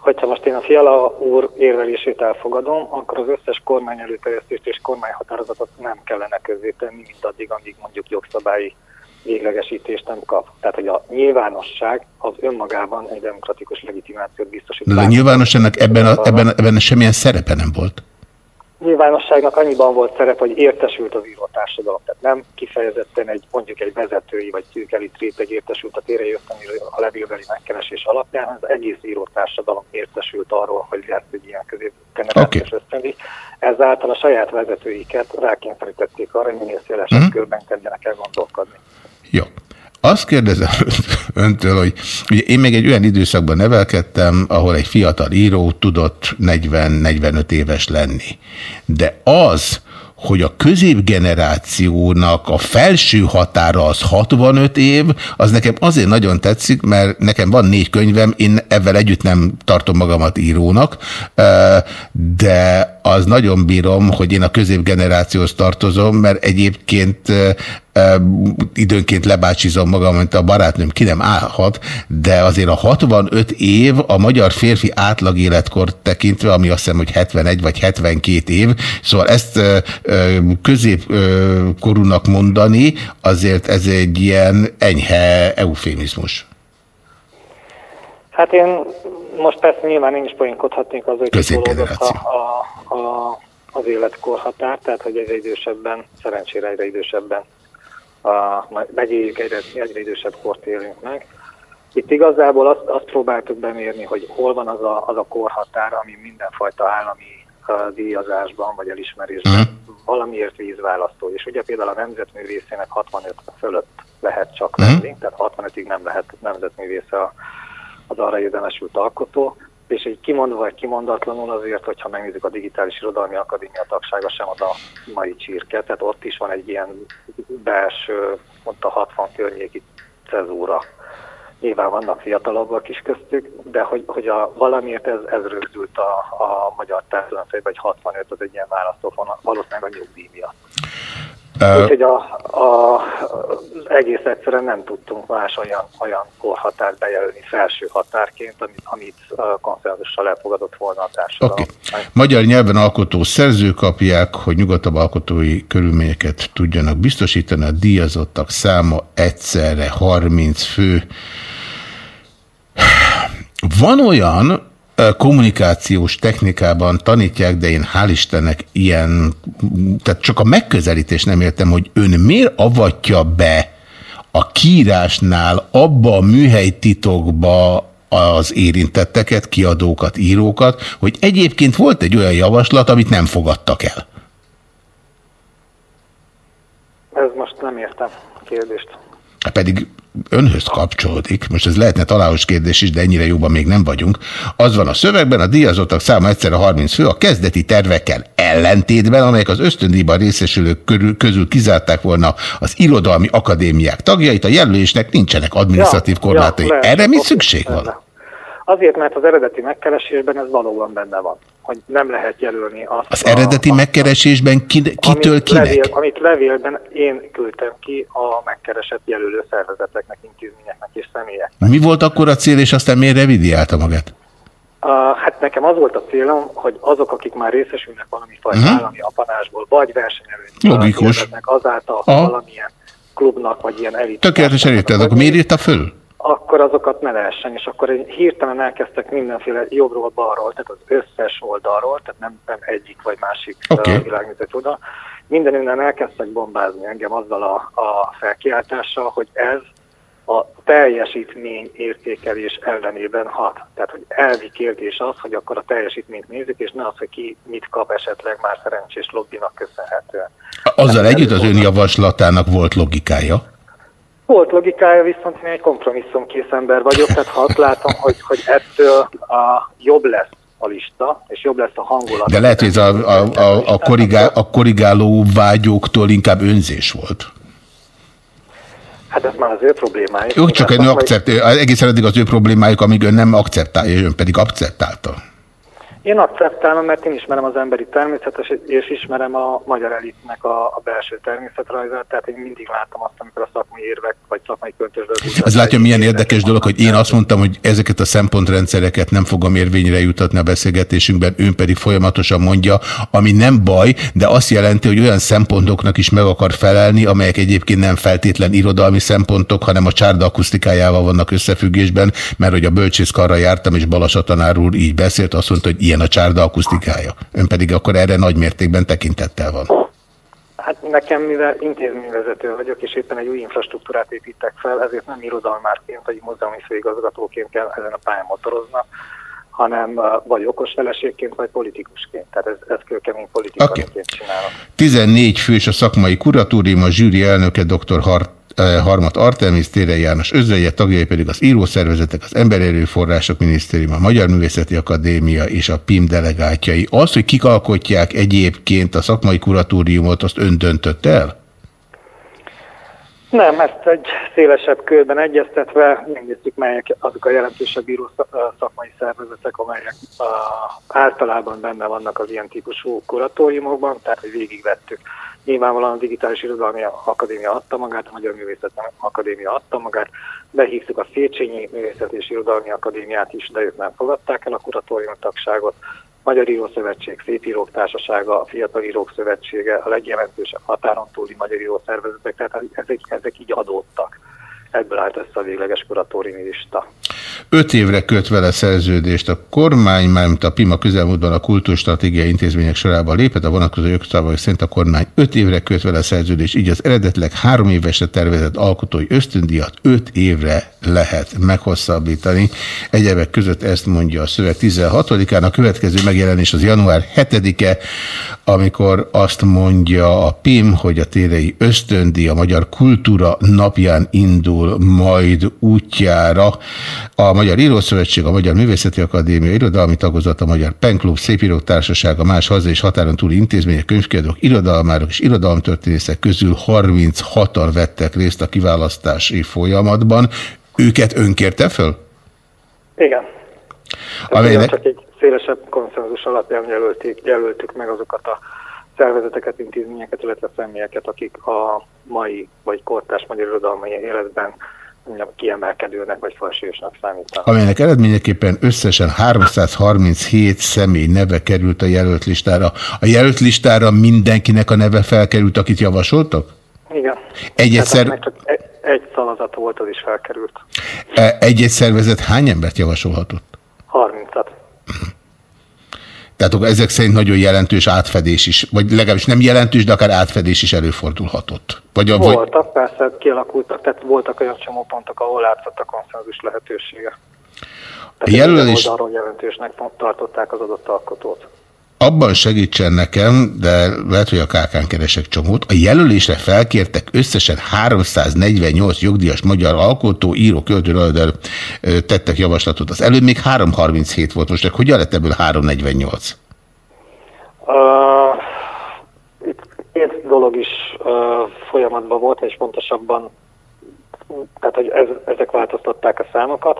Hogyha most én a Fiala úr érvelését elfogadom, akkor az összes kormány előterjesztést és kormányhatározatot nem kellene közzétenni, mint addig, amíg mondjuk jogszabályi véglegesítést nem kap. Tehát, hogy a nyilvánosság az önmagában egy demokratikus legitimációt biztosít. De a nyilvánosságnak ebben, a, ebben, ebben semmilyen szerepe nem volt. nyilvánosságnak annyiban volt szerep, hogy értesült az író társadalom. Tehát nem kifejezetten egy mondjuk egy vezetői vagy szűkelit réteg értesült a térei ösztöniről a levélbeli megkeresés alapján, az egész író társadalom értesült arról, hogy lesz egy ilyen középgenerációs okay. ösztöndi. Ezáltal a saját vezetőiket rákényszerítették arra, hogy minél szélesebb Mhm. körben kezdjenek el gondolkodni. Jó. Azt kérdezem öntől, hogy ugye én még egy olyan időszakban nevelkedtem, ahol egy fiatal író tudott 40-45 éves lenni. De az, hogy a középgenerációnak a felső határa az 65 év, az nekem azért nagyon tetszik, mert nekem van négy könyvem, én ebben együtt nem tartom magamat írónak, de az nagyon bírom, hogy én a középgenerációhoz tartozom, mert egyébként időnként lebácsizom magam, mint a barátnőm ki nem állhat, de azért a 65 év a magyar férfi átlag életkor tekintve, ami azt hiszem, hogy 71 vagy 72 év, szóval ezt középkorúnak mondani, azért ez egy ilyen enyhe eufémizmus. Hát én most persze nyilván én is poénkodhatnék az, hogy kitolódott a, a, a, az életkorhatár, tehát hogy egyre idősebben, szerencsére egyre idősebben a, megyéjük egyre, egyre idősebb kort élünk meg. Itt igazából azt, azt próbáltuk bemérni, hogy hol van az a, az a korhatár, ami mindenfajta állami uh, díjazásban vagy elismerésben valamiért vízválasztó. És ugye például a nemzetművészének 65 fölött lehet csak lenni, tehát 65-ig nem lehet nemzetművésze a, az arra érdemesült alkotó, és egy kimondva vagy kimondatlanul azért, hogyha megnézzük a Digitális Irodalmi Akadémia tagsága sem az a mai csirke, tehát ott is van egy ilyen belső, mondta 60 környéki cezúra. Nyilván vannak fiatalabbak is köztük, de hogy, hogy a, valamiért ez, ez rögzült a, a magyar társadalom fejbe, hogy 65 az egy ilyen választófon, valószínűleg a nyugdíj miatt. Úgyhogy a, a, egész egyszerűen nem tudtunk más olyan, olyan korhatárt bejelölni felső határként, amit, amit konszenzussal elfogadott volna a társadalom. Okay. Magyar nyelven alkotó szerzők kapják, hogy nyugodtabb alkotói körülményeket tudjanak biztosítani. A díjazottak száma egyszerre 30 fő. Van olyan kommunikációs technikában tanítják, de én hál' Istennek ilyen, tehát csak a megközelítés nem értem, hogy ön miért avatja be a kiírásnál abba a műhelytitokba az érintetteket, kiadókat, írókat, hogy egyébként volt egy olyan javaslat, amit nem fogadtak el. Ez most nem értem a kérdést. Hát Pedig önhöz kapcsolódik, most ez lehetne találós kérdés is, de ennyire jobban még nem vagyunk. Az van a szövegben, a díjazottak száma egyszerre 30 fő, a kezdeti tervekkel ellentétben, amelyek az ösztöndíjban részesülők körül, közül kizárták volna az irodalmi akadémiák tagjait, a jelölésnek nincsenek adminisztratív Ja, korlátai. ja, Erre mi szükség van? Azért, mert az eredeti megkeresésben ez valóban benne van, hogy nem lehet jelölni azt. Az eredeti megkeresésben ki, kitől amit kinek? Levél, amit levélben én küldtem ki a megkeresett jelölő szervezeteknek, intézményeknek és személyeknek. Mi volt akkor a cél, és aztán miért revidiálta magát? Uh, hát nekem az volt a célom, hogy azok, akik már részesülnek valami fajta Mhm. állami apanásból, vagy versenyelőnyt Logikus. azáltal, hogy valamilyen klubnak, vagy ilyen elit Tökéletesen érted, akkor miért írta föl? Akkor azokat ne lehessen, és akkor hirtelen elkezdtek mindenféle jobbról, balról, tehát az összes oldalról, tehát nem, nem egyik vagy másik Oké. okay. világnézet oldal, Minden innen elkezdtek bombázni engem azzal a, a felkiáltással, hogy ez a teljesítmény értékelés ellenében hat. Tehát, hogy elvi kérdés az, hogy akkor a teljesítményt nézzük, és ne az, hogy ki mit kap esetleg már szerencsés lobbinak köszönhetően. Azzal együtt az ön javaslatának volt logikája? Volt logikája, viszont én egy kompromisszumkész ember vagyok, tehát ha azt látom, hogy, hogy ettől a jobb lesz a lista, és jobb lesz a hangulat. De lehet, hogy ez a, a, a, a, korrigál, a korrigáló vágyóktól inkább önzés volt. Hát ez már az ő problémája. Jó, csak ön akceptál, egészen eddig az ő problémájuk, amíg ön nem akceptálja, ön pedig akceptálta. Én akceptálom, mert én ismerem az emberi természetet, és ismerem a magyar elitnek a, a belső természetrajzát, tehát én mindig láttam azt, amikor a szakmai érvek vagy szakmai költöző. Ez látja, milyen érdekes dolog, hogy én azt mondtam, hogy ezeket a szempontrendszereket nem fogom érvényre jutatni a beszélgetésünkben, ön pedig folyamatosan mondja, ami nem baj, de azt jelenti, hogy olyan szempontoknak is meg akar felelni, amelyek egyébként nem feltétlen irodalmi szempontok, hanem a csárda akusztikájával vannak összefüggésben, mert hogy a bölcsészkarra jártam, és Balasa tanár úr így beszélt, azt mondta, hogy ilyen a csárda akusztikája. Ön pedig akkor erre nagy mértékben tekintettel van. Hát nekem, mivel intézményvezető vagyok, és éppen egy új infrastruktúrát építek fel, ezért nem irodalmárként, vagy múzeumi főigazgatóként kell ezen a pályán motoroznak, hanem vagy okos feleségként, vagy politikusként. Tehát ez, ez kőkemény politikaként okay. csinálok. 14 fős a szakmai kuratórium, a zsűri elnöke dr. Hart Harmat Artemis, Tére János özvegye, tagjai pedig az írószervezetek, az Emberi Erőforrások Minisztérium, a Magyar Művészeti Akadémia és a PIM delegátjai. Az, hogy kik alkotják egyébként a szakmai kuratóriumot, azt ön döntött el? Nem, ezt egy szélesebb körben egyeztetve megnéztük, melyek azok a jelentősebb író szakmai szervezetek, amelyek általában benne vannak az ilyen típusú kuratóriumokban, tehát hogy végigvettük Nyilvánvalóan a Digitális Irodalmi Akadémia adta magát, a Magyar Művészeti Akadémia adta magát, behívtuk a Széchenyi Művészeti és Irodalmi Akadémiát is, de ők nem fogadták el a kuratórium tagságot. Magyar Írószövetség, Szépírók Társasága, a Fiatal Írók Szövetsége, a legjelentősebb határon túli magyar írószervezetek, tehát ezek, ezek így adódtak ebből állt össze a végleges kuratóriumi lista. Öt évre köt vele szerződést a kormány, mert a PIMA közelmúltban a kultúrstratégiai intézmények sorában lépett, a vonatkozó jogszabályok szerint a kormány öt évre köt vele szerződést, így az eredetleg három évesre tervezett alkotói ösztöndíjat öt évre lehet meghosszabbítani. Egyebek között ezt mondja a szöveg 16-án, a következő megjelenés az január 7-e, amikor azt mondja a PIM, hogy a térei ösztöndi a Magyar Kultúra napján indul majd útjára. A Magyar Írószövetség, a Magyar Művészeti Akadémia, Irodalmi Tagozat, a Magyar Penklub, Szépírók Társasága, más haza és határon túli intézmények, könyvkiadók, irodalmárok és irodalomtörténészek közül 36-an vettek részt a kiválasztási folyamatban. Őket önkérte föl? Igen. Amelynek... Csak egy szélesebb konszenzus alapján jelölték, jelöltük meg azokat a szervezeteket, intézményeket, illetve személyeket, akik a mai vagy kortás magyar irodalmai életben kiemelkedőnek vagy falsúlyosnak számítanak. Amelynek eredményeképpen összesen 337 személy neve került a jelölt listára. A jelölt listára mindenkinek a neve felkerült, akit javasoltak? Igen. Egy-egyszer... Csak egy, egy szavazat volt, az is felkerült. Egy-egy szervezet hány embert javasolhatott? 30-at. Tehát akkor ezek szerint nagyon jelentős átfedés is, vagy legalábbis nem jelentős, de akár átfedés is előfordulhatott. Vagy a, voltak, vagy... persze kialakultak, tehát voltak olyan csomópontok, ahol látszott a konszenzus lehetősége. Tehát a jelölés... oldalról jelentősnek tartották az adott alkotót abban segítsen nekem, de lehet, hogy a kákán keresek csomót, a jelölésre felkértek összesen 348 jogdíjas magyar alkotó, író, költő, tettek javaslatot. Az előbb még 337 volt, most hogyan lett ebből 348? Uh, itt két dolog is uh, folyamatban volt, és pontosabban, tehát hogy ez, ezek változtatták a számokat,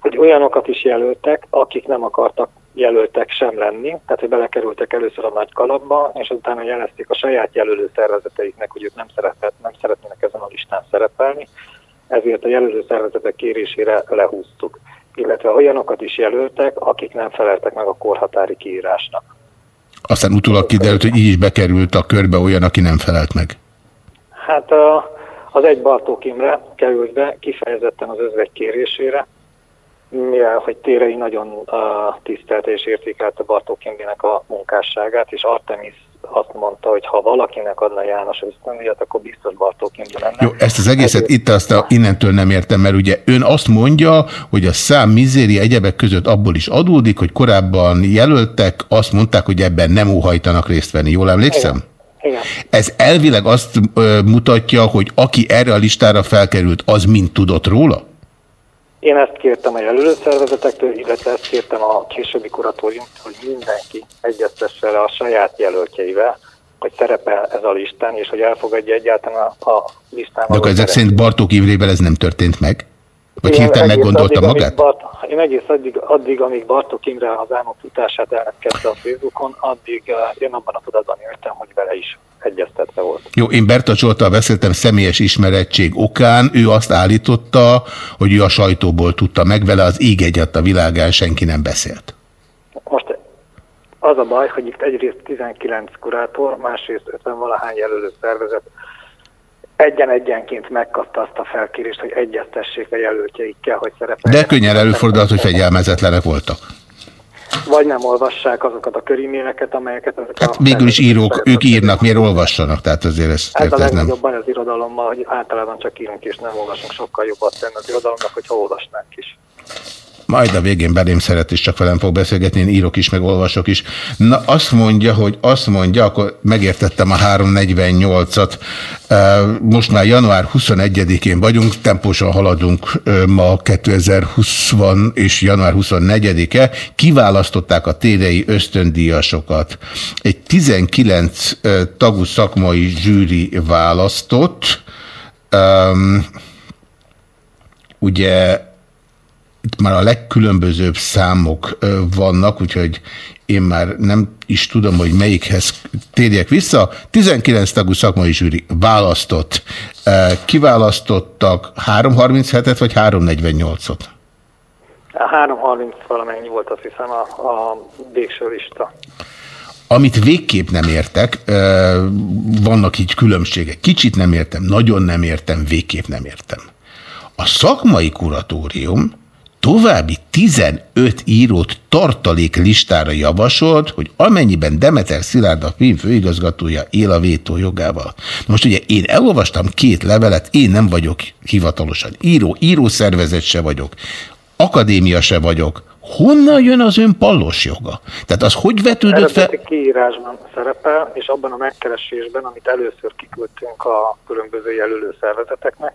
hogy olyanokat is jelöltek, akik nem akartak jelöltek sem lenni, tehát hogy belekerültek először a nagy kalapba, és utána jelezték a saját jelölő szervezeteiknek, hogy ők nem, szeretett, nem szeretnének ezen a listán szerepelni, ezért a jelölő szervezetek kérésére lehúztuk. Illetve olyanokat is jelöltek, akik nem feleltek meg a korhatári kiírásnak. Aztán utólag kiderült, hogy így is bekerült a körbe olyan, aki nem felelt meg. Hát az egy Bartók Imre került be kifejezetten az özvegy kérésére, mivel hogy Térei nagyon uh, tisztelte és értékelte Bartók Imrének a munkásságát, és Artemis azt mondta, hogy ha valakinek adna János ösztöndíjat, akkor biztos Bartók Imre lenne. Jó, ezt az egészet itt azt a, innentől nem értem, mert ugye ön azt mondja, hogy a szám mizéria egyebek között abból is adódik, hogy korábban jelöltek, azt mondták, hogy ebben nem óhajtanak részt venni. Jól emlékszem? Igen. Igen. Ez elvileg azt ö, mutatja, hogy aki erre a listára felkerült, az mind tudott róla? Én ezt kértem a jelölőszervezetektől, illetve ezt kértem a későbbi kuratóriumtól, hogy mindenki egyeztesse le a saját jelöltjeivel, hogy szerepel ez a listán, és hogy elfogadja egyáltalán a, a listán. De akkor ezek szerint Bartók Imrével ez nem történt meg? Vagy hirtelen meggondolta addig, magát? Bart, én egész addig, addig, amíg Bartók Imre az álmok futását elkezdte a Facebookon, addig uh, én abban a tudatban éltem, hogy vele is egyeztetve volt. Jó, én Berta Zsoltal beszéltem személyes ismerettség okán, ő azt állította, hogy ő a sajtóból tudta meg vele, az ég egyat a világán senki nem beszélt. Most az a baj, hogy itt egyrészt 19 kurátor, másrészt 50 valahány jelölő szervezet egyen-egyenként megkapta azt a felkérést, hogy egyeztessék a jelöltjeikkel, hogy szerepeljenek. De könnyen előfordulhat, hogy fegyelmezetlenek voltak. Vagy nem olvassák azokat a köriméleket, amelyeket ezek Hát a végül is írók, ők írnak, miért olvassanak, tehát azért Ez a ez nem. legnagyobb baj az irodalommal, hogy általában csak írunk és nem olvasunk, sokkal jobbat tenni az irodalomnak, hogyha olvasnánk is. Majd a végén belém szeret, és csak velem fog beszélgetni, én írok is, meg olvasok is. Na, azt mondja, hogy azt mondja, akkor megértettem a 348-at. Most már január 21-én vagyunk, tempósan haladunk ma 2020 van, és január 24-e. Kiválasztották a térei ösztöndíjasokat. Egy 19 tagú szakmai zsűri választott. Ugye itt már a legkülönbözőbb számok vannak, úgyhogy én már nem is tudom, hogy melyikhez térjek vissza. 19 tagú szakmai zsűri választott. Kiválasztottak 337-et vagy 348-ot? A 330 valamennyi volt azt hiszem a, a végső lista. Amit végképp nem értek, vannak így különbségek. Kicsit nem értem, nagyon nem értem, végképp nem értem. A szakmai kuratórium további 15 írót tartalék listára javasolt, hogy amennyiben Demeter Szilárd a film főigazgatója él a vétó jogával. Most ugye én elolvastam két levelet, én nem vagyok hivatalosan író, írószervezet se vagyok, akadémia se vagyok. Honnan jön az ön pallos joga? Tehát az hogy vetődött fel? Eredeti kiírásban szerepel, és abban a megkeresésben, amit először kiküldtünk a különböző jelölő szervezeteknek,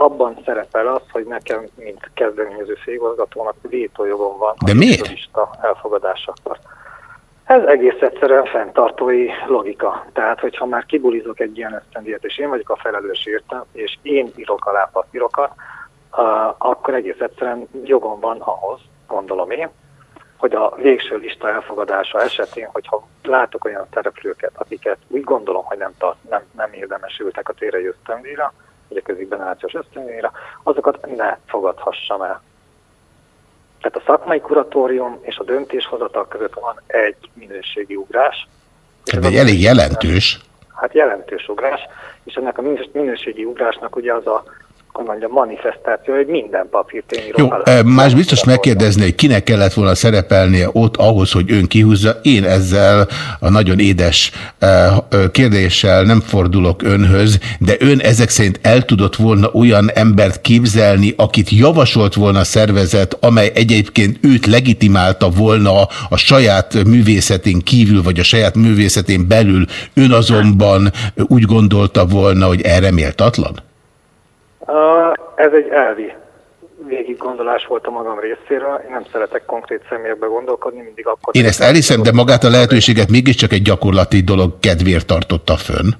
abban szerepel az, hogy nekem, mint kezdeményező székigazgatónak vétójogom van. De a miért? lista elfogadásakor. Ez egész egyszerűen fenntartói logika. Tehát, hogyha már kibulizok egy ilyen ösztöndíjat, és én vagyok a felelős érte, és én írok alá papírokat, uh, akkor egész egyszerűen jogom van ahhoz, gondolom én, hogy a végső lista elfogadása esetén, hogyha látok olyan szereplőket, akiket úgy gondolom, hogy nem, tart, nem, nem érdemesültek a térei ösztöndíjra, vagy a közigbenációs ösztöndíjra, azokat ne fogadhassam el. Tehát a szakmai kuratórium és a döntéshozatal között van egy minőségi ugrás. Ez egy elég jelentős. Hát jelentős ugrás, és ennek a minős- minőségi ugrásnak ugye az a hogy mondjam, manifestáció, hogy minden papírt én írok Jó, alá. eh, más biztos megkérdezni, hogy kinek kellett volna szerepelnie ott ahhoz, hogy ön kihúzza. Én ezzel a nagyon édes eh, kérdéssel nem fordulok önhöz, de ön ezek szerint el tudott volna olyan embert képzelni, akit javasolt volna a szervezet, amely egyébként őt legitimálta volna a saját művészetén kívül, vagy a saját művészetén belül, ön azonban úgy gondolta volna, hogy erre méltatlan? Ez egy elvi végig gondolás volt a magam részéről. Én nem szeretek konkrét személyekbe gondolkodni, mindig akkor... Én ezt elhiszem, de magát a lehetőséget mégiscsak egy gyakorlati dolog kedvéért tartotta fönn.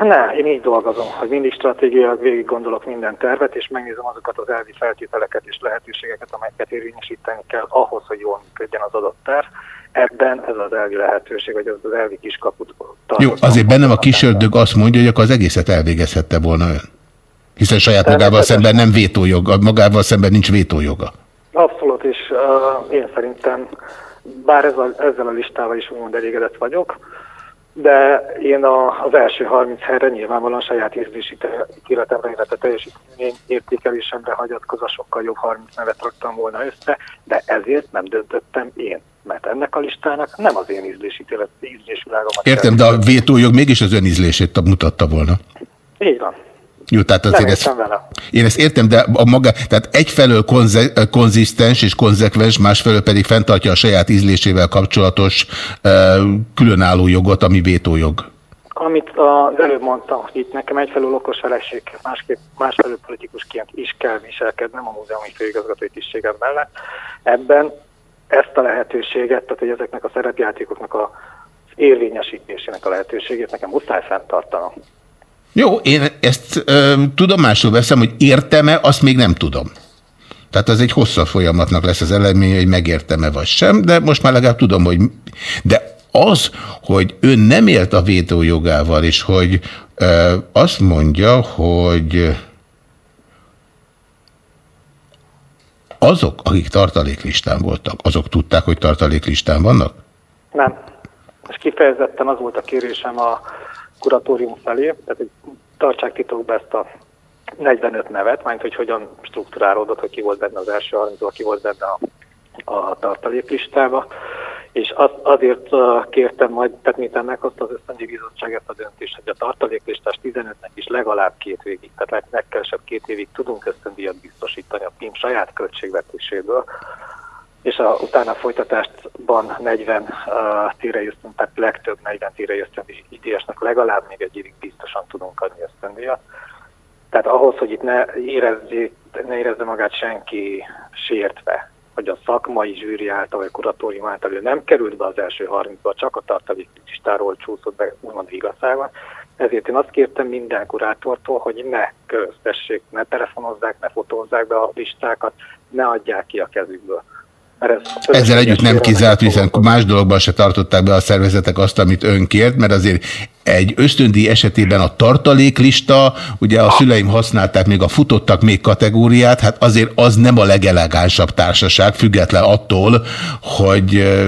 Ne, én így dolgozom, hogy mindig stratégiailag végig gondolok minden tervet, és megnézem azokat az elvi feltételeket és lehetőségeket, amelyeket érvényesíteni kell ahhoz, hogy jól működjen az adott terv. Ebben ez az elvi lehetőség, vagy az az elvi kiskaput Jó, azért bennem a kis ördög azt mondja, hogy akkor az egészet elvégezhette volna ön. Hiszen saját magával szemben nem vétójoga, magával szemben nincs vétójoga. Abszolút, és uh, én szerintem, bár ez a, ezzel a listával is úgymond elégedett vagyok, de én a, az első 30 helyre nyilvánvalóan saját érzési ítéletemre, illetve teljesítmény értékelésemre hagyatkozva sokkal jobb 30 nevet raktam volna össze, de ezért nem döntöttem én. mert ennek a listának nem az én ízlésítélet, ízlésvilágomat Értem, de a vétójog mégis az ön ízlését mutatta volna. Így van. Jó, tehát azért ezt, vele. én ezt értem, de a maga, tehát egyfelől konze, konzisztens és konzekvens, másfelől pedig fenntartja a saját ízlésével kapcsolatos uh, különálló jogot, ami vétójog. Amit az előbb mondtam, hogy itt nekem egyfelől okos feleség, másképp, másfelől politikusként is kell viselkednem a múzeumi főigazgatói tisztségem mellett. Ebben ezt a lehetőséget, tehát hogy ezeknek a szerepjátékoknak a érvényesítésének a lehetőségét nekem muszáj fenntartanom. Jó, én ezt ö, tudomásul veszem, hogy értem-e, azt még nem tudom. Tehát az egy hosszabb folyamatnak lesz az eredménye, hogy megértem-e vagy sem, de most már legalább tudom, hogy... De az, hogy ön nem élt a vétójogával, és hogy ö, azt mondja, hogy azok, akik tartaléklistán voltak, azok tudták, hogy tartaléklistán vannak? Nem. És kifejezetten az volt a kérésem a kuratórium felé, tehát hogy tartsák titokba ezt a 45 nevet, majd hogy hogyan struktúrálódott, hogy ki volt benne az első 30 ki volt benne a, a tartaléklistába. És az, azért kértem majd, tehát miután meghozta az összendi bizottság ezt a döntést, hogy a tartaléklistás 15-nek is legalább két végig, tehát legkevesebb két évig tudunk ösztöndíjat biztosítani a PIM saját költségvetéséből, és a, utána a folytatásban 40 uh, térejösztön, tehát legtöbb 40 térejösztön díjasnak legalább még egy évig biztosan tudunk adni ösztöndíjat. Tehát ahhoz, hogy itt ne, érezze, ne érezze magát senki sértve, hogy a szakmai zsűri által, vagy kuratórium által ő nem került be az első 30-ba, csak a tartaléklistáról csúszott be, úgymond igazában. Ezért én azt kértem minden kurátortól, hogy ne köröztessék, ne telefonozzák, ne fotózzák be a listákat, ne adják ki a kezükből. Ezzel együtt nem kizárt, hiszen más dologban se tartották be a szervezetek azt, amit ön kért, mert azért egy ösztöndíj esetében a tartaléklista, ugye a szüleim használták még a futottak még kategóriát, hát azért az nem a legelegánsabb társaság, független attól, hogy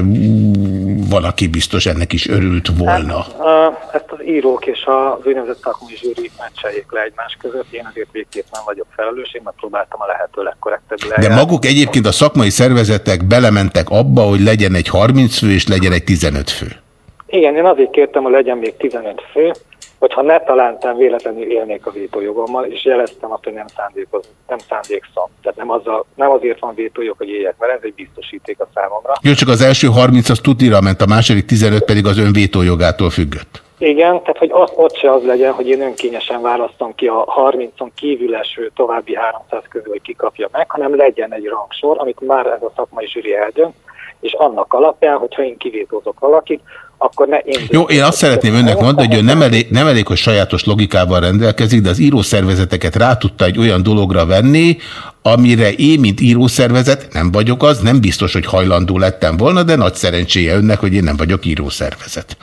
van, aki biztos ennek is örült volna. Hát, ezt az írók és az úgynevezett szakmai zsűri meccseljék le egymás között. Én azért végképp nem vagyok felelős, én megpróbáltam a lehető legkorrektebb De maguk egyébként a szakmai szervezetek belementek abba, hogy legyen egy 30 fő és legyen egy 15 fő. Igen, én azért kértem, hogy legyen még 15 fő, hogyha ne talántán véletlenül élnék a vétójogommal, és jeleztem azt, hogy nem, szándékoz, nem szándékszom. Tehát nem, azzal, nem azért van vétójog, hogy éljek, mert ez egy biztosíték a számomra. Jó, csak az első 30 az tudira ment, a második 15 pedig az ön vétójogától függött. Igen, tehát hogy az, ott se az legyen, hogy én önkényesen választom ki a 30-on kívül eső további 300 közül, hogy kikapja meg, hanem legyen egy rangsor, amit már ez a szakmai zsűri eldönt, és annak alapján, hogyha én kivétózok valakit, akkor ne én... Jó, én azt szeretném önnek mondani, hogy ön nem elég, nem elég, hogy sajátos logikával rendelkezik, de az írószervezeteket rá tudta egy olyan dologra venni, amire én, mint írószervezet, nem vagyok az, nem biztos, hogy hajlandó lettem volna, de nagy szerencséje önnek, hogy én nem vagyok írószervezet.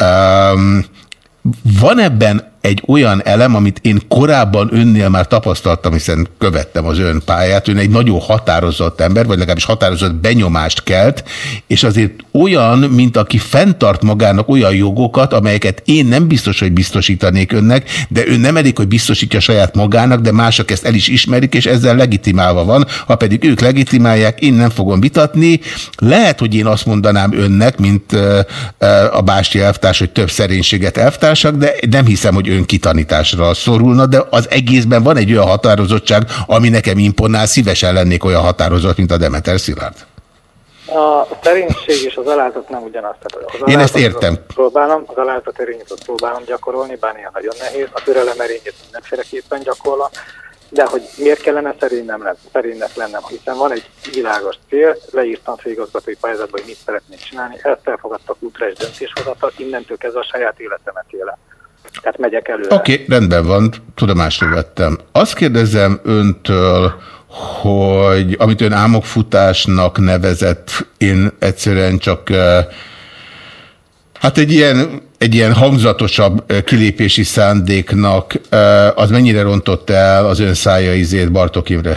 Um, van ebben egy olyan elem, amit én korábban önnél már tapasztaltam, hiszen követtem az ön pályát, ön egy nagyon határozott ember, vagy legalábbis határozott benyomást kelt, és azért olyan, mint aki fenntart magának olyan jogokat, amelyeket én nem biztos, hogy biztosítanék önnek, de ön nem elég, hogy biztosítja saját magának, de mások ezt el is ismerik, és ezzel legitimálva van. Ha pedig ők legitimálják, én nem fogom vitatni. Lehet, hogy én azt mondanám önnek, mint a Básti elvtárs, hogy több szerénységet elvtársak, de nem hiszem, hogy önkitanításra szorulna, de az egészben van egy olyan határozottság, ami nekem imponál, szívesen lennék olyan határozott, mint a Demeter Szilárd. A szerénység és az alázat nem ugyanaz. Tehát az Én ezt értem. Próbálom, az alázat erényét próbálom gyakorolni, bár néha nagyon nehéz. A türelem erényét mindenféleképpen gyakorlom. De hogy miért kellene szerény nem lenni, szerénynek lennem, hiszen van egy világos cél, leírtam főigazgatói pályázatban, hogy mit szeretnék csinálni, ezt elfogadtak útra és döntéshozatal, innentől kezdve a saját életemet élem. Tehát megyek előre. Oké, okay, rendben van, tudomásul vettem. Azt kérdezem öntől, hogy amit ön álmokfutásnak nevezett, én egyszerűen csak hát egy ilyen, egy ilyen hangzatosabb kilépési szándéknak, az mennyire rontott el az ön szája izét Bartok Imre?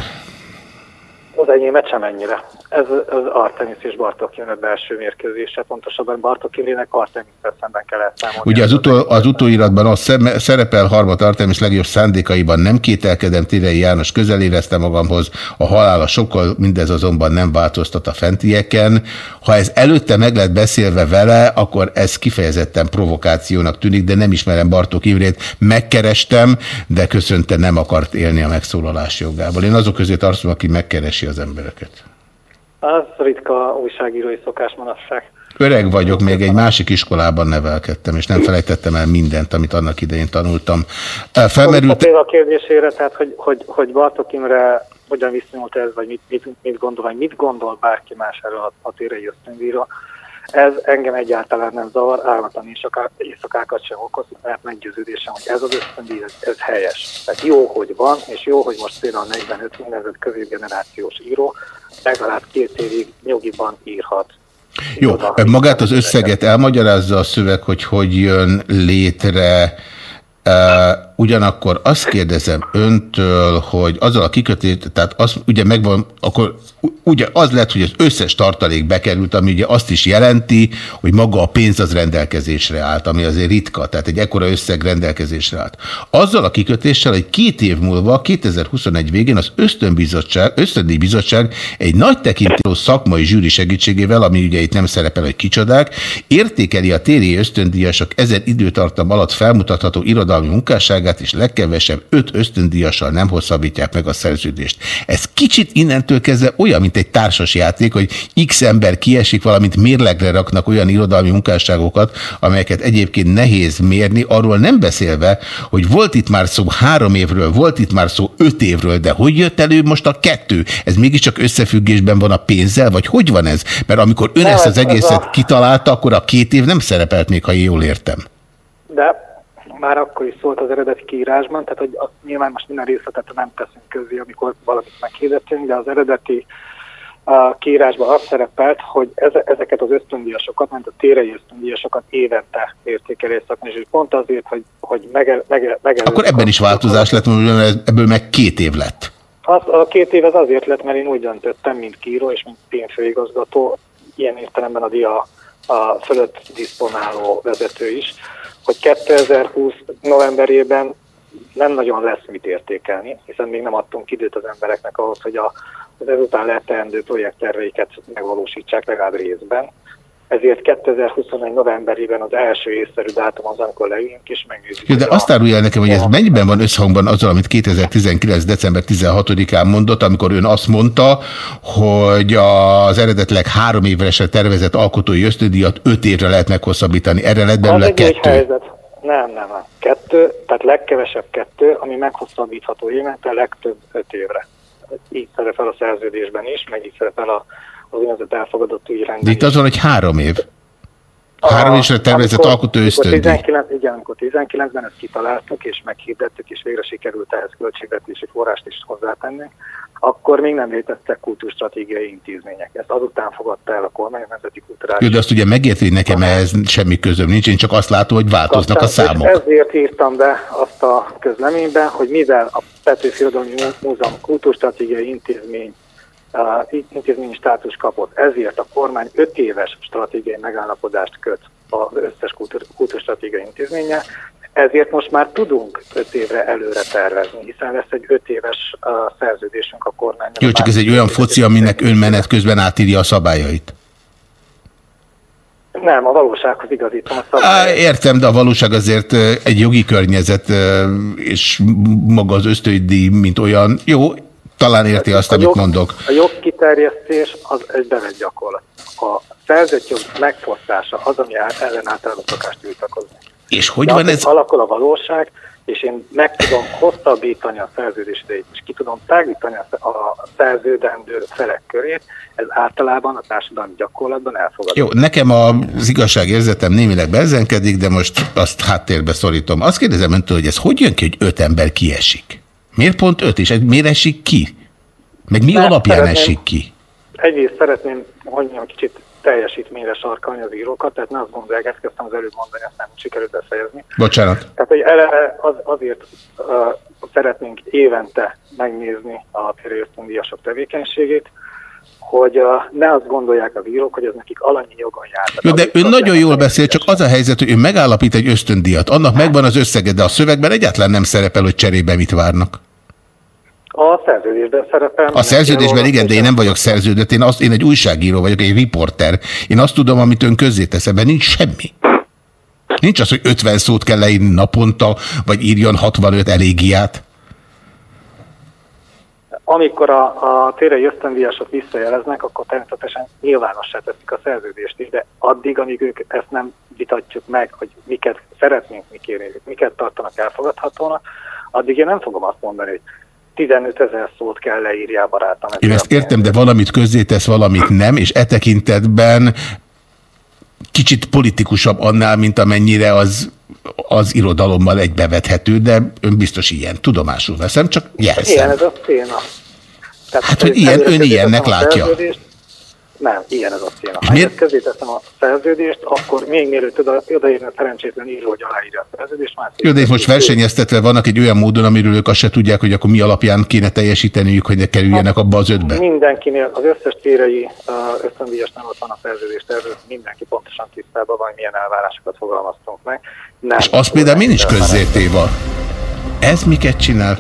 Az enyémet sem ennyire. Ez az Artemis és Bartok Imre belső mérkőzése, pontosabban Bartok Imrének artemis szemben kell elszámolni. Ugye az, utol, az utóiratban az szerepel Harmat Artemis legjobb szándékaiban nem kételkedem, Tirei János közel érezte magamhoz, a halála sokkal, mindez azonban nem változtat a fentieken. Ha ez előtte meg lett beszélve vele, akkor ez kifejezetten provokációnak tűnik, de nem ismerem Bartók Imrét, megkerestem, de köszönte nem akart élni a megszólalás jogával. Én azok közé tartozom, aki megkeresi az embereket. Az ritka újságírói szokás manapság. Öreg vagyok, még egy másik iskolában nevelkedtem, és nem felejtettem el mindent, amit annak idején tanultam. Felmerült... A kérdésére, tehát hogy, hogy, hogy Bartok Imre hogyan viszonyult ez, vagy mit, mit, mit gondol, vagy mit gondol bárki más erről a, térei ösztöndíjról, ez engem egyáltalán nem zavar, álmatlan éjszakákat sem okoz, mert meggyőződésem, hogy ez az ösztöndíj, ez, ez helyes. Tehát jó, hogy van, és jó, hogy most például 45 úgynevezett középgenerációs író legalább két évig nyugiban írhat. Jó, magát az összeget elmagyarázza a szöveg, hogy hogy jön létre Ugyanakkor azt kérdezem öntől, hogy azzal a kikötét, tehát az ugye megvan, akkor ugye az lehet, hogy az összes tartalék bekerült, ami ugye azt is jelenti, hogy maga a pénz az rendelkezésre állt, ami azért ritka, tehát egy ekkora összeg rendelkezésre állt. Azzal a kikötéssel, hogy két év múlva, 2021 végén az ösztönbizottság, ösztöndi bizottság egy nagy tekintélő szakmai zsűri segítségével, ami ugye itt nem szerepel, hogy kicsodák, értékeli a téri ösztöndíjasok ezer időtartam alatt felmutatható irodalmi munkásságát, munkásságát, és legkevesebb öt ösztöndíjassal nem hosszabbítják meg a szerződést. Ez kicsit innentől kezdve olyan, mint egy társas játék, hogy x ember kiesik, valamint mérlegre raknak olyan irodalmi munkásságokat, amelyeket egyébként nehéz mérni, arról nem beszélve, hogy volt itt már szó három évről, volt itt már szó öt évről, de hogy jött elő most a kettő? Ez mégiscsak összefüggésben van a pénzzel, vagy hogy van ez? Mert amikor ön ezt az egészet kitalálta, akkor a két év nem szerepelt még, ha jól értem. De már akkor is szólt az eredeti kiírásban, tehát hogy azt nyilván most minden részletet nem teszünk közé, amikor valamit meghirdettünk, de az eredeti a kiírásban azt szerepelt, hogy ezeket az ösztöndíjasokat, mint a térei ösztöndíjasokat évente értékelés szakmai, és pont azért, hogy, hogy mege, mege, mege Akkor ebben is változás lett, mert ebből meg két év lett. Az, a két év az azért lett, mert én úgy döntöttem, mint kíró és mint pénzfőigazgató, ilyen értelemben a dia a fölött diszponáló vezető is, hogy 2020 novemberében nem nagyon lesz mit értékelni, hiszen még nem adtunk időt az embereknek ahhoz, hogy a, az ezután lehetendő projektterveiket megvalósítsák legalább részben. Ezért 2021 novemberében az első észszerű dátum az, amikor leülünk és megnézzük. Jó, de azt árulja el nekem, hogy ez mennyiben van összhangban azzal, amit 2019. december 16-án mondott, amikor ön azt mondta, hogy az eredetleg három évre tervezett alkotói ösztödíjat öt évre lehet meghosszabbítani. Erre lett belőle kettő. Helyzet. Nem, nem, nem. Kettő, tehát legkevesebb kettő, ami meghosszabbítható évente, legtöbb öt évre. Így szerepel a szerződésben is, meg így szerepel a az úgynevezett elfogadott ügyrendben. De itt az van, hogy három év. Három évre tervezett alkotó ösztöndi. 19, igen, amikor 19-ben ezt kitaláltuk, és meghirdettük, és végre sikerült ehhez költségvetési forrást is hozzátenni, akkor még nem léteztek kultúrstratégiai intézmények. Ezt azután fogadta el a kormány a Nemzeti Kulturális. Jó, de azt ugye megérti, hogy nekem ehhez semmi közöm nincs, én csak azt látom, hogy változnak Aztán, a számok. Ezért írtam be azt a közleménybe, hogy mivel a Petőfi Irodalmi Múzeum kultúrstratégiai intézmény intézményi státus kapott. Ezért a kormány 5 éves stratégiai megállapodást köt az összes kultúrstratégiai intézménye, ezért most már tudunk 5 évre előre tervezni, hiszen lesz egy 5 éves szerződésünk a kormány. Jó, csak ez egy olyan foci, aminek ön menet közben átírja a szabályait. Nem, a valósághoz igazítom a szabályait. Értem, de a valóság azért egy jogi környezet, és maga az ösztöndi, mint olyan. Jó, talán érti azt, a amit jog, mondok. A jogkiterjesztés az egy bevett gyakorlat. A szerzett jog megfosztása az, ami ellen általában szokást tiltakozni. És hogy De van ez? Alakul a valóság, és én meg tudom hosszabbítani a szerződés idejét, és ki tudom tágítani a szerződendő felek körét, ez általában a társadalmi gyakorlatban elfogadható. Jó, nekem az igazságérzetem némileg bezenkedik, de most azt háttérbe szorítom. Azt kérdezem öntől, hogy ez hogy jön ki, hogy öt ember kiesik? Miért pont öt, és miért esik ki? Meg mi Mert alapján esik ki? Egyrészt szeretném, hogy mondjam, kicsit teljesítményre sarkalni az írókat, tehát ne azt gondolják, ezt kezdtem az előbb mondani, ezt nem sikerült befejezni. Bocsánat. Tehát, hogy eleve az, azért uh, szeretnénk évente megnézni a pérőösztöndíjasok tevékenységét, hogy uh, ne azt gondolják az írók, hogy ez nekik alanyi jogon jár. Jó, de ön nagyon jól beszél, csak az a helyzet, hogy ő megállapít egy ösztöndíjat. Annak megvan az összege, de a szövegben egyáltalán nem szerepel, hogy cserébe mit várnak. A szerződésben szerepel. A szerződésben igen, de én nem vagyok szerződött, én, azt, én egy újságíró vagyok, egy riporter. Én azt tudom, amit ön közzétesz, ebben nincs semmi. Nincs az, hogy 50 szót kell leírni naponta, vagy írjon 65 elégiát. Amikor a, a térei ösztöndíjasok visszajeleznek, akkor természetesen nyilvánossá teszik a szerződést is, de addig, amíg ők ezt nem vitatjuk meg, hogy miket szeretnénk mi kérni, miket tartanak elfogadhatónak, addig én nem fogom azt mondani, hogy 15 ezer szót kell leírjál barátom. Én ezt értem, de valamit közzétesz, valamit nem, és e tekintetben kicsit politikusabb annál, mint amennyire az, az irodalommal egybevethető, de ön biztos ilyen. Tudomásul veszem, csak jelzem. Ilyen ez a széna. Tehát, Hát, hogy ilyen, ön ilyennek látja. szerződést- Nem, ilyen ez a. És Ha ezt közé teszem a szerződést, akkor még mielőtt oda, a szerencsétlen író, hogy aláírja a szerződést, már Jó, de itt most versenyeztetve vannak egy olyan módon, amiről ők azt se tudják, hogy akkor mi alapján kéne teljesíteniük, hogy ne kerüljenek abba az ötbe. Mindenkinél, az összes térei ösztöndíjasnál ott van a szerződés tervező, mindenki pontosan tisztában van, milyen elvárásokat fogalmaztunk meg. Nem. És az például mi nincs közzétéva. Ez miket csinál?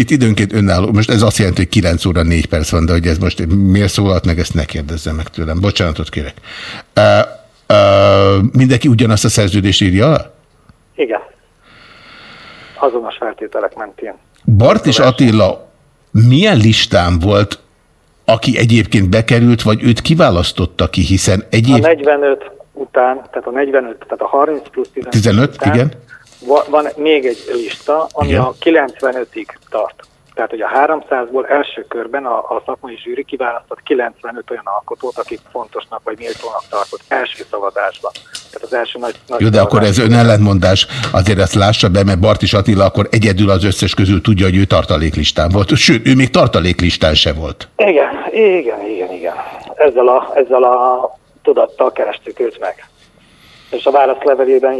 Itt időnként önálló, most ez azt jelenti, hogy 9 óra 4 perc van, de hogy ez most miért szólalt meg, ezt ne kérdezze meg tőlem. Bocsánatot kérek. Uh, uh, mindenki ugyanazt a szerződést írja alá? Igen. Azonos feltételek mentén. Bart és Attila milyen listán volt, aki egyébként bekerült, vagy őt kiválasztotta ki, hiszen A egyéb... 45 után, tehát a 45, tehát a 30 plusz 15, 15, után igen. Va- van még egy lista, ami Igen. a 95-ig tart. Tehát, hogy a 300-ból első körben a, a szakmai zsűri kiválasztott 95 olyan alkotót, akik fontosnak vagy méltónak tartott első szavazásban. Tehát az első nagy, nagy Jó, de akkor ez önellentmondás. Azért ezt lássa be, mert Bart és Attila akkor egyedül az összes közül tudja, hogy ő tartaléklistán volt. Sőt, ő még tartaléklistán se volt. Igen, igen, igen, igen. Ezzel a, ezzel a tudattal kerestük őt meg. És a válaszlevelében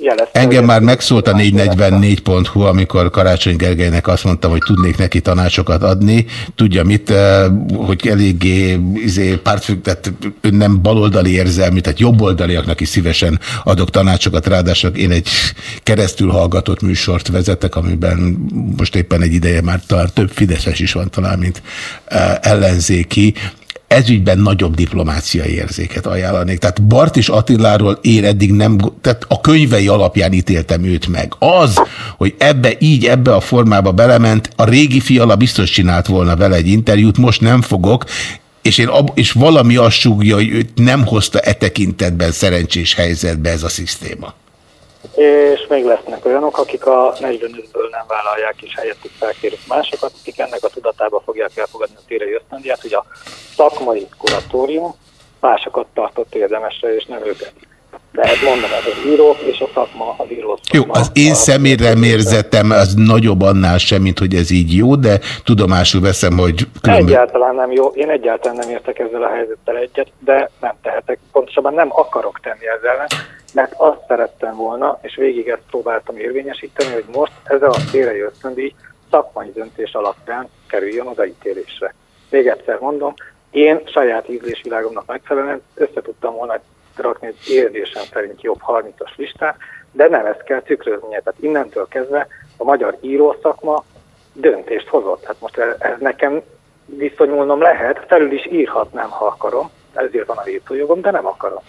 jelezte. Engem már megszólt a 444.hu, amikor Karácsony Gergelynek azt mondtam, hogy tudnék neki tanácsokat adni. Tudja mit, eh, hogy eléggé izé, pártfügg, tehát ön nem baloldali érzelmi, tehát jobboldaliaknak is szívesen adok tanácsokat. Ráadásul én egy keresztül hallgatott műsort vezetek, amiben most éppen egy ideje már talán több Fideszes is van talán, mint eh, ellenzéki ezügyben nagyobb diplomáciai érzéket ajánlanék. Tehát Bart és Attiláról én eddig nem, tehát a könyvei alapján ítéltem őt meg. Az, hogy ebbe így, ebbe a formába belement, a régi fiala biztos csinált volna vele egy interjút, most nem fogok, és, én ab, és valami azt súgja, hogy őt nem hozta e tekintetben szerencsés helyzetbe ez a szisztéma. És még lesznek olyanok, akik a 45-ből nem vállalják, és helyettük felkérik másokat, akik ennek a tudatába fogják elfogadni a térei ösztöndiát, hogy a szakmai kuratórium másokat tartott érdemesre, és nem őket. De mondom, ez az írók és a szakma, az író Jó, az én személyre mérzetem az nagyobb annál sem, mint hogy ez így jó, de tudomásul veszem, hogy különböző... Egyáltalán nem jó, én egyáltalán nem értek ezzel a helyzettel egyet, de nem tehetek, pontosabban nem akarok tenni ezzel mert azt szerettem volna, és végig ezt próbáltam érvényesíteni, hogy most ez a térei ösztöndíj szakmai döntés alapján kerüljön odaítélésre. Még egyszer mondom, én saját ízlésvilágomnak megfelelően össze tudtam volna rakni egy érzésem szerint jobb 30-as listát, de nem ezt kell tükröznie. Tehát innentől kezdve a magyar írószakma döntést hozott. Hát most ez, ez nekem viszonyulnom lehet, felül is írhatnám, ha akarom, ezért van a vétójogom, de nem akarom.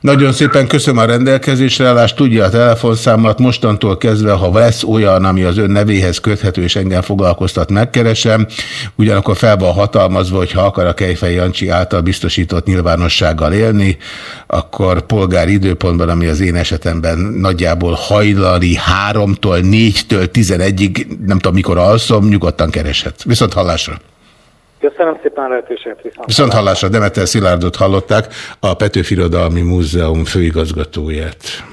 Nagyon szépen köszönöm a rendelkezésre állást, tudja a telefonszámot, mostantól kezdve, ha lesz olyan, ami az ön nevéhez köthető és engem foglalkoztat, megkeresem, ugyanakkor fel van hatalmazva, hogy ha akar a Kejfej Jancsi által biztosított nyilvánossággal élni, akkor polgári időpontban, ami az én esetemben nagyjából hajlali háromtól, négytől tizenegyig, nem tudom mikor alszom, nyugodtan kereshet. Viszont hallásra! Köszönöm szépen a lehetőséget, viszont. Viszont hallásra Demeter Szilárdot hallották, a Petőfi Irodalmi Múzeum főigazgatóját.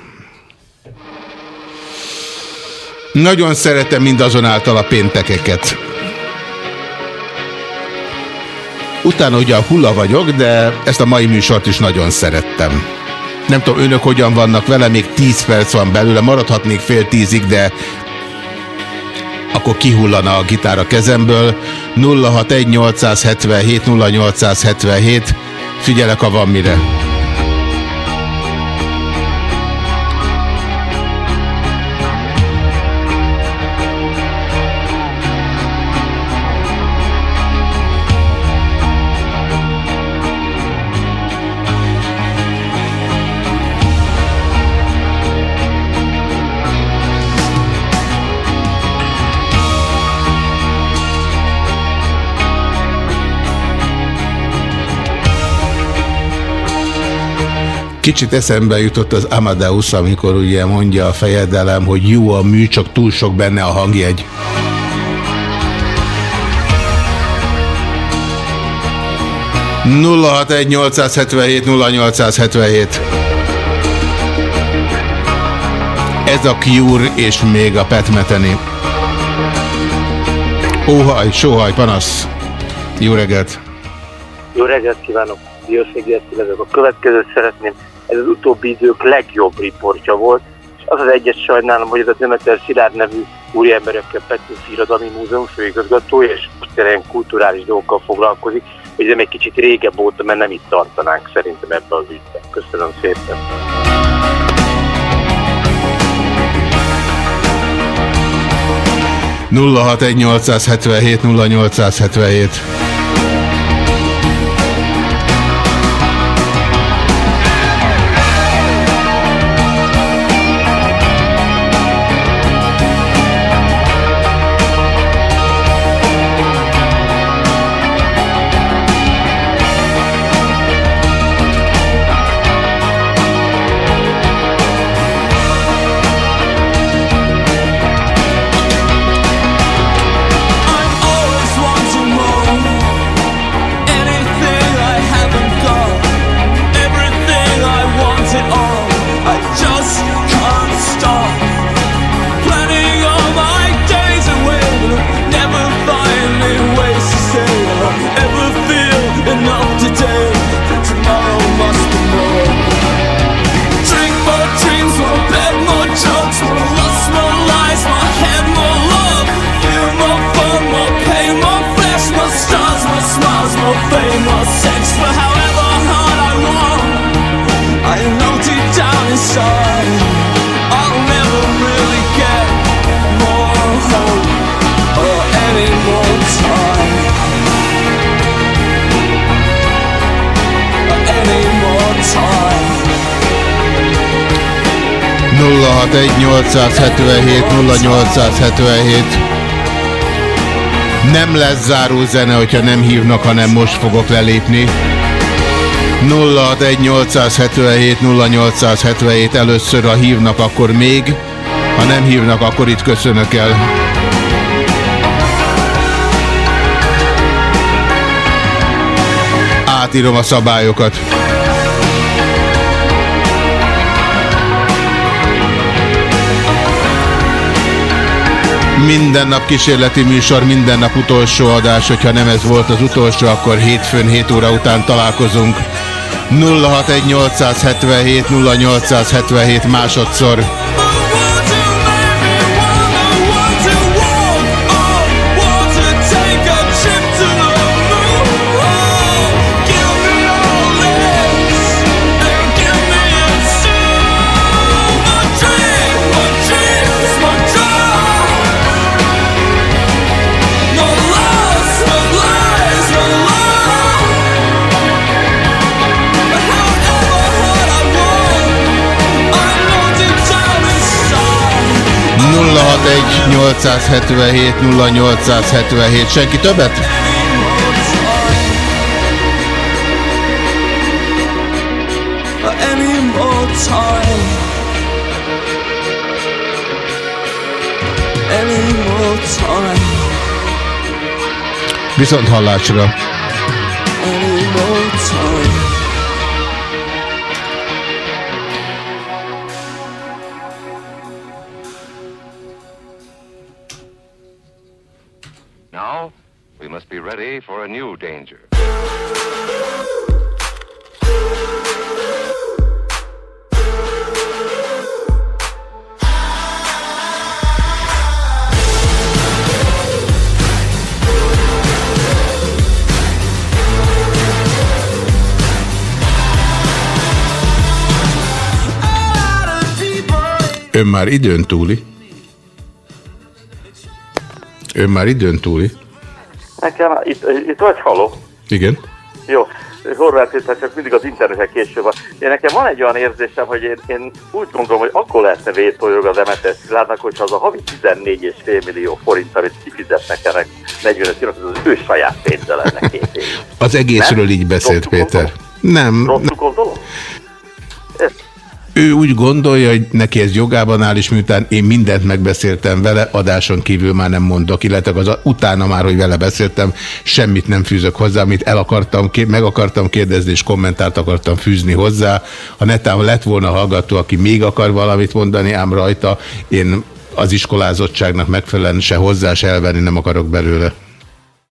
Nagyon szeretem mindazonáltal a péntekeket. Utána ugye a hulla vagyok, de ezt a mai műsort is nagyon szerettem. Nem tudom, önök hogyan vannak vele, még 10 perc van belőle, maradhatnék fél tízig, de akkor kihullana a gitár a kezemből. 061 877 0877. Figyelek, ha van mire. Kicsit eszembe jutott az Amadeus, amikor ugye mondja a fejedelem, hogy jó a mű, csak túl sok benne a hangjegy. nulla 877 0877 Ez a Cure és még a Petmeteni. Óhaj, sóhaj, panasz. Jó reggelt! Jó reggelt kívánok! Diószégi Attila A következőt szeretném, ez az utóbbi idők legjobb riportja volt, és az az egyet sajnálom, hogy ez a Demeter Szilárd nevű úriemberekkel Petőfi Irodalmi Múzeum főigazgatója, és most ilyen kulturális dolgokkal foglalkozik, hogy ez egy kicsit régebb óta, mert nem itt tartanánk szerintem ebben az ügyben. Köszönöm szépen! nulla hat egy 0877 0877 0877 0877 Nem lesz záró zene, hogyha nem hívnak, hanem most fogok lelépni. 061 877 0877 először, ha hívnak, akkor még, ha nem hívnak, akkor itt köszönök el. Átírom a szabályokat. Minden nap kísérleti műsor, minden nap utolsó adás, hogyha nem ez volt az utolsó, akkor hétfőn 7 óra után találkozunk. 061877 0877 másodszor. Egy 877 0877. Senki többet? Viszont hallásra. Már időn túli? Ön már időn túli? Nekem itt, itt vagy haló? Igen. Jó. Horváth Péter csak mindig az interneten később van. Én nekem van egy olyan érzésem, hogy én, én úgy gondolom, hogy akkor lehetne vétójog a Demeter Szilárdnak, hogyha az a havi 14,5 millió forint, amit kifizetnek ennek 45 kilók, az az ő saját pénze lenne két év. Az egészről Nem? így beszélt, Péter. Nem. Rosszul gondolom? Ő úgy gondolja, hogy neki ez jogában áll, és miután én mindent megbeszéltem vele, adáson kívül már nem mondok, illetve az utána már, hogy vele beszéltem, semmit nem fűzök hozzá, amit el akartam, meg akartam kérdezni, és kommentárt akartam fűzni hozzá. Ha netán lett volna hallgató, aki még akar valamit mondani, ám rajta, én az iskolázottságnak megfelelően se hozzá, se elvenni nem akarok belőle.